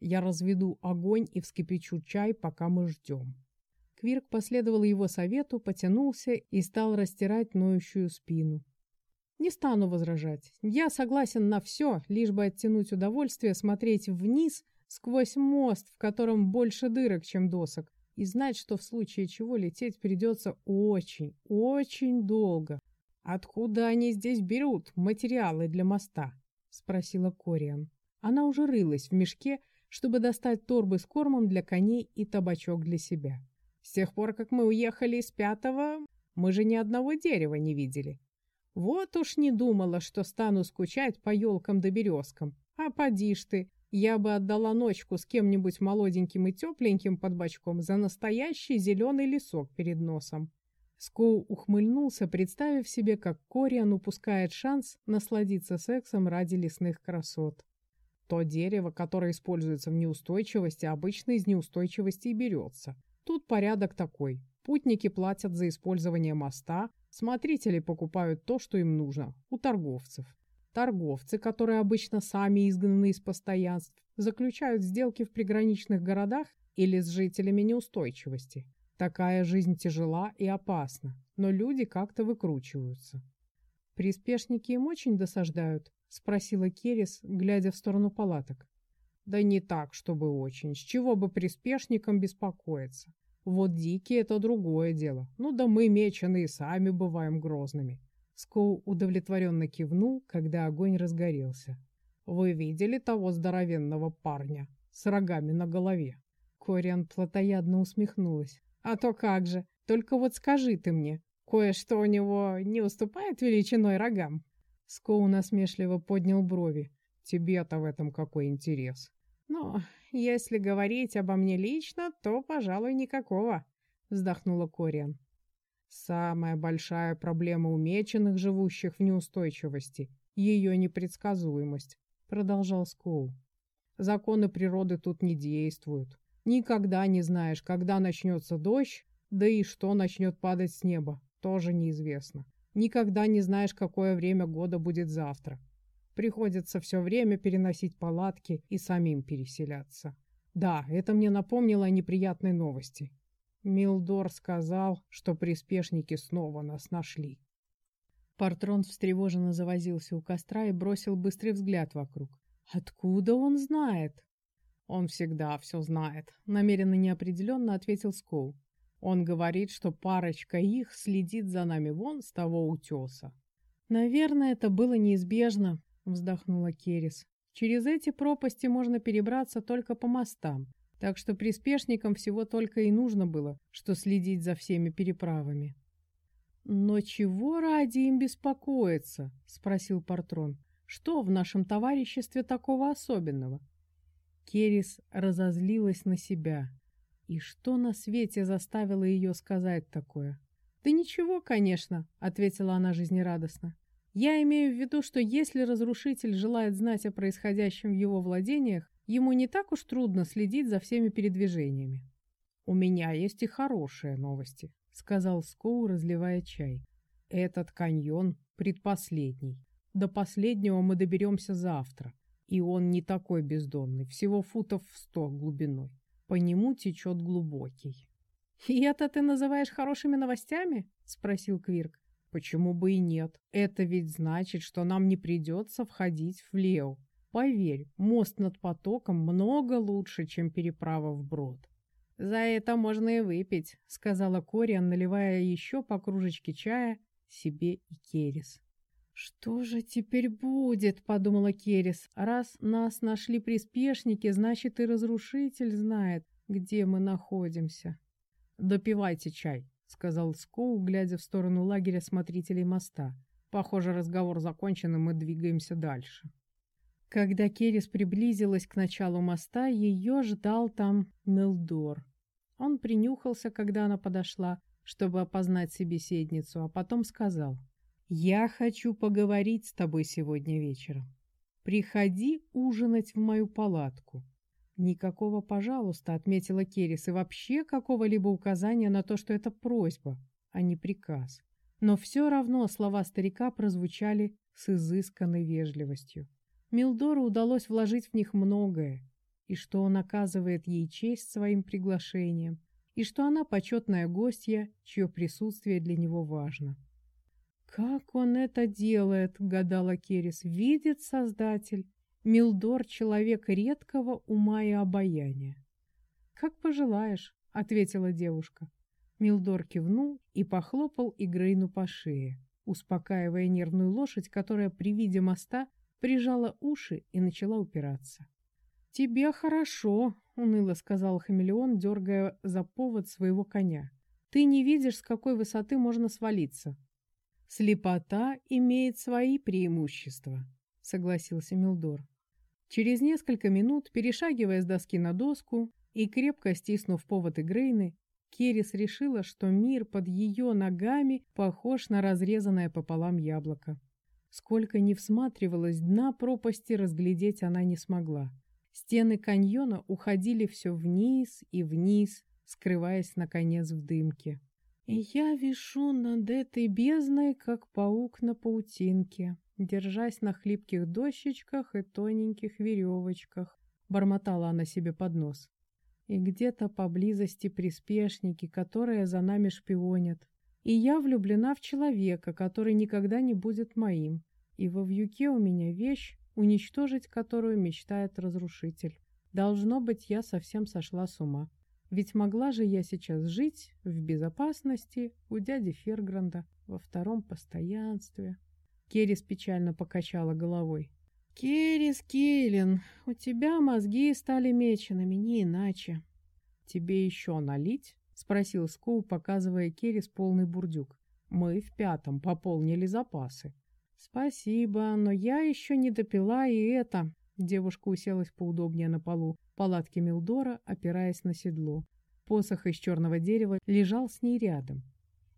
«Я разведу огонь и вскипячу чай, пока мы ждем». Квирк последовал его совету, потянулся и стал растирать ноющую спину. «Не стану возражать. Я согласен на все, лишь бы оттянуть удовольствие смотреть вниз сквозь мост, в котором больше дырок, чем досок, и знать, что в случае чего лететь придется очень, очень долго. «Откуда они здесь берут материалы для моста?» — спросила Кориан. Она уже рылась в мешке, чтобы достать торбы с кормом для коней и табачок для себя. «С тех пор, как мы уехали из пятого, мы же ни одного дерева не видели. Вот уж не думала, что стану скучать по елкам да березкам. А поди ж ты, я бы отдала ночку с кем-нибудь молоденьким и тепленьким под бочком за настоящий зеленый лесок перед носом. Скоу ухмыльнулся, представив себе, как Кориан упускает шанс насладиться сексом ради лесных красот. То дерево, которое используется в неустойчивости, обычно из неустойчивости и берется. Тут порядок такой. Путники платят за использование моста, смотрители покупают то, что им нужно, у торговцев. Торговцы, которые обычно сами изгнаны из постоянств, заключают сделки в приграничных городах или с жителями неустойчивости. Такая жизнь тяжела и опасна, но люди как-то выкручиваются. «Приспешники им очень досаждают?» — спросила Керис, глядя в сторону палаток. «Да не так, чтобы очень. С чего бы приспешникам беспокоиться? Вот дикие — это другое дело. Ну да мы, меченые, сами бываем грозными. Скоу удовлетворенно кивнул, когда огонь разгорелся. «Вы видели того здоровенного парня с рогами на голове?» Кориан плотоядно усмехнулась. «А то как же! Только вот скажи ты мне, кое-что у него не уступает величиной рогам?» Скоу насмешливо поднял брови. «Тебе-то в этом какой интерес?» «Ну, если говорить обо мне лично, то, пожалуй, никакого», — вздохнула Кориан. Самая большая проблема умеченных, живущих в неустойчивости — ее непредсказуемость, продолжал Скоу. Законы природы тут не действуют. Никогда не знаешь, когда начнется дождь, да и что начнет падать с неба, тоже неизвестно. Никогда не знаешь, какое время года будет завтра. Приходится все время переносить палатки и самим переселяться. Да, это мне напомнило о неприятной новости. Милдор сказал, что приспешники снова нас нашли. Партрон встревоженно завозился у костра и бросил быстрый взгляд вокруг. «Откуда он знает?» «Он всегда все знает», — намеренно неопределенно ответил Скоу. «Он говорит, что парочка их следит за нами вон с того утеса». «Наверное, это было неизбежно», — вздохнула Керис. «Через эти пропасти можно перебраться только по мостам. Так что приспешникам всего только и нужно было, что следить за всеми переправами. «Но чего ради им беспокоиться?» — спросил Партрон. «Что в нашем товариществе такого особенного?» Керис разозлилась на себя. И что на свете заставило ее сказать такое? «Да ничего, конечно», — ответила она жизнерадостно. «Я имею в виду, что если разрушитель желает знать о происходящем в его владениях, Ему не так уж трудно следить за всеми передвижениями. «У меня есть и хорошие новости», — сказал Скоу, разливая чай. «Этот каньон предпоследний. До последнего мы доберемся завтра. И он не такой бездонный, всего футов в сто глубиной. По нему течет глубокий». «И это ты называешь хорошими новостями?» — спросил Квирк. «Почему бы и нет? Это ведь значит, что нам не придется входить в Лео. Поверь, мост над потоком много лучше, чем переправа в брод. «За это можно и выпить», — сказала Кориан, наливая еще по кружечке чая себе и Керис. «Что же теперь будет?» — подумала Керис. «Раз нас нашли приспешники, значит и разрушитель знает, где мы находимся». «Допивайте чай», — сказал Скоу, глядя в сторону лагеря смотрителей моста. «Похоже, разговор закончен, и мы двигаемся дальше». Когда Керис приблизилась к началу моста, ее ждал там Мелдор. Он принюхался, когда она подошла, чтобы опознать собеседницу, а потом сказал, «Я хочу поговорить с тобой сегодня вечером. Приходи ужинать в мою палатку». «Никакого «пожалуйста», — отметила Керис, и вообще какого-либо указания на то, что это просьба, а не приказ. Но все равно слова старика прозвучали с изысканной вежливостью. Милдору удалось вложить в них многое, и что он оказывает ей честь своим приглашением, и что она почетная гостья, чье присутствие для него важно. «Как он это делает?» — гадала Керис. «Видит Создатель. Милдор — человек редкого ума и обаяния». «Как пожелаешь», — ответила девушка. Милдор кивнул и похлопал Игрейну по шее, успокаивая нервную лошадь, которая при виде моста прижала уши и начала упираться. «Тебе хорошо», — уныло сказал хамелеон, дергая за повод своего коня. «Ты не видишь, с какой высоты можно свалиться». «Слепота имеет свои преимущества», — согласился Милдор. Через несколько минут, перешагивая с доски на доску и крепко стиснув повод Игрейны, Керис решила, что мир под ее ногами похож на разрезанное пополам яблоко. Сколько ни всматривалась, дна пропасти разглядеть она не смогла. Стены каньона уходили все вниз и вниз, скрываясь, наконец, в дымке. Я вишу над этой бездной, как паук на паутинке, держась на хлипких дощечках и тоненьких веревочках, бормотала она себе под нос. И где-то поблизости приспешники, которые за нами шпионят. И я влюблена в человека, который никогда не будет моим. И во вьюке у меня вещь, уничтожить которую мечтает разрушитель. Должно быть, я совсем сошла с ума. Ведь могла же я сейчас жить в безопасности у дяди Фергранда во втором постоянстве. Керис печально покачала головой. «Керис Кейлин, у тебя мозги стали меченными, не иначе». «Тебе еще налить?» — спросил Скоу, показывая Керис полный бурдюк. «Мы в пятом пополнили запасы». «Спасибо, но я еще не допила и это...» Девушка уселась поудобнее на полу палатки Милдора, опираясь на седло. Посох из черного дерева лежал с ней рядом.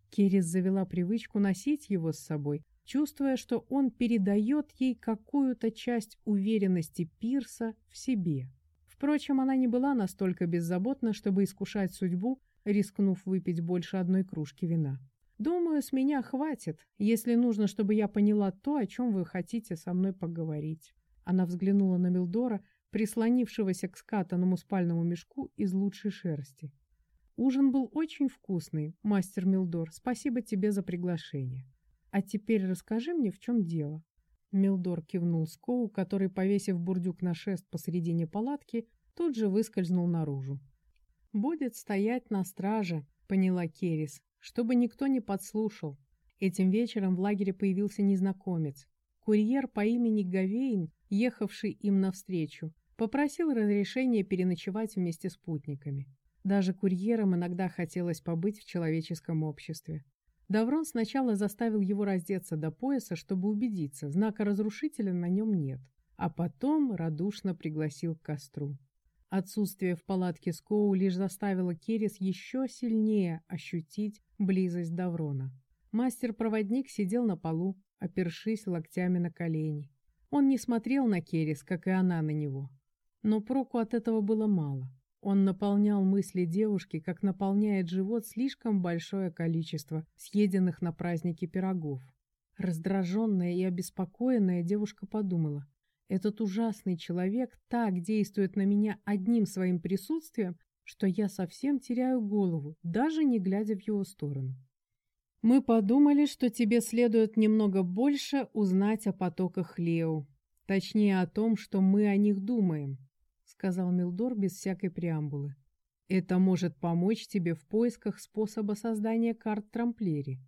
Керис завела привычку носить его с собой, чувствуя, что он передает ей какую-то часть уверенности Пирса в себе. Впрочем, она не была настолько беззаботна, чтобы искушать судьбу рискнув выпить больше одной кружки вина. «Думаю, с меня хватит, если нужно, чтобы я поняла то, о чем вы хотите со мной поговорить». Она взглянула на Милдора, прислонившегося к скатанному спальному мешку из лучшей шерсти. «Ужин был очень вкусный, мастер Милдор. Спасибо тебе за приглашение. А теперь расскажи мне, в чем дело». Милдор кивнул Скоу, который, повесив бурдюк на шест посредине палатки, тут же выскользнул наружу. «Будет стоять на страже», — поняла Керис, чтобы никто не подслушал. Этим вечером в лагере появился незнакомец. Курьер по имени Гавейн, ехавший им навстречу, попросил разрешения переночевать вместе с путниками. Даже курьерам иногда хотелось побыть в человеческом обществе. Даврон сначала заставил его раздеться до пояса, чтобы убедиться, знака разрушителя на нем нет, а потом радушно пригласил к костру. Отсутствие в палатке Скоу лишь заставило Керис еще сильнее ощутить близость Даврона. Мастер-проводник сидел на полу, опершись локтями на колени. Он не смотрел на Керис, как и она на него. Но проку от этого было мало. Он наполнял мысли девушки, как наполняет живот слишком большое количество съеденных на празднике пирогов. Раздраженная и обеспокоенная девушка подумала, этот ужасный человек так действует на меня одним своим присутствием, что я совсем теряю голову, даже не глядя в его сторону. Мы подумали, что тебе следует немного больше узнать о потоках Лео, точнее о том, что мы о них думаем, сказал Милдор без всякой преамбулы. Это может помочь тебе в поисках способа создания карт Трамплери.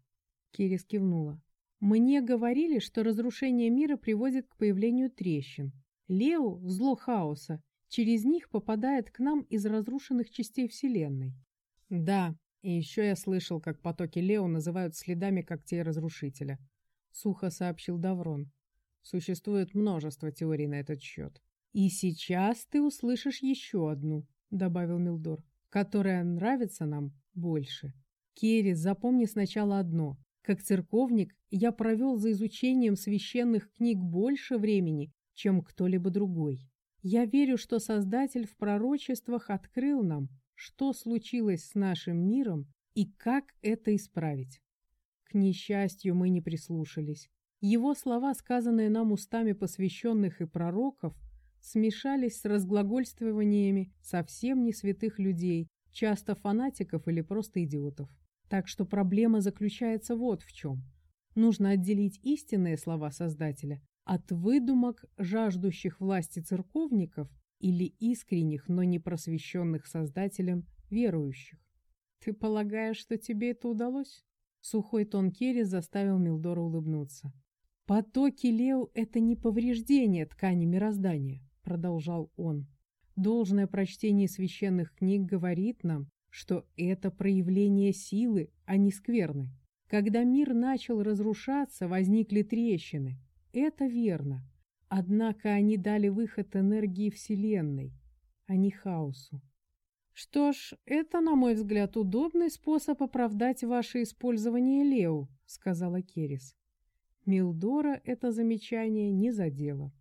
Кирис кивнула. Мне говорили, что разрушение мира приводит к появлению трещин. Лео – зло хаоса. Через них попадает к нам из разрушенных частей Вселенной. Да, и еще я слышал, как потоки Лео называют следами когтей разрушителя. Сухо сообщил Даврон. Существует множество теорий на этот счет. И сейчас ты услышишь еще одну, добавил Милдор, которая нравится нам больше. Керри, запомни сначала одно. Как церковник я провел за изучением священных книг больше времени, чем кто-либо другой. Я верю, что Создатель в пророчествах открыл нам, что случилось с нашим миром и как это исправить. К несчастью, мы не прислушались. Его слова, сказанные нам устами посвященных и пророков, смешались с разглагольствованиями совсем не святых людей, часто фанатиков или просто идиотов. Так что проблема заключается вот в чем. Нужно отделить истинные слова Создателя от выдумок жаждущих власти церковников или искренних, но не просвещенных Создателем верующих. «Ты полагаешь, что тебе это удалось?» Сухой тон Керри заставил Милдора улыбнуться. «Потоки Лео — это не повреждение ткани мироздания», — продолжал он. «Должное прочтение священных книг говорит нам, что это проявление силы, а не скверны. Когда мир начал разрушаться, возникли трещины. Это верно. Однако они дали выход энергии Вселенной, а не хаосу. «Что ж, это, на мой взгляд, удобный способ оправдать ваше использование Лео», — сказала Керис. Милдора это замечание не задело.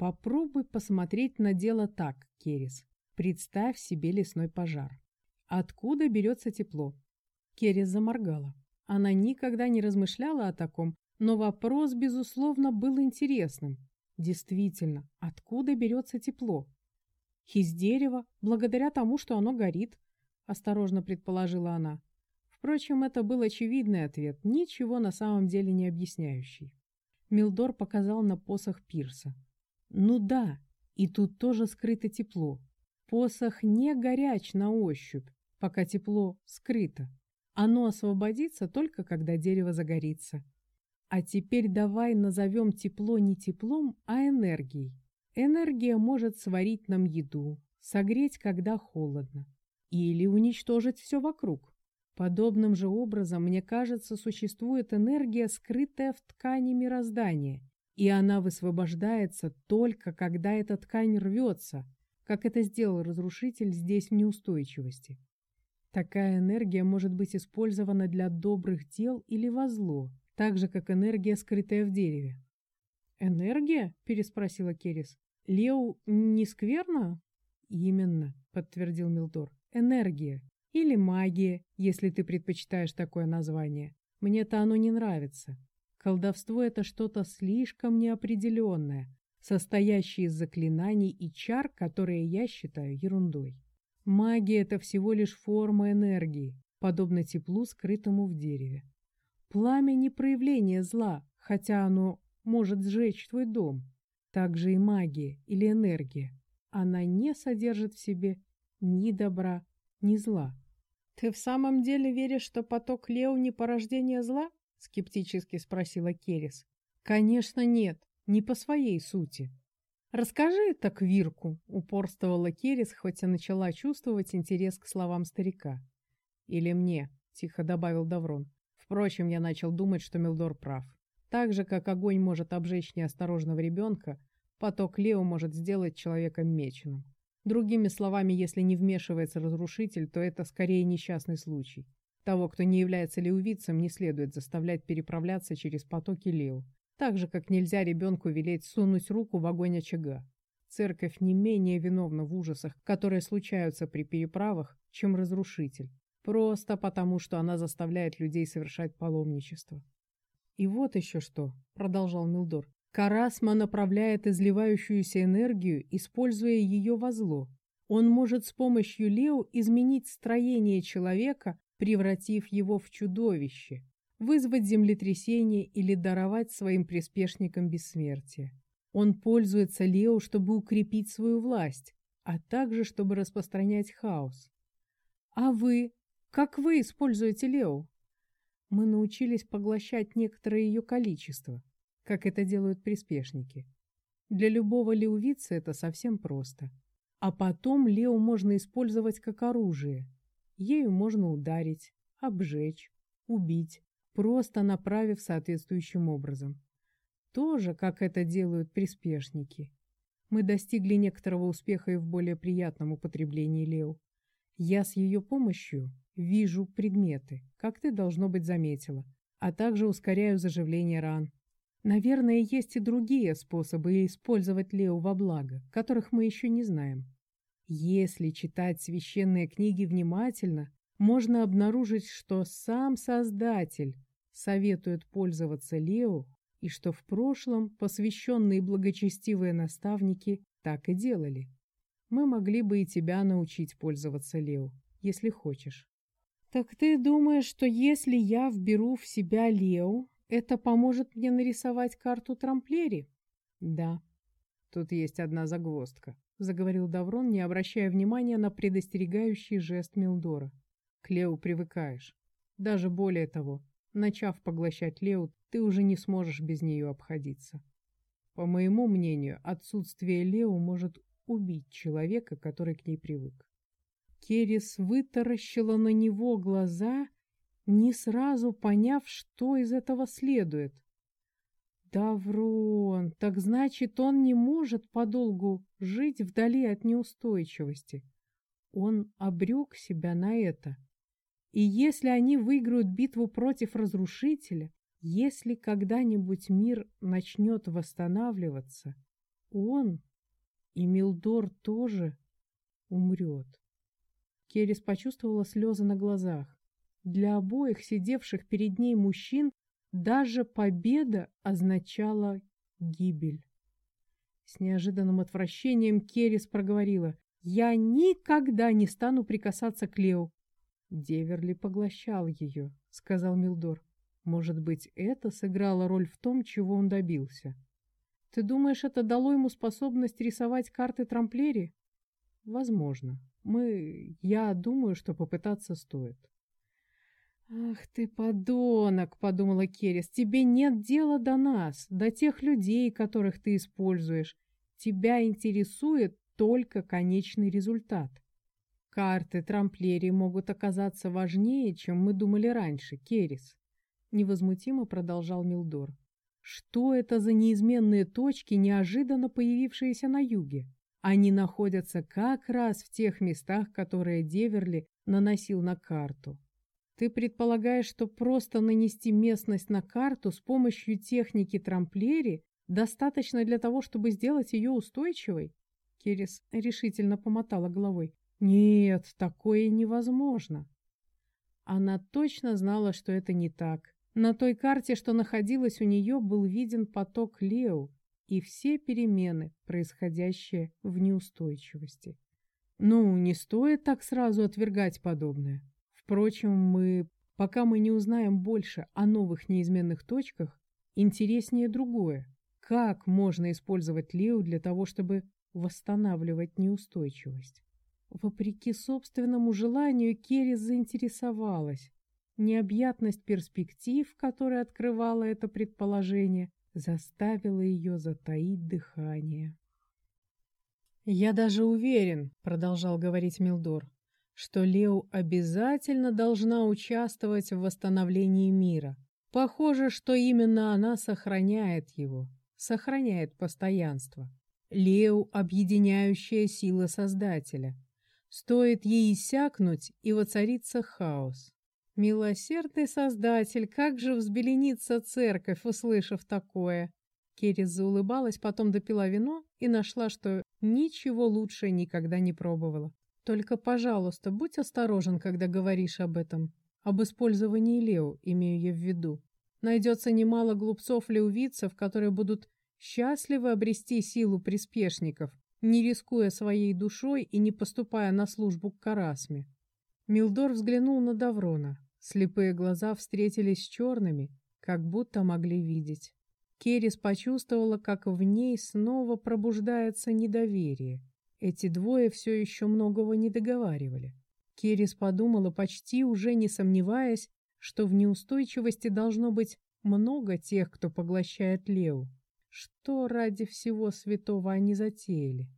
«Попробуй посмотреть на дело так, Керис. Представь себе лесной пожар. Откуда берется тепло? Керрис заморгала. Она никогда не размышляла о таком, но вопрос, безусловно, был интересным. Действительно, откуда берется тепло? Из дерева, благодаря тому, что оно горит, осторожно предположила она. Впрочем, это был очевидный ответ, ничего на самом деле не объясняющий. Милдор показал на посох Пирса. Ну да, и тут тоже скрыто тепло. Посох не горяч на ощупь, пока тепло скрыто. Оно освободится только когда дерево загорится. А теперь давай назовем тепло не теплом, а энергией. Энергия может сварить нам еду, согреть, когда холодно, или уничтожить все вокруг. Подобным же образом, мне кажется, существует энергия, скрытая в ткани мироздания, и она высвобождается только когда эта ткань рвется, как это сделал разрушитель здесь в неустойчивости. Такая энергия может быть использована для добрых дел или во зло, так же, как энергия, скрытая в дереве. «Энергия?» – переспросила Керис. «Лео не скверно?» «Именно», – подтвердил Милдор. «Энергия. Или магия, если ты предпочитаешь такое название. Мне-то оно не нравится. Колдовство – это что-то слишком неопределенное, состоящее из заклинаний и чар, которые я считаю ерундой. Магия — это всего лишь форма энергии, подобно теплу, скрытому в дереве. Пламя — не проявление зла, хотя оно может сжечь твой дом. Так же и магия или энергия. Она не содержит в себе ни добра, ни зла. «Ты в самом деле веришь, что поток Лео не порождение зла?» — скептически спросила Керис. «Конечно нет, не по своей сути. «Расскажи это Квирку», — упорствовала Керис, хоть и начала чувствовать интерес к словам старика. «Или мне», — тихо добавил Даврон. Впрочем, я начал думать, что Милдор прав. Так же, как огонь может обжечь неосторожного ребенка, поток Лео может сделать человека меченым. Другими словами, если не вмешивается разрушитель, то это скорее несчастный случай. Того, кто не является леувицем, не следует заставлять переправляться через потоки Лео, так же, как нельзя ребенку велеть сунуть руку в огонь очага. церковь не менее виновна в ужасах, которые случаются при переправах, чем разрушитель. Просто потому, что она заставляет людей совершать паломничество. «И вот еще что», — продолжал Милдор. «Карасма направляет изливающуюся энергию, используя ее во зло. Он может с помощью Лео изменить строение человека, превратив его в чудовище, вызвать землетрясение или даровать своим приспешникам бессмертие. Он пользуется Лео, чтобы укрепить свою власть, а также чтобы распространять хаос. А вы? Как вы используете Лео? Мы научились поглощать некоторое ее количество, как это делают приспешники. Для любого леувица это совсем просто. А потом Лео можно использовать как оружие. Ею можно ударить, обжечь, убить, просто направив соответствующим образом. Тоже, как это делают приспешники. Мы достигли некоторого успеха и в более приятном употреблении Лео. Я с ее помощью вижу предметы, как ты, должно быть, заметила, а также ускоряю заживление ран. Наверное, есть и другие способы использовать Лео во благо, которых мы еще не знаем. Если читать священные книги внимательно, можно обнаружить, что сам Создатель советует пользоваться Лео, и что в прошлом посвященные благочестивые наставники так и делали. Мы могли бы и тебя научить пользоваться Лео, если хочешь. Так ты думаешь, что если я вберу в себя Лео, это поможет мне нарисовать карту Трамплери? Да. Тут есть одна загвоздка, заговорил Даврон, не обращая внимания на предостерегающий жест Милдора. К Лео привыкаешь. Даже более того, начав поглощать Лео, ты уже не сможешь без нее обходиться. По моему мнению, отсутствие Лео может убить человека, который к ней привык. Керис вытаращила на него глаза, не сразу поняв, что из этого следует. Даврон, так значит, он не может подолгу жить вдали от неустойчивости. Он обрек себя на это. И если они выиграют битву против разрушителя, если когда-нибудь мир начнет восстанавливаться, он и Милдор тоже умрет. Керрис почувствовала слезы на глазах. Для обоих сидевших перед ней мужчин даже победа означала гибель. С неожиданным отвращением Керрис проговорила. «Я никогда не стану прикасаться к Лео. Деверли поглощал ее, сказал Милдор. Может быть, это сыграло роль в том, чего он добился. Ты думаешь, это дало ему способность рисовать карты трамплери? Возможно. Мы... Я думаю, что попытаться стоит. «Ах ты, подонок!» — подумала Керрис. «Тебе нет дела до нас, до тех людей, которых ты используешь. Тебя интересует только конечный результат. Карты трамплерии могут оказаться важнее, чем мы думали раньше, Керис. Невозмутимо продолжал Милдор. Что это за неизменные точки, неожиданно появившиеся на юге? Они находятся как раз в тех местах, которые Деверли наносил на карту. Ты предполагаешь, что просто нанести местность на карту с помощью техники трамплери достаточно для того, чтобы сделать ее устойчивой? Керис решительно помотала головой. Нет, такое невозможно. Она точно знала, что это не так. На той карте, что находилась у нее, был виден поток Лео и все перемены, происходящие в неустойчивости. Ну, не стоит так сразу отвергать подобное. Впрочем, мы, пока мы не узнаем больше о новых неизменных точках, интереснее другое. Как можно использовать Лео для того, чтобы восстанавливать неустойчивость? Вопреки собственному желанию, Керри заинтересовалась. Необъятность перспектив, которые открывало это предположение, заставила ее затаить дыхание. «Я даже уверен», — продолжал говорить Милдор, «что Лео обязательно должна участвовать в восстановлении мира. Похоже, что именно она сохраняет его, сохраняет постоянство. Лео — объединяющая сила Создателя, Стоит ей иссякнуть, и воцарится хаос. Милосердный Создатель, как же взбеленится церковь, услышав такое? Керрис заулыбалась, потом допила вино и нашла, что ничего лучше никогда не пробовала. Только, пожалуйста, будь осторожен, когда говоришь об этом. Об использовании Лео, имею я в виду. Найдется немало глупцов-леувицев, которые будут счастливы обрести силу приспешников, не рискуя своей душой и не поступая на службу к Карасме. Милдор взглянул на Даврона. Слепые глаза встретились с черными, как будто могли видеть. Керис почувствовала, как в ней снова пробуждается недоверие. Эти двое все еще многого не договаривали. Керис подумала, почти уже не сомневаясь, что в неустойчивости должно быть много тех, кто поглощает Лео. Что ради всего святого они затеяли?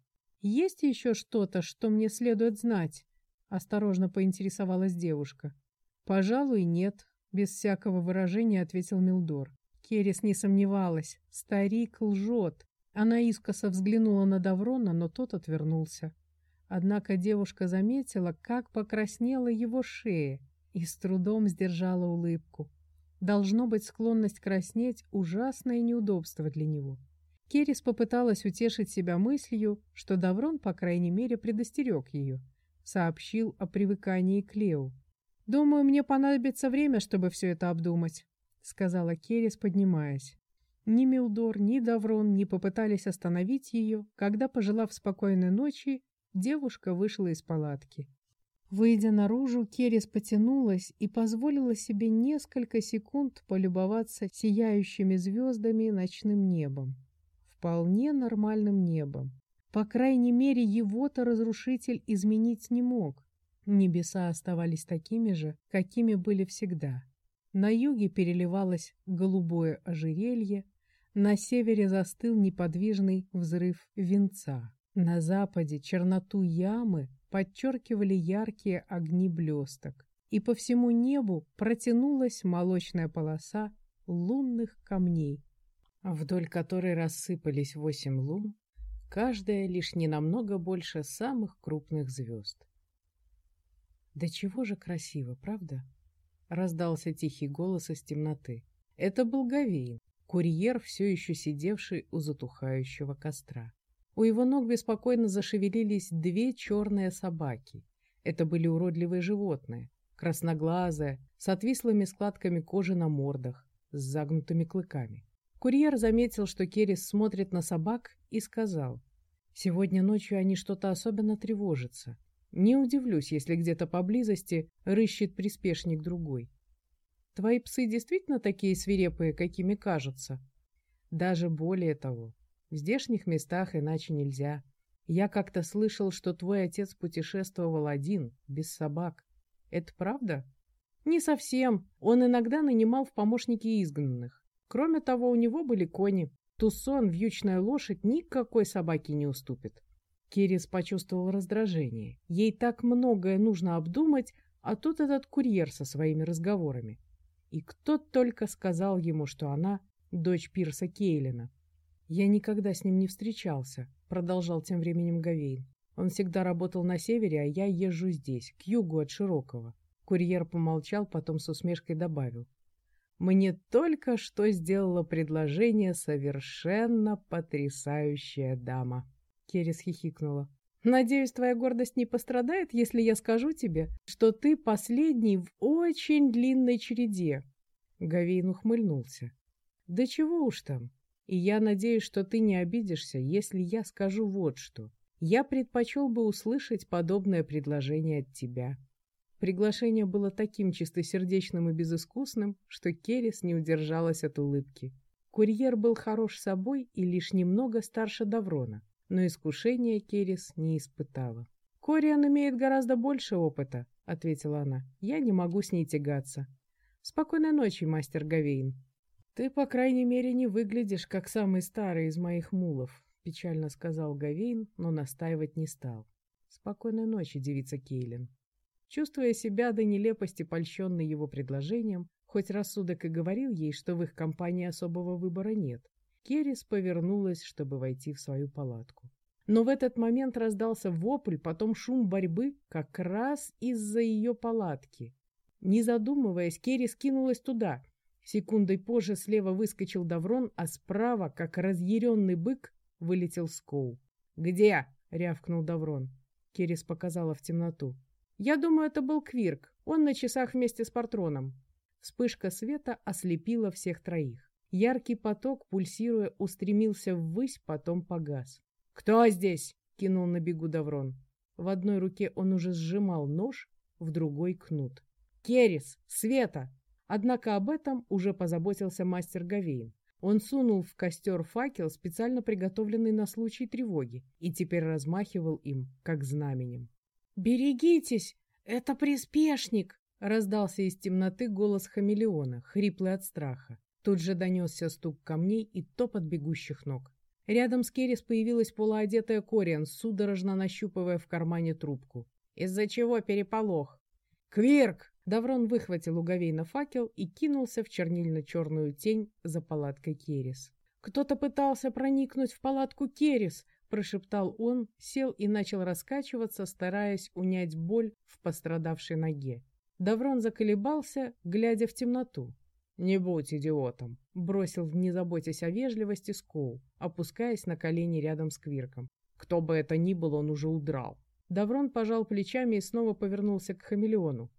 Есть еще что-то, что мне следует знать? Осторожно поинтересовалась девушка. Пожалуй, нет, без всякого выражения ответил Милдор. Керес не сомневалась. Старик лжет. Она искоса взглянула на Даврона, но тот отвернулся. Однако девушка заметила, как покраснела его шея, и с трудом сдержала улыбку. Должно быть, склонность краснеть — ужасное неудобство для него. Керис попыталась утешить себя мыслью, что Даврон, по крайней мере, предостерег ее. Сообщил о привыкании к Лео. «Думаю, мне понадобится время, чтобы все это обдумать», — сказала Керис, поднимаясь. Ни Милдор, ни Даврон не попытались остановить ее, когда, пожелав спокойной ночи, девушка вышла из палатки. Выйдя наружу, Керис потянулась и позволила себе несколько секунд полюбоваться сияющими звездами ночным небом. Вполне нормальным небом. По крайней мере, его-то разрушитель изменить не мог. Небеса оставались такими же, какими были всегда. На юге переливалось голубое ожерелье, на севере застыл неподвижный взрыв венца. На западе черноту ямы подчеркивали яркие огни блесток, и по всему небу протянулась молочная полоса лунных камней, вдоль которой рассыпались восемь лун, каждая лишь не намного больше самых крупных звезд. Да чего же красиво, правда? Раздался тихий голос из темноты. Это был Гавейн, курьер, все еще сидевший у затухающего костра. У его ног беспокойно зашевелились две черные собаки. Это были уродливые животные, красноглазые, с отвислыми складками кожи на мордах, с загнутыми клыками. Курьер заметил, что Керрис смотрит на собак, и сказал, «Сегодня ночью они что-то особенно тревожатся. Не удивлюсь, если где-то поблизости рыщет приспешник другой. Твои псы действительно такие свирепые, какими кажутся? Даже более того, в здешних местах иначе нельзя. Я как-то слышал, что твой отец путешествовал один, без собак. Это правда? Не совсем. Он иногда нанимал в помощники изгнанных. Кроме того, у него были кони. Тусон, вьючная лошадь, никакой собаке не уступит. Кирис почувствовал раздражение. Ей так многое нужно обдумать, а тут этот курьер со своими разговорами. И кто только сказал ему, что она дочь Пирса Кейлина. «Я никогда с ним не встречался», — продолжал тем временем Гавейн. «Он всегда работал на севере, а я езжу здесь, к югу от Широкого». Курьер помолчал, потом с усмешкой добавил. «Мне только что сделала предложение совершенно потрясающая дама». Керрис хихикнула. «Надеюсь, твоя гордость не пострадает, если я скажу тебе, что ты последний в очень длинной череде». Гавейн ухмыльнулся. «Да чего уж там. И я надеюсь, что ты не обидишься, если я скажу вот что. Я предпочел бы услышать подобное предложение от тебя». Приглашение было таким чистосердечным и безыскусным, что Керрис не удержалась от улыбки. Курьер был хорош собой и лишь немного старше Даврона но искушения Керис не испытала. «Кориан имеет гораздо больше опыта», — ответила она. «Я не могу с ней тягаться. Спокойной ночи, мастер Гавейн». «Ты, по крайней мере, не выглядишь, как самый старый из моих мулов», — печально сказал Гавейн, но настаивать не стал. «Спокойной ночи, девица Кейлин». Чувствуя себя до нелепости польщенной его предложением, хоть рассудок и говорил ей, что в их компании особого выбора нет, Керис повернулась, чтобы войти в свою палатку. Но в этот момент раздался вопль, потом шум борьбы как раз из-за ее палатки. Не задумываясь, Керри скинулась туда. Секундой позже слева выскочил Даврон, а справа, как разъяренный бык, вылетел Скоу. «Где?» — рявкнул Даврон. Керис показала в темноту. «Я думаю, это был Квирк. Он на часах вместе с Патроном». Вспышка света ослепила всех троих. Яркий поток, пульсируя, устремился ввысь, потом погас. «Кто здесь?» — кинул на бегу Даврон. В одной руке он уже сжимал нож, в другой — кнут. «Керис! Света!» Однако об этом уже позаботился мастер Гавейн. Он сунул в костер факел, специально приготовленный на случай тревоги, и теперь размахивал им, как знаменем. «Берегитесь! Это приспешник!» — раздался из темноты голос хамелеона, хриплый от страха. Тут же донесся стук камней и топот бегущих ног. Рядом с Керрис появилась полуодетая Кориан, судорожно нащупывая в кармане трубку. «Из-за чего переполох?» «Квирк!» Даврон выхватил у Гавейна факел и кинулся в чернильно-черную тень за палаткой Керрис. «Кто-то пытался проникнуть в палатку Керрис!» – прошептал он, сел и начал раскачиваться, стараясь унять боль в пострадавшей ноге. Даврон заколебался, глядя в темноту. «Не будь идиотом», — бросил, не заботясь о вежливости, Скоу, опускаясь на колени рядом с Квирком. Кто бы это ни был, он уже удрал. Даврон пожал плечами и снова повернулся к хамелеону.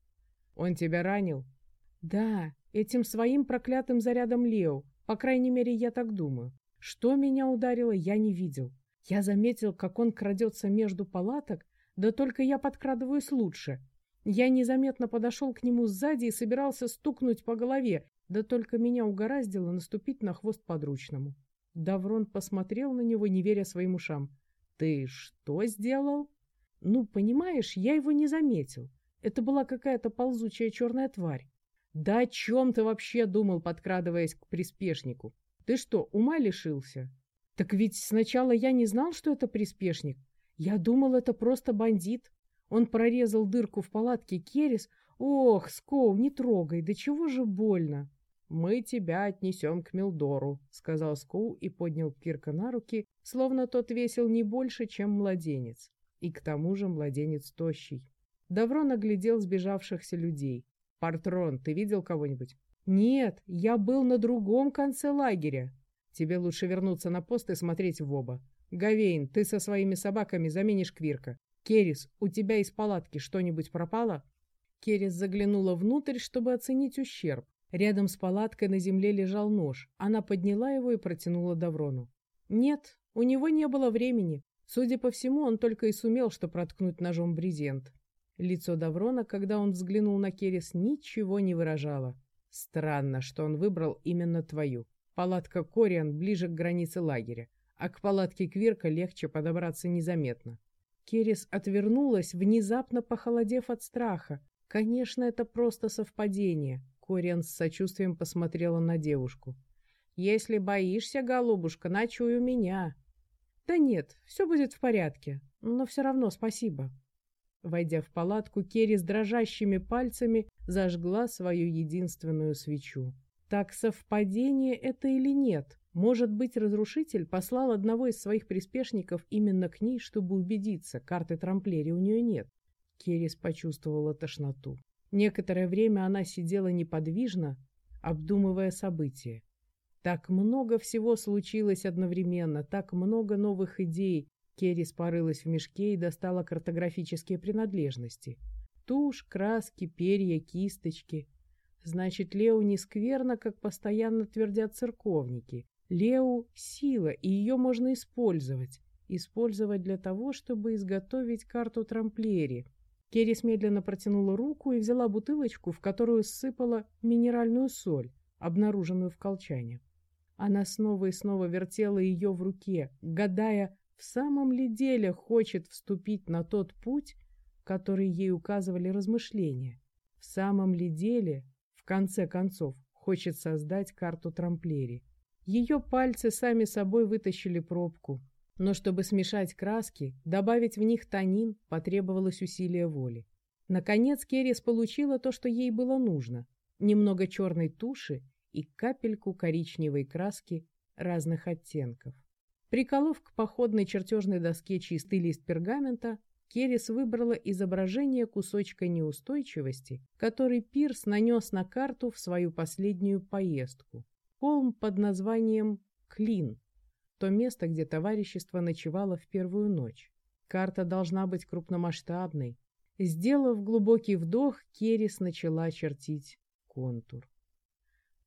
«Он тебя ранил?» «Да, этим своим проклятым зарядом Лео. По крайней мере, я так думаю. Что меня ударило, я не видел. Я заметил, как он крадется между палаток, да только я подкрадываюсь лучше. Я незаметно подошел к нему сзади и собирался стукнуть по голове, да только меня угораздило наступить на хвост подручному. Даврон посмотрел на него, не веря своим ушам. «Ты что сделал?» «Ну, понимаешь, я его не заметил. Это была какая-то ползучая черная тварь». «Да о чем ты вообще думал, подкрадываясь к приспешнику? Ты что, ума лишился?» «Так ведь сначала я не знал, что это приспешник. Я думал, это просто бандит. Он прорезал дырку в палатке Керис. Ох, Скоу, не трогай, да чего же больно!» «Мы тебя отнесем к Милдору», — сказал Скоу и поднял Кирка на руки, словно тот весил не больше, чем младенец. И к тому же младенец тощий. Давро наглядел сбежавшихся людей. «Партрон, ты видел кого-нибудь?» «Нет, я был на другом конце лагеря. Тебе лучше вернуться на пост и смотреть в оба. Гавейн, ты со своими собаками заменишь Квирка. Керис, у тебя из палатки что-нибудь пропало?» Керис заглянула внутрь, чтобы оценить ущерб. Рядом с палаткой на земле лежал нож. Она подняла его и протянула Даврону. Нет, у него не было времени. Судя по всему, он только и сумел, что проткнуть ножом брезент. Лицо Даврона, когда он взглянул на Керес, ничего не выражало. Странно, что он выбрал именно твою. Палатка Кориан ближе к границе лагеря, а к палатке Квирка легче подобраться незаметно. Керес отвернулась, внезапно похолодев от страха. Конечно, это просто совпадение. Кориан с сочувствием посмотрела на девушку. «Если боишься, голубушка, ночуй у меня». «Да нет, все будет в порядке, но все равно спасибо». Войдя в палатку, Керри с дрожащими пальцами зажгла свою единственную свечу. Так совпадение это или нет? Может быть, разрушитель послал одного из своих приспешников именно к ней, чтобы убедиться, карты трамплери у нее нет. Керрис почувствовала тошноту. Некоторое время она сидела неподвижно, обдумывая события. Так много всего случилось одновременно, так много новых идей. Керри спорылась в мешке и достала картографические принадлежности. Тушь, краски, перья, кисточки. Значит, Лео не скверно, как постоянно твердят церковники. Лео — сила, и ее можно использовать. Использовать для того, чтобы изготовить карту трамплери. Керрис медленно протянула руку и взяла бутылочку, в которую сыпала минеральную соль, обнаруженную в колчане. Она снова и снова вертела ее в руке, гадая, в самом ли деле хочет вступить на тот путь, который ей указывали размышления. В самом ли деле, в конце концов, хочет создать карту трамплери. Ее пальцы сами собой вытащили пробку, но чтобы смешать краски, добавить в них тонин, потребовалось усилие воли. Наконец Керрис получила то, что ей было нужно. Немного черной туши и капельку коричневой краски разных оттенков. Приколов к походной чертежной доске чистый лист пергамента, Керрис выбрала изображение кусочка неустойчивости, который Пирс нанес на карту в свою последнюю поездку. Холм под названием Клин, то место, где товарищество ночевало в первую ночь. Карта должна быть крупномасштабной. Сделав глубокий вдох, Керрис начала чертить контур.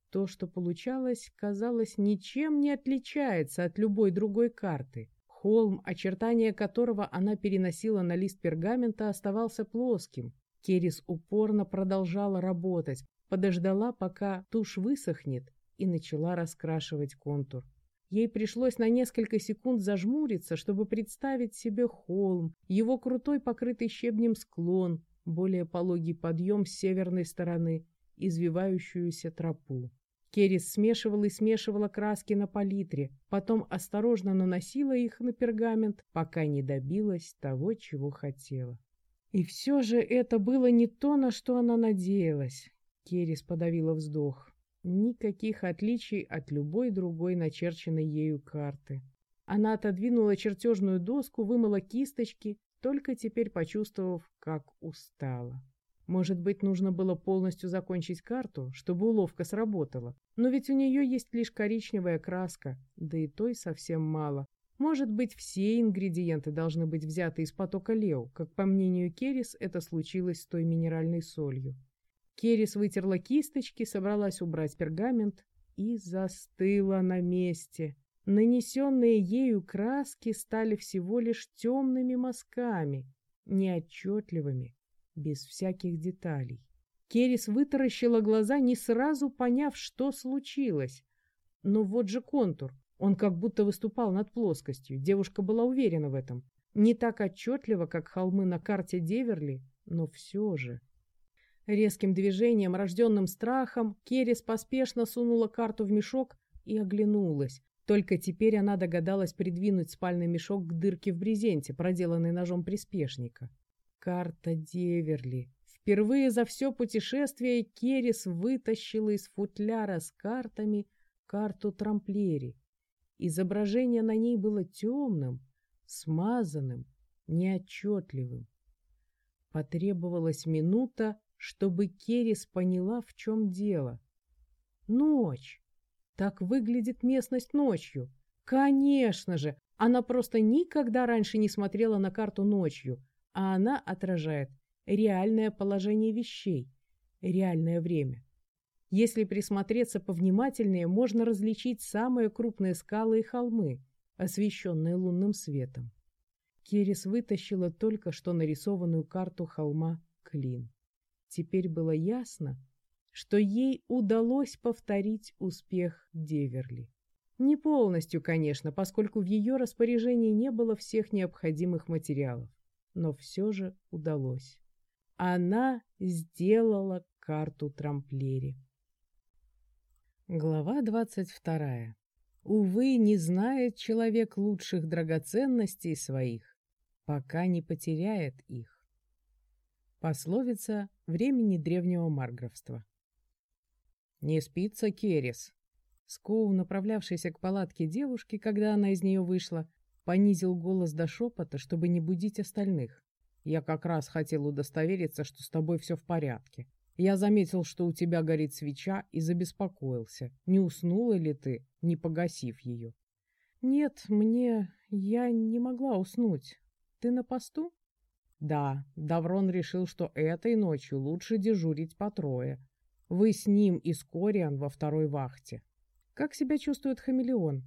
То, что получалось, казалось, ничем не отличается от любой другой карты. Холм, очертания которого она переносила на лист пергамента, оставался плоским. Керис упорно продолжала работать, подождала, пока тушь высохнет, и начала раскрашивать контур. Ей пришлось на несколько секунд зажмуриться, чтобы представить себе холм, его крутой покрытый щебнем склон, более пологий подъем с северной стороны, извивающуюся тропу. Керис смешивала и смешивала краски на палитре, потом осторожно наносила их на пергамент, пока не добилась того, чего хотела. И все же это было не то, на что она надеялась. Керис подавила вздох. Никаких отличий от любой другой начерченной ею карты. Она отодвинула чертежную доску, вымыла кисточки, только теперь почувствовав, как устала. Может быть, нужно было полностью закончить карту, чтобы уловка сработала. Но ведь у нее есть лишь коричневая краска, да и той совсем мало. Может быть, все ингредиенты должны быть взяты из потока Лео, как, по мнению Керрис, это случилось с той минеральной солью. Керрис вытерла кисточки, собралась убрать пергамент и застыла на месте. Нанесенные ею краски стали всего лишь темными мазками, неотчетливыми, без всяких деталей. Керис вытаращила глаза, не сразу поняв, что случилось. Но вот же контур. Он как будто выступал над плоскостью. Девушка была уверена в этом. Не так отчетливо, как холмы на карте Деверли, но все же. Резким движением, рожденным страхом, Керис поспешно сунула карту в мешок и оглянулась. Только теперь она догадалась придвинуть спальный мешок к дырке в брезенте, проделанной ножом приспешника. Карта Деверли. Впервые за все путешествие Керис вытащила из футляра с картами карту Трамплери. Изображение на ней было темным, смазанным, неотчетливым. Потребовалась минута, чтобы Керис поняла, в чем дело. Ночь. Так выглядит местность ночью. Конечно же, она просто никогда раньше не смотрела на карту ночью, а она отражает реальное положение вещей, реальное время. Если присмотреться повнимательнее, можно различить самые крупные скалы и холмы, освещенные лунным светом. Керис вытащила только что нарисованную карту холма Клин. Теперь было ясно, что ей удалось повторить успех Деверли. Не полностью, конечно, поскольку в ее распоряжении не было всех необходимых материалов, но все же удалось. Она сделала карту Трамплери. Глава двадцать вторая. Увы, не знает человек лучших драгоценностей своих, пока не потеряет их. Пословица времени древнего марграфства. «Не спится Керес». Скоу, направлявшийся к палатке девушки, когда она из нее вышла, понизил голос до шепота, чтобы не будить остальных. «Я как раз хотел удостовериться, что с тобой все в порядке. Я заметил, что у тебя горит свеча, и забеспокоился. Не уснула ли ты, не погасив ее?» «Нет, мне... я не могла уснуть. Ты на посту?» Да, Даврон решил, что этой ночью лучше дежурить по трое. Вы с ним и с Кориан во второй вахте. Как себя чувствует хамелеон?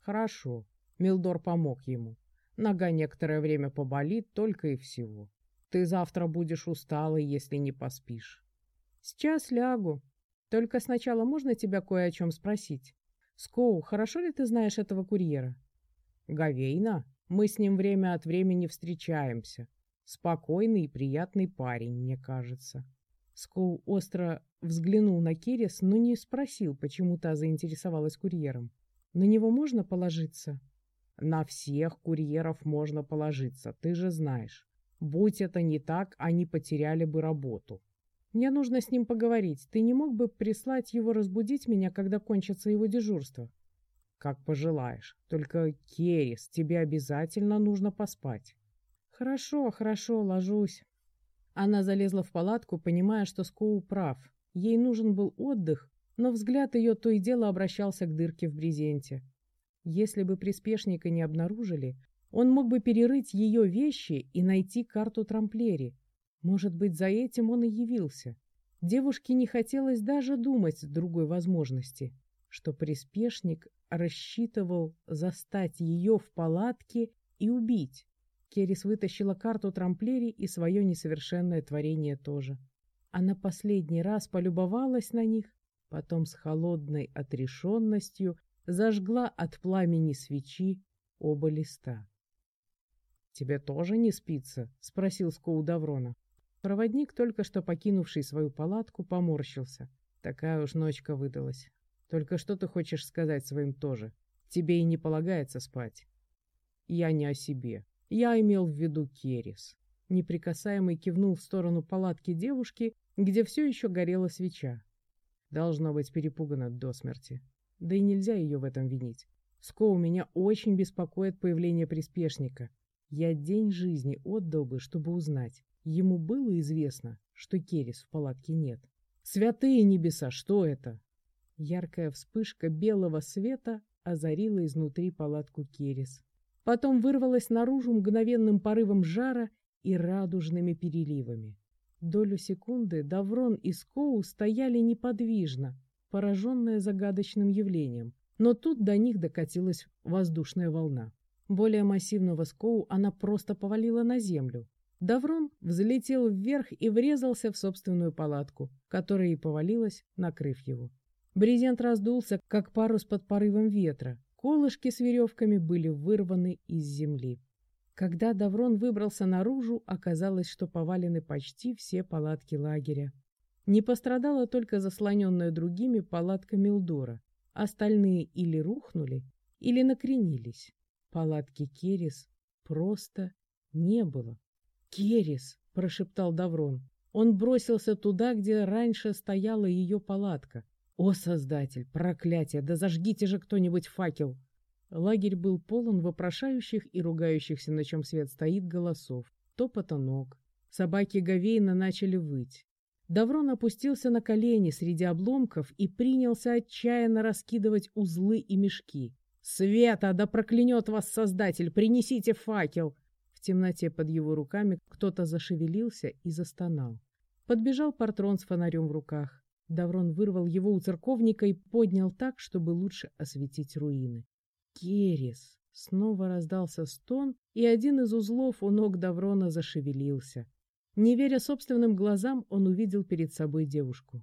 Хорошо. Милдор помог ему. Нога некоторое время поболит, только и всего. Ты завтра будешь усталой, если не поспишь. Сейчас лягу. Только сначала можно тебя кое о чем спросить? Скоу, хорошо ли ты знаешь этого курьера? Гавейна? Мы с ним время от времени встречаемся. Спокойный и приятный парень, мне кажется. Скоу остро взглянул на Керес, но не спросил, почему та заинтересовалась курьером. На него можно положиться? На всех курьеров можно положиться, ты же знаешь. Будь это не так, они потеряли бы работу. Мне нужно с ним поговорить. Ты не мог бы прислать его разбудить меня, когда кончится его дежурство? Как пожелаешь. Только, Керес, тебе обязательно нужно поспать. «Хорошо, хорошо, ложусь». Она залезла в палатку, понимая, что Скоу прав. Ей нужен был отдых, но взгляд ее то и дело обращался к дырке в брезенте. Если бы приспешника не обнаружили, он мог бы перерыть ее вещи и найти карту Трамплери. Может быть, за этим он и явился. Девушке не хотелось даже думать другой возможности, что приспешник рассчитывал застать ее в палатке и убить. Керис вытащила карту Трамплери и свое несовершенное творение тоже. Она последний раз полюбовалась на них, потом с холодной отрешенностью зажгла от пламени свечи оба листа. «Тебе тоже не спится?» — спросил Скоу Даврона. Проводник, только что покинувший свою палатку, поморщился. Такая уж ночка выдалась. Только что ты хочешь сказать своим тоже? Тебе и не полагается спать. Я не о себе. Я имел в виду Керис. Неприкасаемый кивнул в сторону палатки девушки, где все еще горела свеча. Должно быть перепугана до смерти. Да и нельзя ее в этом винить. Скоу меня очень беспокоит появление приспешника. Я день жизни отдал бы, чтобы узнать, Ему было известно, что Керис в палатке нет. Святые небеса, что это? Яркая вспышка белого света озарила изнутри палатку Керис. Потом вырвалась наружу мгновенным порывом жара и радужными переливами. Долю секунды Даврон и Скоу стояли неподвижно, пораженные загадочным явлением, но тут до них докатилась воздушная волна. Более массивного Скоу она просто повалила на землю, Даврон взлетел вверх и врезался в собственную палатку, которая и повалилась, накрыв его. Брезент раздулся, как парус под порывом ветра. Колышки с веревками были вырваны из земли. Когда Даврон выбрался наружу, оказалось, что повалены почти все палатки лагеря. Не пострадала только заслоненная другими палатка Милдора. Остальные или рухнули, или накренились. Палатки Керис просто не было. «Керес!» — прошептал Даврон. Он бросился туда, где раньше стояла ее палатка. «О, Создатель! Проклятие! Да зажгите же кто-нибудь факел!» Лагерь был полон вопрошающих и ругающихся, на чем свет стоит, голосов. Топота ног. Собаки Гавейна начали выть. Даврон опустился на колени среди обломков и принялся отчаянно раскидывать узлы и мешки. «Света! Да проклянет вас Создатель! Принесите факел!» темноте под его руками кто-то зашевелился и застонал. Подбежал Портрон с фонарем в руках. Даврон вырвал его у церковника и поднял так, чтобы лучше осветить руины. «Керес!» Снова раздался стон, и один из узлов у ног Даврона зашевелился. Не веря собственным глазам, он увидел перед собой девушку.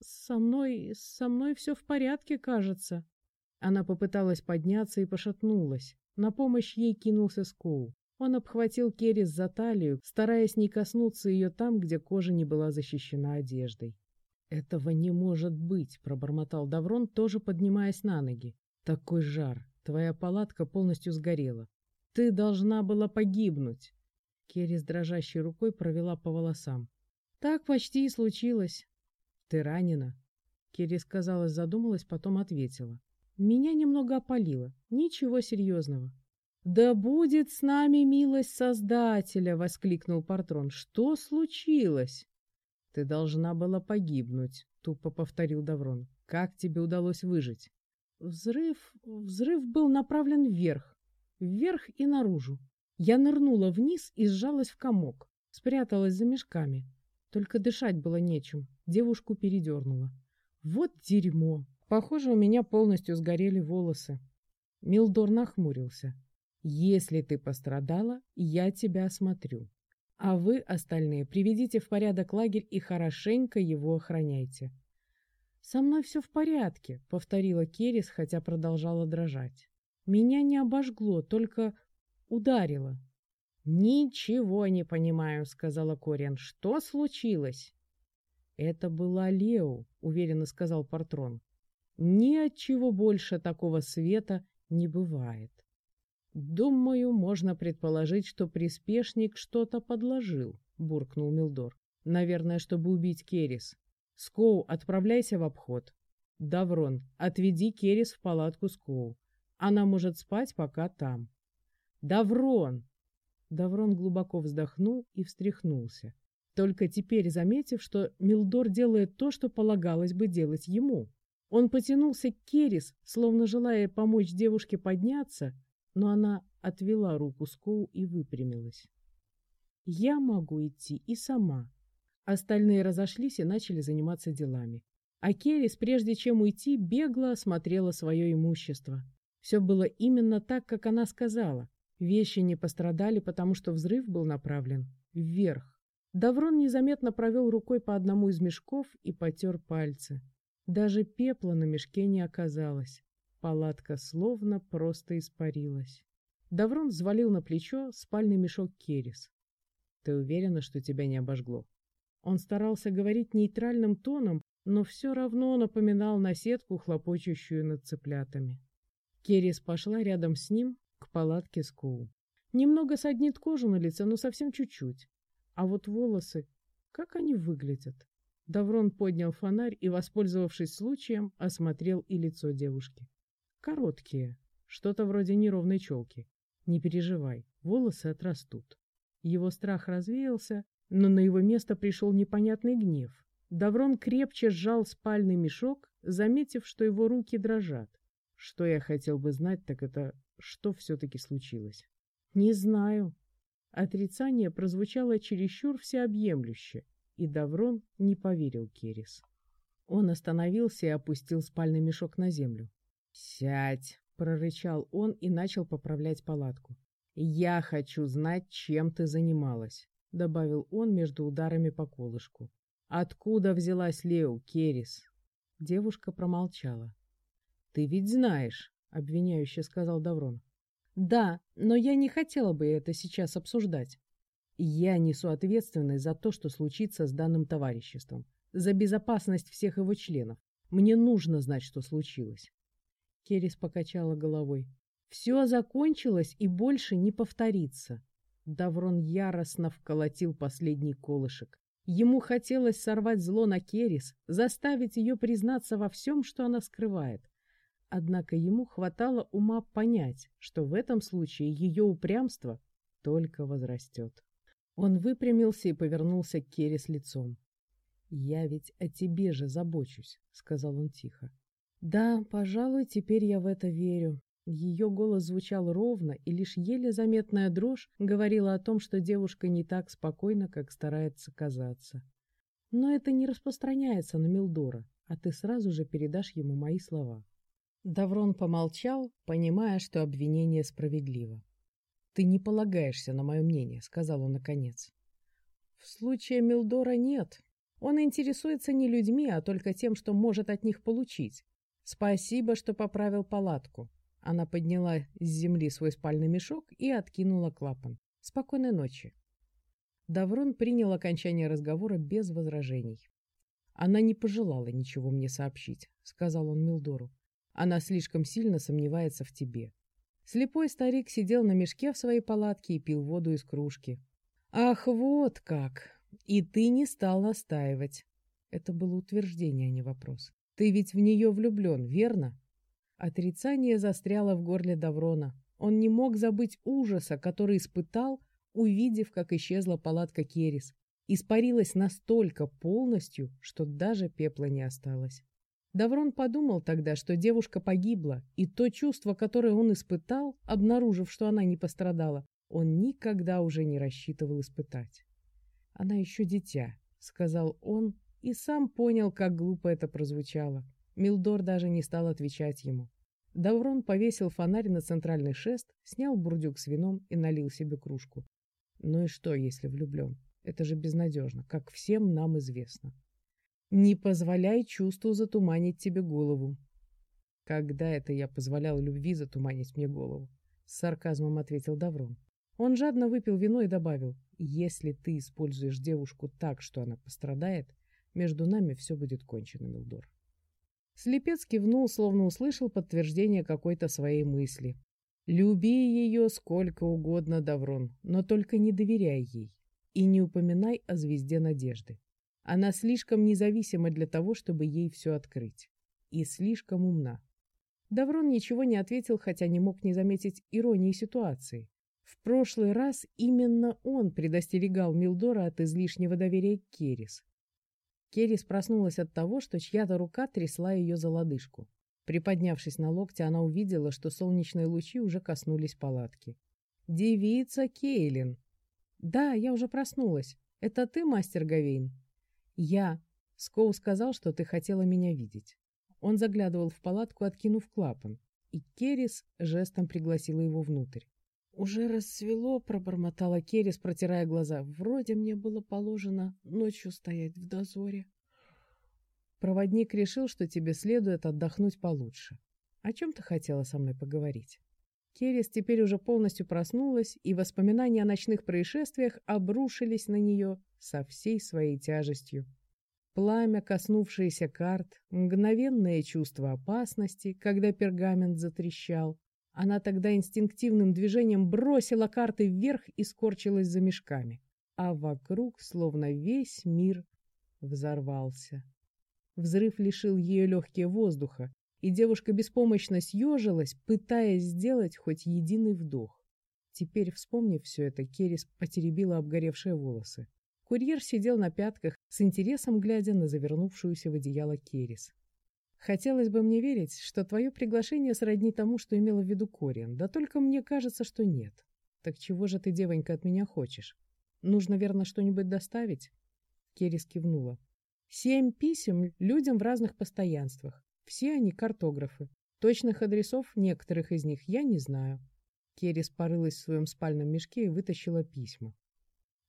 «Со мной... со мной все в порядке, кажется». Она попыталась подняться и пошатнулась. На помощь ей кинулся Скоу. Он обхватил Керис за талию, стараясь не коснуться ее там, где кожа не была защищена одеждой. «Этого не может быть!» — пробормотал Даврон, тоже поднимаясь на ноги. «Такой жар! Твоя палатка полностью сгорела. Ты должна была погибнуть!» Керис дрожащей рукой провела по волосам. «Так почти и случилось. Ты ранена?» Керис, казалось, задумалась, потом ответила. «Меня немного опалило. Ничего серьезного. «Да будет с нами милость Создателя!» — воскликнул Портрон. «Что случилось?» «Ты должна была погибнуть», — тупо повторил Даврон. «Как тебе удалось выжить?» Взрыв... Взрыв был направлен вверх. Вверх и наружу. Я нырнула вниз и сжалась в комок. Спряталась за мешками. Только дышать было нечем. Девушку передернула. Вот дерьмо. Похоже, у меня полностью сгорели волосы. Милдор нахмурился. Если ты пострадала, я тебя осмотрю. А вы, остальные, приведите в порядок лагерь и хорошенько его охраняйте. «Со мной все в порядке», — повторила Керис, хотя продолжала дрожать. «Меня не обожгло, только ударило». «Ничего не понимаю», — сказала Кориан. «Что случилось?» «Это была Лео», — уверенно сказал Портрон. «Ни от чего больше такого света не бывает». «Думаю, можно предположить, что приспешник что-то подложил», — буркнул Милдор. «Наверное, чтобы убить Керис. Скоу, отправляйся в обход. Даврон, отведи Керис в палатку Скоу. Она может спать пока там». «Даврон!» Даврон глубоко вздохнул и встряхнулся. Только теперь заметив, что Милдор делает то, что полагалось бы делать ему. Он потянулся к Керис, словно желая помочь девушке подняться, но она отвела руку Скоу и выпрямилась. «Я могу идти и сама». Остальные разошлись и начали заниматься делами. А Керис, прежде чем уйти, бегло осмотрела свое имущество. Все было именно так, как она сказала. Вещи не пострадали, потому что взрыв был направлен вверх. Даврон незаметно провел рукой по одному из мешков и потер пальцы. Даже пепла на мешке не оказалось. Палатка словно просто испарилась. Даврон взвалил на плечо спальный мешок Керис. «Ты уверена, что тебя не обожгло?» Он старался говорить нейтральным тоном, но все равно напоминал наседку, хлопочущую над цыплятами. Керис пошла рядом с ним к палатке Скоу. Немного саднит кожу на лице, но совсем чуть-чуть. А вот волосы, как они выглядят? Даврон поднял фонарь и, воспользовавшись случаем, осмотрел и лицо девушки. Короткие, что-то вроде неровной челки. Не переживай, волосы отрастут. Его страх развеялся, но на его место пришел непонятный гнев. Даврон крепче сжал спальный мешок, заметив, что его руки дрожат. Что я хотел бы знать, так это, что все-таки случилось. Не знаю. Отрицание прозвучало чересчур всеобъемлюще, и Даврон не поверил Керис. Он остановился и опустил спальный мешок на землю. «Сядь!» — прорычал он и начал поправлять палатку. «Я хочу знать, чем ты занималась», — добавил он между ударами по колышку. «Откуда взялась Лео, Керис?» Девушка промолчала. «Ты ведь знаешь», — обвиняюще сказал Даврон. «Да, но я не хотела бы это сейчас обсуждать. Я несу ответственность за то, что случится с данным товариществом, за безопасность всех его членов. Мне нужно знать, что случилось». Керис покачала головой. «Все закончилось и больше не повторится». Даврон яростно вколотил последний колышек. Ему хотелось сорвать зло на Керис, заставить ее признаться во всем, что она скрывает. Однако ему хватало ума понять, что в этом случае ее упрямство только возрастет. Он выпрямился и повернулся к Керри с лицом. «Я ведь о тебе же забочусь», — сказал он тихо. «Да, пожалуй, теперь я в это верю». Ее голос звучал ровно, и лишь еле заметная дрожь говорила о том, что девушка не так спокойна, как старается казаться. «Но это не распространяется на Милдора, а ты сразу же передашь ему мои слова». Даврон помолчал, понимая, что обвинение справедливо. «Ты не полагаешься на мое мнение», — сказал он наконец. «В случае Милдора нет. Он интересуется не людьми, а только тем, что может от них получить. Спасибо, что поправил палатку». Она подняла с земли свой спальный мешок и откинула клапан. «Спокойной ночи». Даврон принял окончание разговора без возражений. «Она не пожелала ничего мне сообщить», — сказал он Милдору. Она слишком сильно сомневается в тебе. Слепой старик сидел на мешке в своей палатке и пил воду из кружки. «Ах, вот как! И ты не стал настаивать!» Это было утверждение, а не вопрос. «Ты ведь в нее влюблен, верно?» Отрицание застряло в горле Даврона. Он не мог забыть ужаса, который испытал, увидев, как исчезла палатка Керис. Испарилась настолько полностью, что даже пепла не осталось. Даврон подумал тогда, что девушка погибла, и то чувство, которое он испытал, обнаружив, что она не пострадала, он никогда уже не рассчитывал испытать. «Она еще дитя», — сказал он, и сам понял, как глупо это прозвучало. Милдор даже не стал отвечать ему. Даврон повесил фонарь на центральный шест, снял бурдюк с вином и налил себе кружку. Ну и что, если влюблен? Это же безнадежно, как всем нам известно. Не позволяй чувству затуманить тебе голову. Когда это я позволял любви затуманить мне голову? С сарказмом ответил Даврон. Он жадно выпил вино и добавил, если ты используешь девушку так, что она пострадает, между нами все будет кончено, Милдор. Слепец кивнул, словно услышал подтверждение какой-то своей мысли. «Люби ее сколько угодно, Даврон, но только не доверяй ей и не упоминай о звезде надежды. Она слишком независима для того, чтобы ей все открыть. И слишком умна. Даврон ничего не ответил, хотя не мог не заметить иронии ситуации. В прошлый раз именно он предостерегал Милдора от излишнего доверия к Керис. Керис проснулась от того, что чья-то рука трясла ее за лодыжку. Приподнявшись на локте, она увидела, что солнечные лучи уже коснулись палатки. «Девица Кейлин!» «Да, я уже проснулась. Это ты, мастер Гавейн?» «Я. Скоу сказал, что ты хотела меня видеть». Он заглядывал в палатку, откинув клапан, и Керис жестом пригласила его внутрь. «Уже рассвело», — пробормотала Керис, протирая глаза. «Вроде мне было положено ночью стоять в дозоре». Проводник решил, что тебе следует отдохнуть получше. О чем ты хотела со мной поговорить? Керис теперь уже полностью проснулась, и воспоминания о ночных происшествиях обрушились на нее со всей своей тяжестью. Пламя, коснувшееся карт, мгновенное чувство опасности, когда пергамент затрещал, она тогда инстинктивным движением бросила карты вверх и скорчилась за мешками. А вокруг словно весь мир взорвался. Взрыв лишил ее легкие воздуха, и девушка беспомощно съежилась, пытаясь сделать хоть единый вдох. Теперь, вспомнив все это, Керис потеребила обгоревшие волосы. Курьер сидел на пятках, с интересом глядя на завернувшуюся в одеяло Керис. Хотелось бы мне верить, что твое приглашение сродни тому, что имела в виду Кориан, да только мне кажется, что нет. Так чего же ты, девонька, от меня хочешь? Нужно, верно, что-нибудь доставить?» Керис кивнула. «Семь писем людям в разных постоянствах. Все они картографы. Точных адресов некоторых из них я не знаю». Керис порылась в своем спальном мешке и вытащила письма.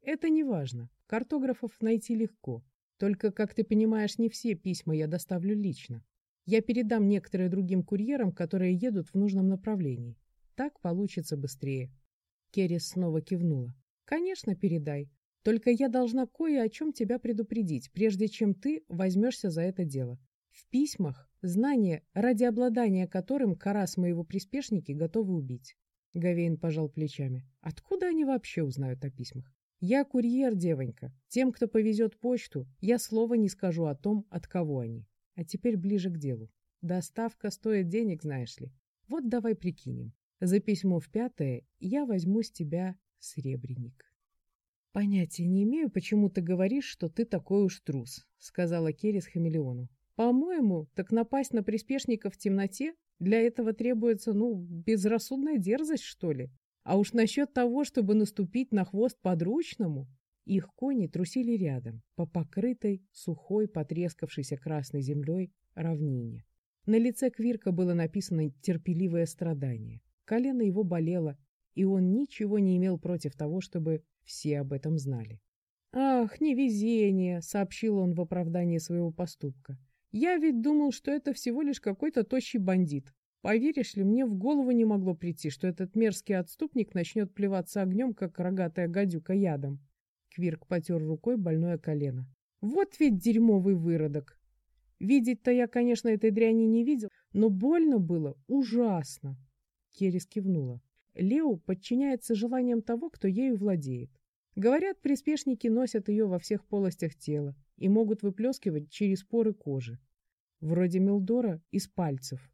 «Это не важно. Картографов найти легко. Только, как ты понимаешь, не все письма я доставлю лично. Я передам некоторые другим курьерам, которые едут в нужном направлении. Так получится быстрее. Керрис снова кивнула. Конечно, передай. Только я должна кое о чем тебя предупредить, прежде чем ты возьмешься за это дело. В письмах знание, ради обладания которым Карас моего приспешники готовы убить. Гавейн пожал плечами. Откуда они вообще узнают о письмах? Я курьер, девонька. Тем, кто повезет почту, я слова не скажу о том, от кого они. А теперь ближе к делу. Доставка стоит денег, знаешь ли. Вот давай прикинем. За письмо в пятое я возьму с тебя сребреник. Понятия не имею, почему ты говоришь, что ты такой уж трус, сказала Керрис хамелеону. По-моему, так напасть на приспешников в темноте для этого требуется, ну, безрассудная дерзость, что ли. А уж насчет того, чтобы наступить на хвост подручному, их кони трусили рядом, по покрытой, сухой, потрескавшейся красной землей равнине. На лице Квирка было написано терпеливое страдание. Колено его болело, и он ничего не имел против того, чтобы все об этом знали. «Ах, невезение!» — сообщил он в оправдании своего поступка. «Я ведь думал, что это всего лишь какой-то тощий бандит. Поверишь ли, мне в голову не могло прийти, что этот мерзкий отступник начнет плеваться огнем, как рогатая гадюка ядом. Квирк потер рукой больное колено. Вот ведь дерьмовый выродок. Видеть-то я, конечно, этой дряни не видел, но больно было ужасно. Керис кивнула. Лео подчиняется желаниям того, кто ею владеет. Говорят, приспешники носят ее во всех полостях тела и могут выплескивать через поры кожи. Вроде Милдора из пальцев.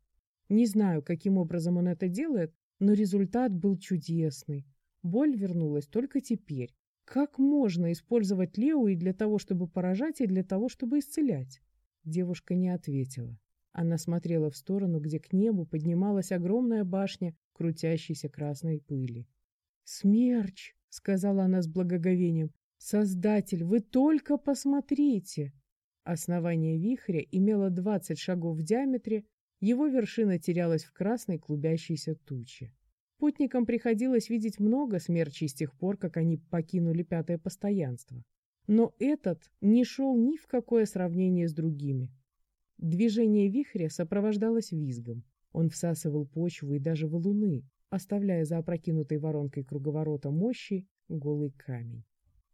Не знаю, каким образом он это делает, но результат был чудесный. Боль вернулась только теперь, как можно использовать Лео и для того, чтобы поражать, и для того, чтобы исцелять? Девушка не ответила. Она смотрела в сторону, где к небу поднималась огромная башня крутящейся красной пыли. «Смерч!» — сказала она с благоговением. «Создатель, вы только посмотрите!» Основание вихря имело двадцать шагов в диаметре, его вершина терялась в красной клубящейся туче. Путникам приходилось видеть много смерчей с тех пор, как они покинули пятое постоянство. Но этот не шел ни в какое сравнение с другими. Движение вихря сопровождалось визгом. Он всасывал почву и даже валуны, оставляя за опрокинутой воронкой круговорота мощи голый камень.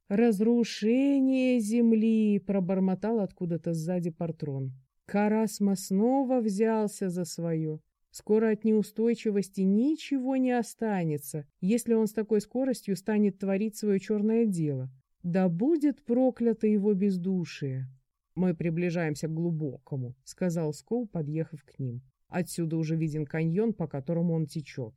«Разрушение земли!» — пробормотал откуда-то сзади Портрон. Карасма снова взялся за свое. Скоро от неустойчивости ничего не останется, если он с такой скоростью станет творить свое черное дело. Да будет проклято его бездушие. «Мы приближаемся к глубокому», — сказал Скоу, подъехав к ним. «Отсюда уже виден каньон, по которому он течет».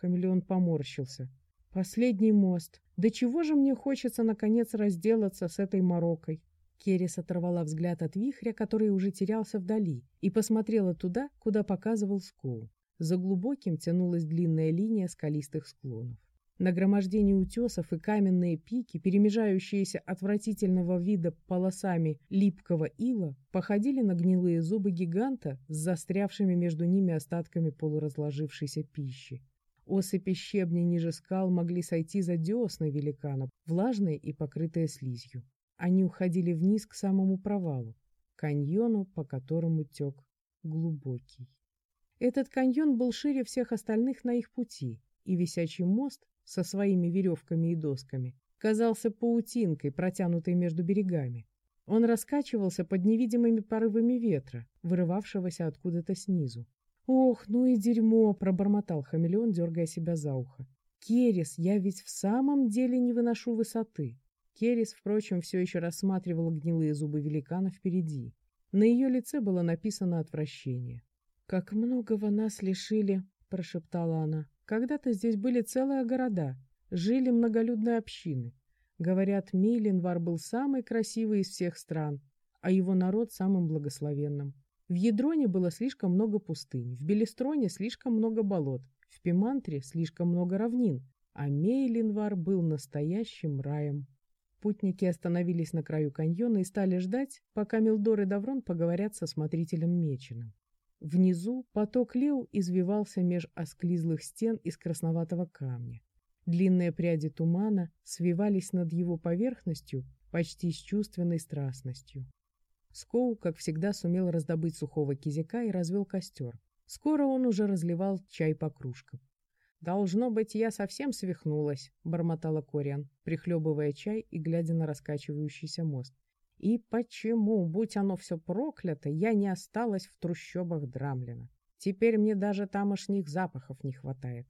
Хамелеон поморщился. Последний мост. Да чего же мне хочется наконец разделаться с этой морокой? Керрис оторвала взгляд от вихря, который уже терялся вдали, и посмотрела туда, куда показывал Скоу. За глубоким тянулась длинная линия скалистых склонов. Нагромождение утесов и каменные пики, перемежающиеся отвратительного вида полосами липкого ила, походили на гнилые зубы гиганта с застрявшими между ними остатками полуразложившейся пищи. Осыпи щебня ниже скал могли сойти за десны великана, влажные и покрытые слизью. Они уходили вниз к самому провалу, каньону, по которому тек глубокий. Этот каньон был шире всех остальных на их пути, и висячий мост со своими веревками и досками казался паутинкой, протянутой между берегами. Он раскачивался под невидимыми порывами ветра, вырывавшегося откуда-то снизу. «Ох, ну и дерьмо!» — пробормотал хамелеон, дергая себя за ухо. «Керес, я ведь в самом деле не выношу высоты!» Керес, впрочем, все еще рассматривала гнилые зубы великана впереди. На ее лице было написано отвращение. «Как многого нас лишили!» — прошептала она. Когда-то здесь были целые города, жили многолюдные общины. Говорят, Мейленвар был самый красивый из всех стран, а его народ самым благословенным. В Ядроне было слишком много пустынь, в Белестроне слишком много болот, в Пимантре слишком много равнин, а Мейленвар был настоящим раем. Путники остановились на краю каньона и стали ждать, пока Милдор и Даврон поговорят со смотрителем Меченым. Внизу поток Лео извивался меж осклизлых стен из красноватого камня. Длинные пряди тумана свивались над его поверхностью почти с чувственной страстностью. Скоу, как всегда, сумел раздобыть сухого кизяка и развел костер. Скоро он уже разливал чай по кружкам. «Должно быть, я совсем свихнулась», — бормотала Кориан, прихлебывая чай и глядя на раскачивающийся мост. И почему, будь оно все проклято, я не осталась в трущобах Драмлина? Теперь мне даже тамошних запахов не хватает.